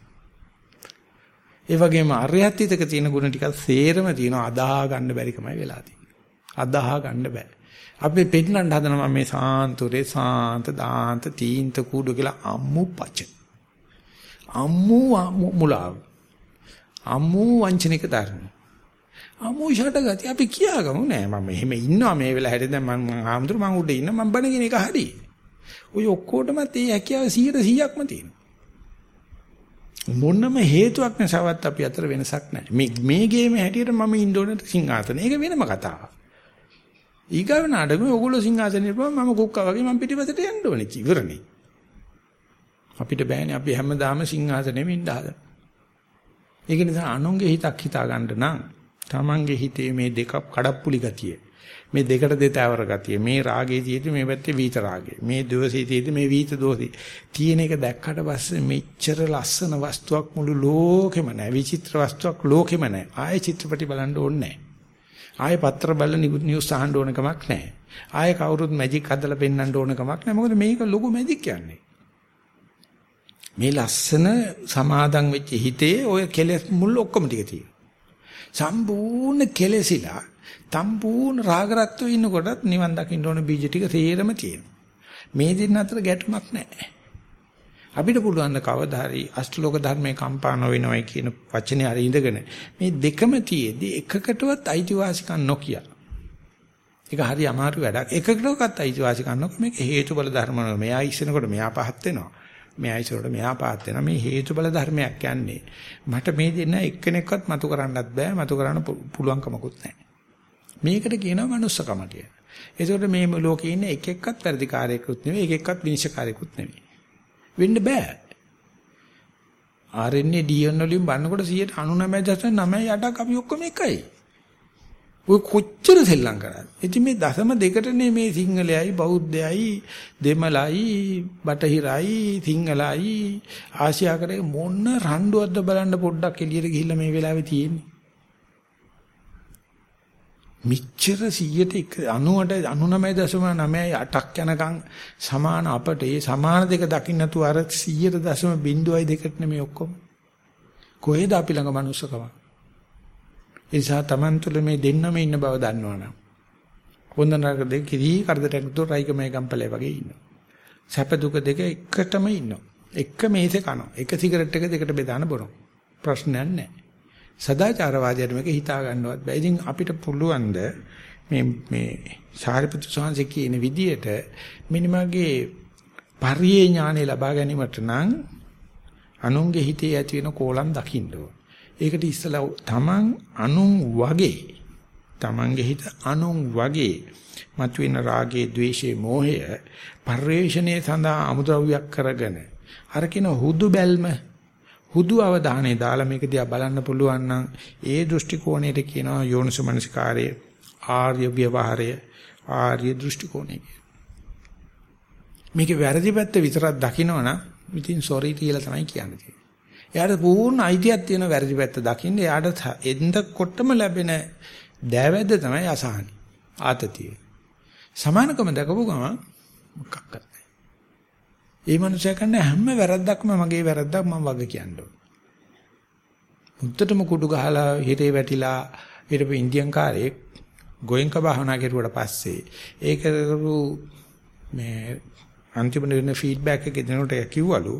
Speaker 1: ඒ වගේම අරයත් හිතක තියෙන ගුණ ටික සේරම තියෙනවා අදාහ ගන්න බැරිකමයි වෙලා තියෙන්නේ. අදාහ ගන්න බෑ. අපි පෙන්නන්න හදනවා මේ සාන්තුරේ සාන්ත දාන්ත තීන්ත කූඩු කියලා අම්මු පච. අම්මු මුලාව. අම්මු වංචනික ධර්ම. අම්මු ෂටගති අපි කියාගමු නෑ මම එහෙම ඉන්නවා මේ වෙලාවට දැන් මම ආම්දුර මම උඩ ඉන්න මම බණ කියන එක හරි. ඔය ඔක්කොටම තේ හැකියාව 100%ක්ම තියෙනවා. මොනම හේතුවක් නැසවත් අපි අතර වෙනසක් නැහැ. මේ මේ ගේමේ හැටියට මම ඉන්න ඕනේ සිංහාසන. ඒක වෙනම කතාවක්. ඊගාව නාඩගමේ ඕගොල්ලෝ සිංහාසනේ ඉපුවම මම කුක්කා වගේ මම පිටිපසට යන්න ඕනේ ඉවරනේ. අපිට බෑනේ අපි හැමදාම සිංහාසනෙම ඉන්න හදන. ඒක නිසා අනුන්ගේ හිතක් හිතා ගන්න නම් තමන්ගේ හිතේ මේ දෙක කඩප්පුලි ගතිය මේ දෙකට දෙතවර ගතිය මේ රාගයේ තියෙදි මේ පැත්තේ වීත රාගය මේ දෝෂයේ තියෙදි මේ වීත දෝෂي තියෙන එක දැක්කට පස්සේ මෙච්චර ලස්සන වස්තුවක් මුළු ලෝකෙම නැහැ විචිත්‍ර වස්තුවක් ලෝකෙම නැහැ ආයේ චිත්‍රපටි බලන්න ඕනේ නැහැ ආයේ පත්‍ර බලන නිවුස් අහන්න ඕන කමක් නැහැ ආයේ කවුරුත් මැජික් හදලා පෙන්වන්න ඕන කමක් නැහැ මොකද මේක ලොකු මැජික් කියන්නේ. මේ ලස්සන සමාදන් වෙච්ච හිතේ ඔය කෙලෙස් මුල් ඔක්කොම ටික තියෙනවා. සම්පූර්ණ කෙලෙසිලා සම්පූර්ණ රාගරත්ව ඉන්නකොටත් නිවන් දකින්න ඕන බීජ ටික තේරම තියෙනවා. මේ දෙන්න අතර ගැටුමක් නැහැ. අපිට පුළුවන් කවදා හරි අෂ්ටලෝක ධර්මයේ කම්පා නොවෙනවයි කියන වචනේ අර ඉඳගෙන මේ දෙකම තියේදී එකකටවත් අයිතිවාසිකම් නොකිය. ඒක හරි අමාරු වැඩක්. එකකටවත් අයිතිවාසිකම් නොක මේක හේතුබල ධර්ම නෙවෙයි. මෙයා ඉස්සෙනකොට මෙයා පහත් වෙනවා. මෙයා ඉස්සරට මෙයා පහත් වෙනවා. මේ හේතුබල ධර්මයක් යන්නේ. මට මේ දෙන්න එක්කෙනෙක්වත් මතු කරන්නත් බෑ. මතු කරන්න පුළුවන්කමකුත් නැහැ. මේකට කියනවා manussකම කියලා. ඒකෝට මේ ලෝකේ ඉන්න එක එක්කත් වැඩිකාරයෙකුත් නෙවෙයි, එක එක්කත් විනිශ්චයකාරයෙකුත් නෙවෙයි. වෙන්න බෑ. RNA DNA වලින් බලනකොට 99.98ක් අපි ඔක්කොම එකයි. ඔය කොච්චර සෙල්ලම් කරාද? ඉතින් මේ දශම දෙකටනේ මේ සිංහලයයි බෞද්ධයයි දෙමළයි බටහිරයි සිංහලයි ආසියාකරේ මොන රණ්ඩුවක්ද බලන්න පොඩ්ඩක් එළියට ගිහිල්ලා මේ වෙලාවේ තියෙන්නේ. මිච්ඡර 100ට 90ට 99.98ක් යනකම් සමාන අපට ඒ සමාන දෙක දකින්න නැතුව අර 100.02ට නෙමෙයි ඔක්කොම කොහෙද අපි ළඟ මනුස්සකම ඒ නිසා Taman තුල මේ දෙන්නම ඉන්න බව දන්නවනම් හොඳ නරක දෙක කිරි කරදරයක් දුර රයිකමේ ගම්පලේ වගේ ඉන්නවා. සැප දුක දෙක එකටම ඉන්නවා. එක මේසේ කනවා. එක සිගරට් එක දෙකට බෙදාන බොනවා. ප්‍රශ්නයක් නැහැ. සදාචාරවාදයට මේක හිතා ගන්නවත් බෑ. ඉතින් අපිට පුළුවන් මේ මේ සාරිපුත්‍ර සාංශේ කියන විදියට මිනිමගේ පරියේ ඥානෙ ලබා ගැනීමට නම් අනුන්ගේ හිතේ ඇති වෙන කෝලම් දකින්න ඕන. ඒකට ඉස්සලා තමන් අනුන් වගේ තමන්ගේ හිත අනුන් වගේ මතුවෙන රාගයේ, ద్వේෂයේ, මෝහය පරිවේශණයේ සඳහා අමුද්‍රව්‍යයක් කරගෙන අර කියන හුදු බැල්ම හුදු අවධානය දාලා මේක දිහා බලන්න පුළුවන් නම් ඒ දෘෂ්ටි කෝණයට කියනවා යෝනිසමනසිකාරය ආර්ය ව්‍යවහාරය ආර්ය දෘෂ්ටි කෝණය මේකේ වැරදි පැත්ත විතරක් දකිනවනම් ඉතින් සෝරි කියලා තමයි කියන්නේ. එයාට පූර්ණ අයිතියක් තියෙන වැරදි පැත්ත දකින්න එයාට එන්නකොටම ලැබෙන දෑවැද්ද තමයි අසහනි. ආතතිය. සමානකම දකපු ගමන් මොකක් කරන්නේ? ඒ මනුස්සයා කරන හැම වැරද්දක්ම මගේ වැරද්දක් මම වග කියන්න ඕන. මුත්තටම කුඩු ගහලා හිරේ වැටිලා ඊටපෙ ඉන්දියන් කාරයෙක් ගෝයන්ක භාවනා කරුවට පස්සේ ඒක කරු මේ අන්තිමට වෙන ෆීඩ්බැක් එක දෙනකොට කිව්වලු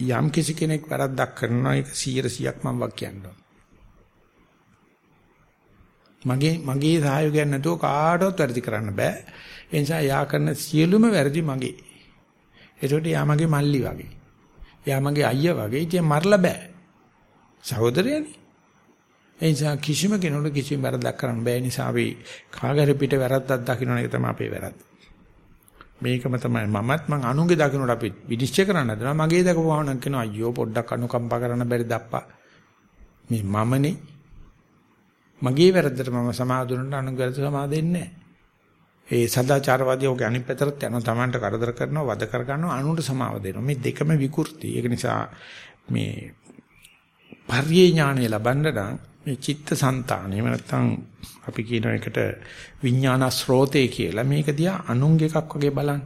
Speaker 1: යම් කිසි කෙනෙක් වැරද්දක් කරනවා ඒක 100%ක් මම වක් කියන්න ඕන. මගේ මගේ සහයෝගයක් නැතුව කාටවත් වැරදි කරන්න බෑ. ඒ නිසා යා කරන සියලුම වැරදි මගේ. ඒකට යා මගේ මල්ලි වගේ. යා මගේ අයියා වගේ. ඉතින් මරලා බෑ. සහෝදරයනේ. ඒ නිසා කිසිම කෙනෙකුට කිසිම වැරද්දක් කරන්න බෑ. නිසා අපි කාගර පිට වැරද්දක් දකින්න එක තමයි අපේ වැරද්ද. මේකම තමයි මමත් මං අනුන්ගේ දකින්නට අපි විනිශ්චය කරන්න හදනවා. මගේ දකපුවාම නම් කියනවා අයියෝ පොඩ්ඩක් අනුකම්පා කරන්න බැරි දප්පා. මේ මමනේ මගේ වැරද්දට මම සමාදුනට අනුන්ගේ වැරද්ද සමාදෙන්නේ නැහැ. ඒ සදාචාරවාදී ඔගේ අනිත් පැත්තට යනවා Tamanට කරදර කරනවා වද කර ගන්නවා අනුන්ට සමාව දෙනවා මේ දෙකම විකෘති ඒක නිසා මේ පරියේ ඥානය ලබන්න නම් මේ චිත්තසංතාන එහෙම නැත්නම් අපි කියන එකට විඥාන ස්රෝතේ කියලා. මේක දිහා අනුන්ගේ එකක් වගේ බලන්න.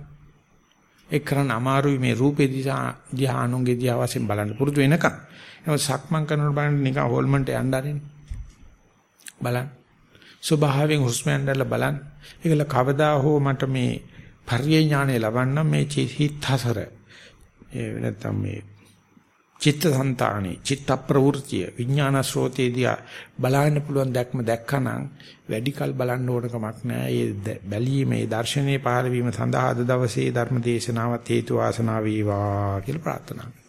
Speaker 1: ඒක කරන්න අමාරුයි මේ රූපේ දිහා දිහා අනුන්ගේ දිහා වශයෙන් බලන්න. පුරුදු වෙනකන්. එහෙනම් සක්මන් කරනකොට බලන්න නිකන් හොල්මන්ට යන්න ආරින් බලන්න. ස්වභාවයෙන් හුස්ම යන්නදලා බලන්න. ඒකල කවදා හෝ මට මේ පරිය ඥානය ලබන්න මේ චිත්තසර ඒ නැත්තම් මේ චිත්තසංතානි චිත්ත ප්‍රවෘත්තිය විඥාන ස්රෝතේදී බලන්න පුළුවන් දැක්ම දැක්කනම් වැඩි කල බලන්න ඕන කමක් නැහැ. ඒ බැලීමේ දර්ශනීය පහළ වීම සඳහා අද දවසේ ධර්ම දේශනාවත් හේතු වාසනා වේවා කියලා ප්‍රාර්ථනා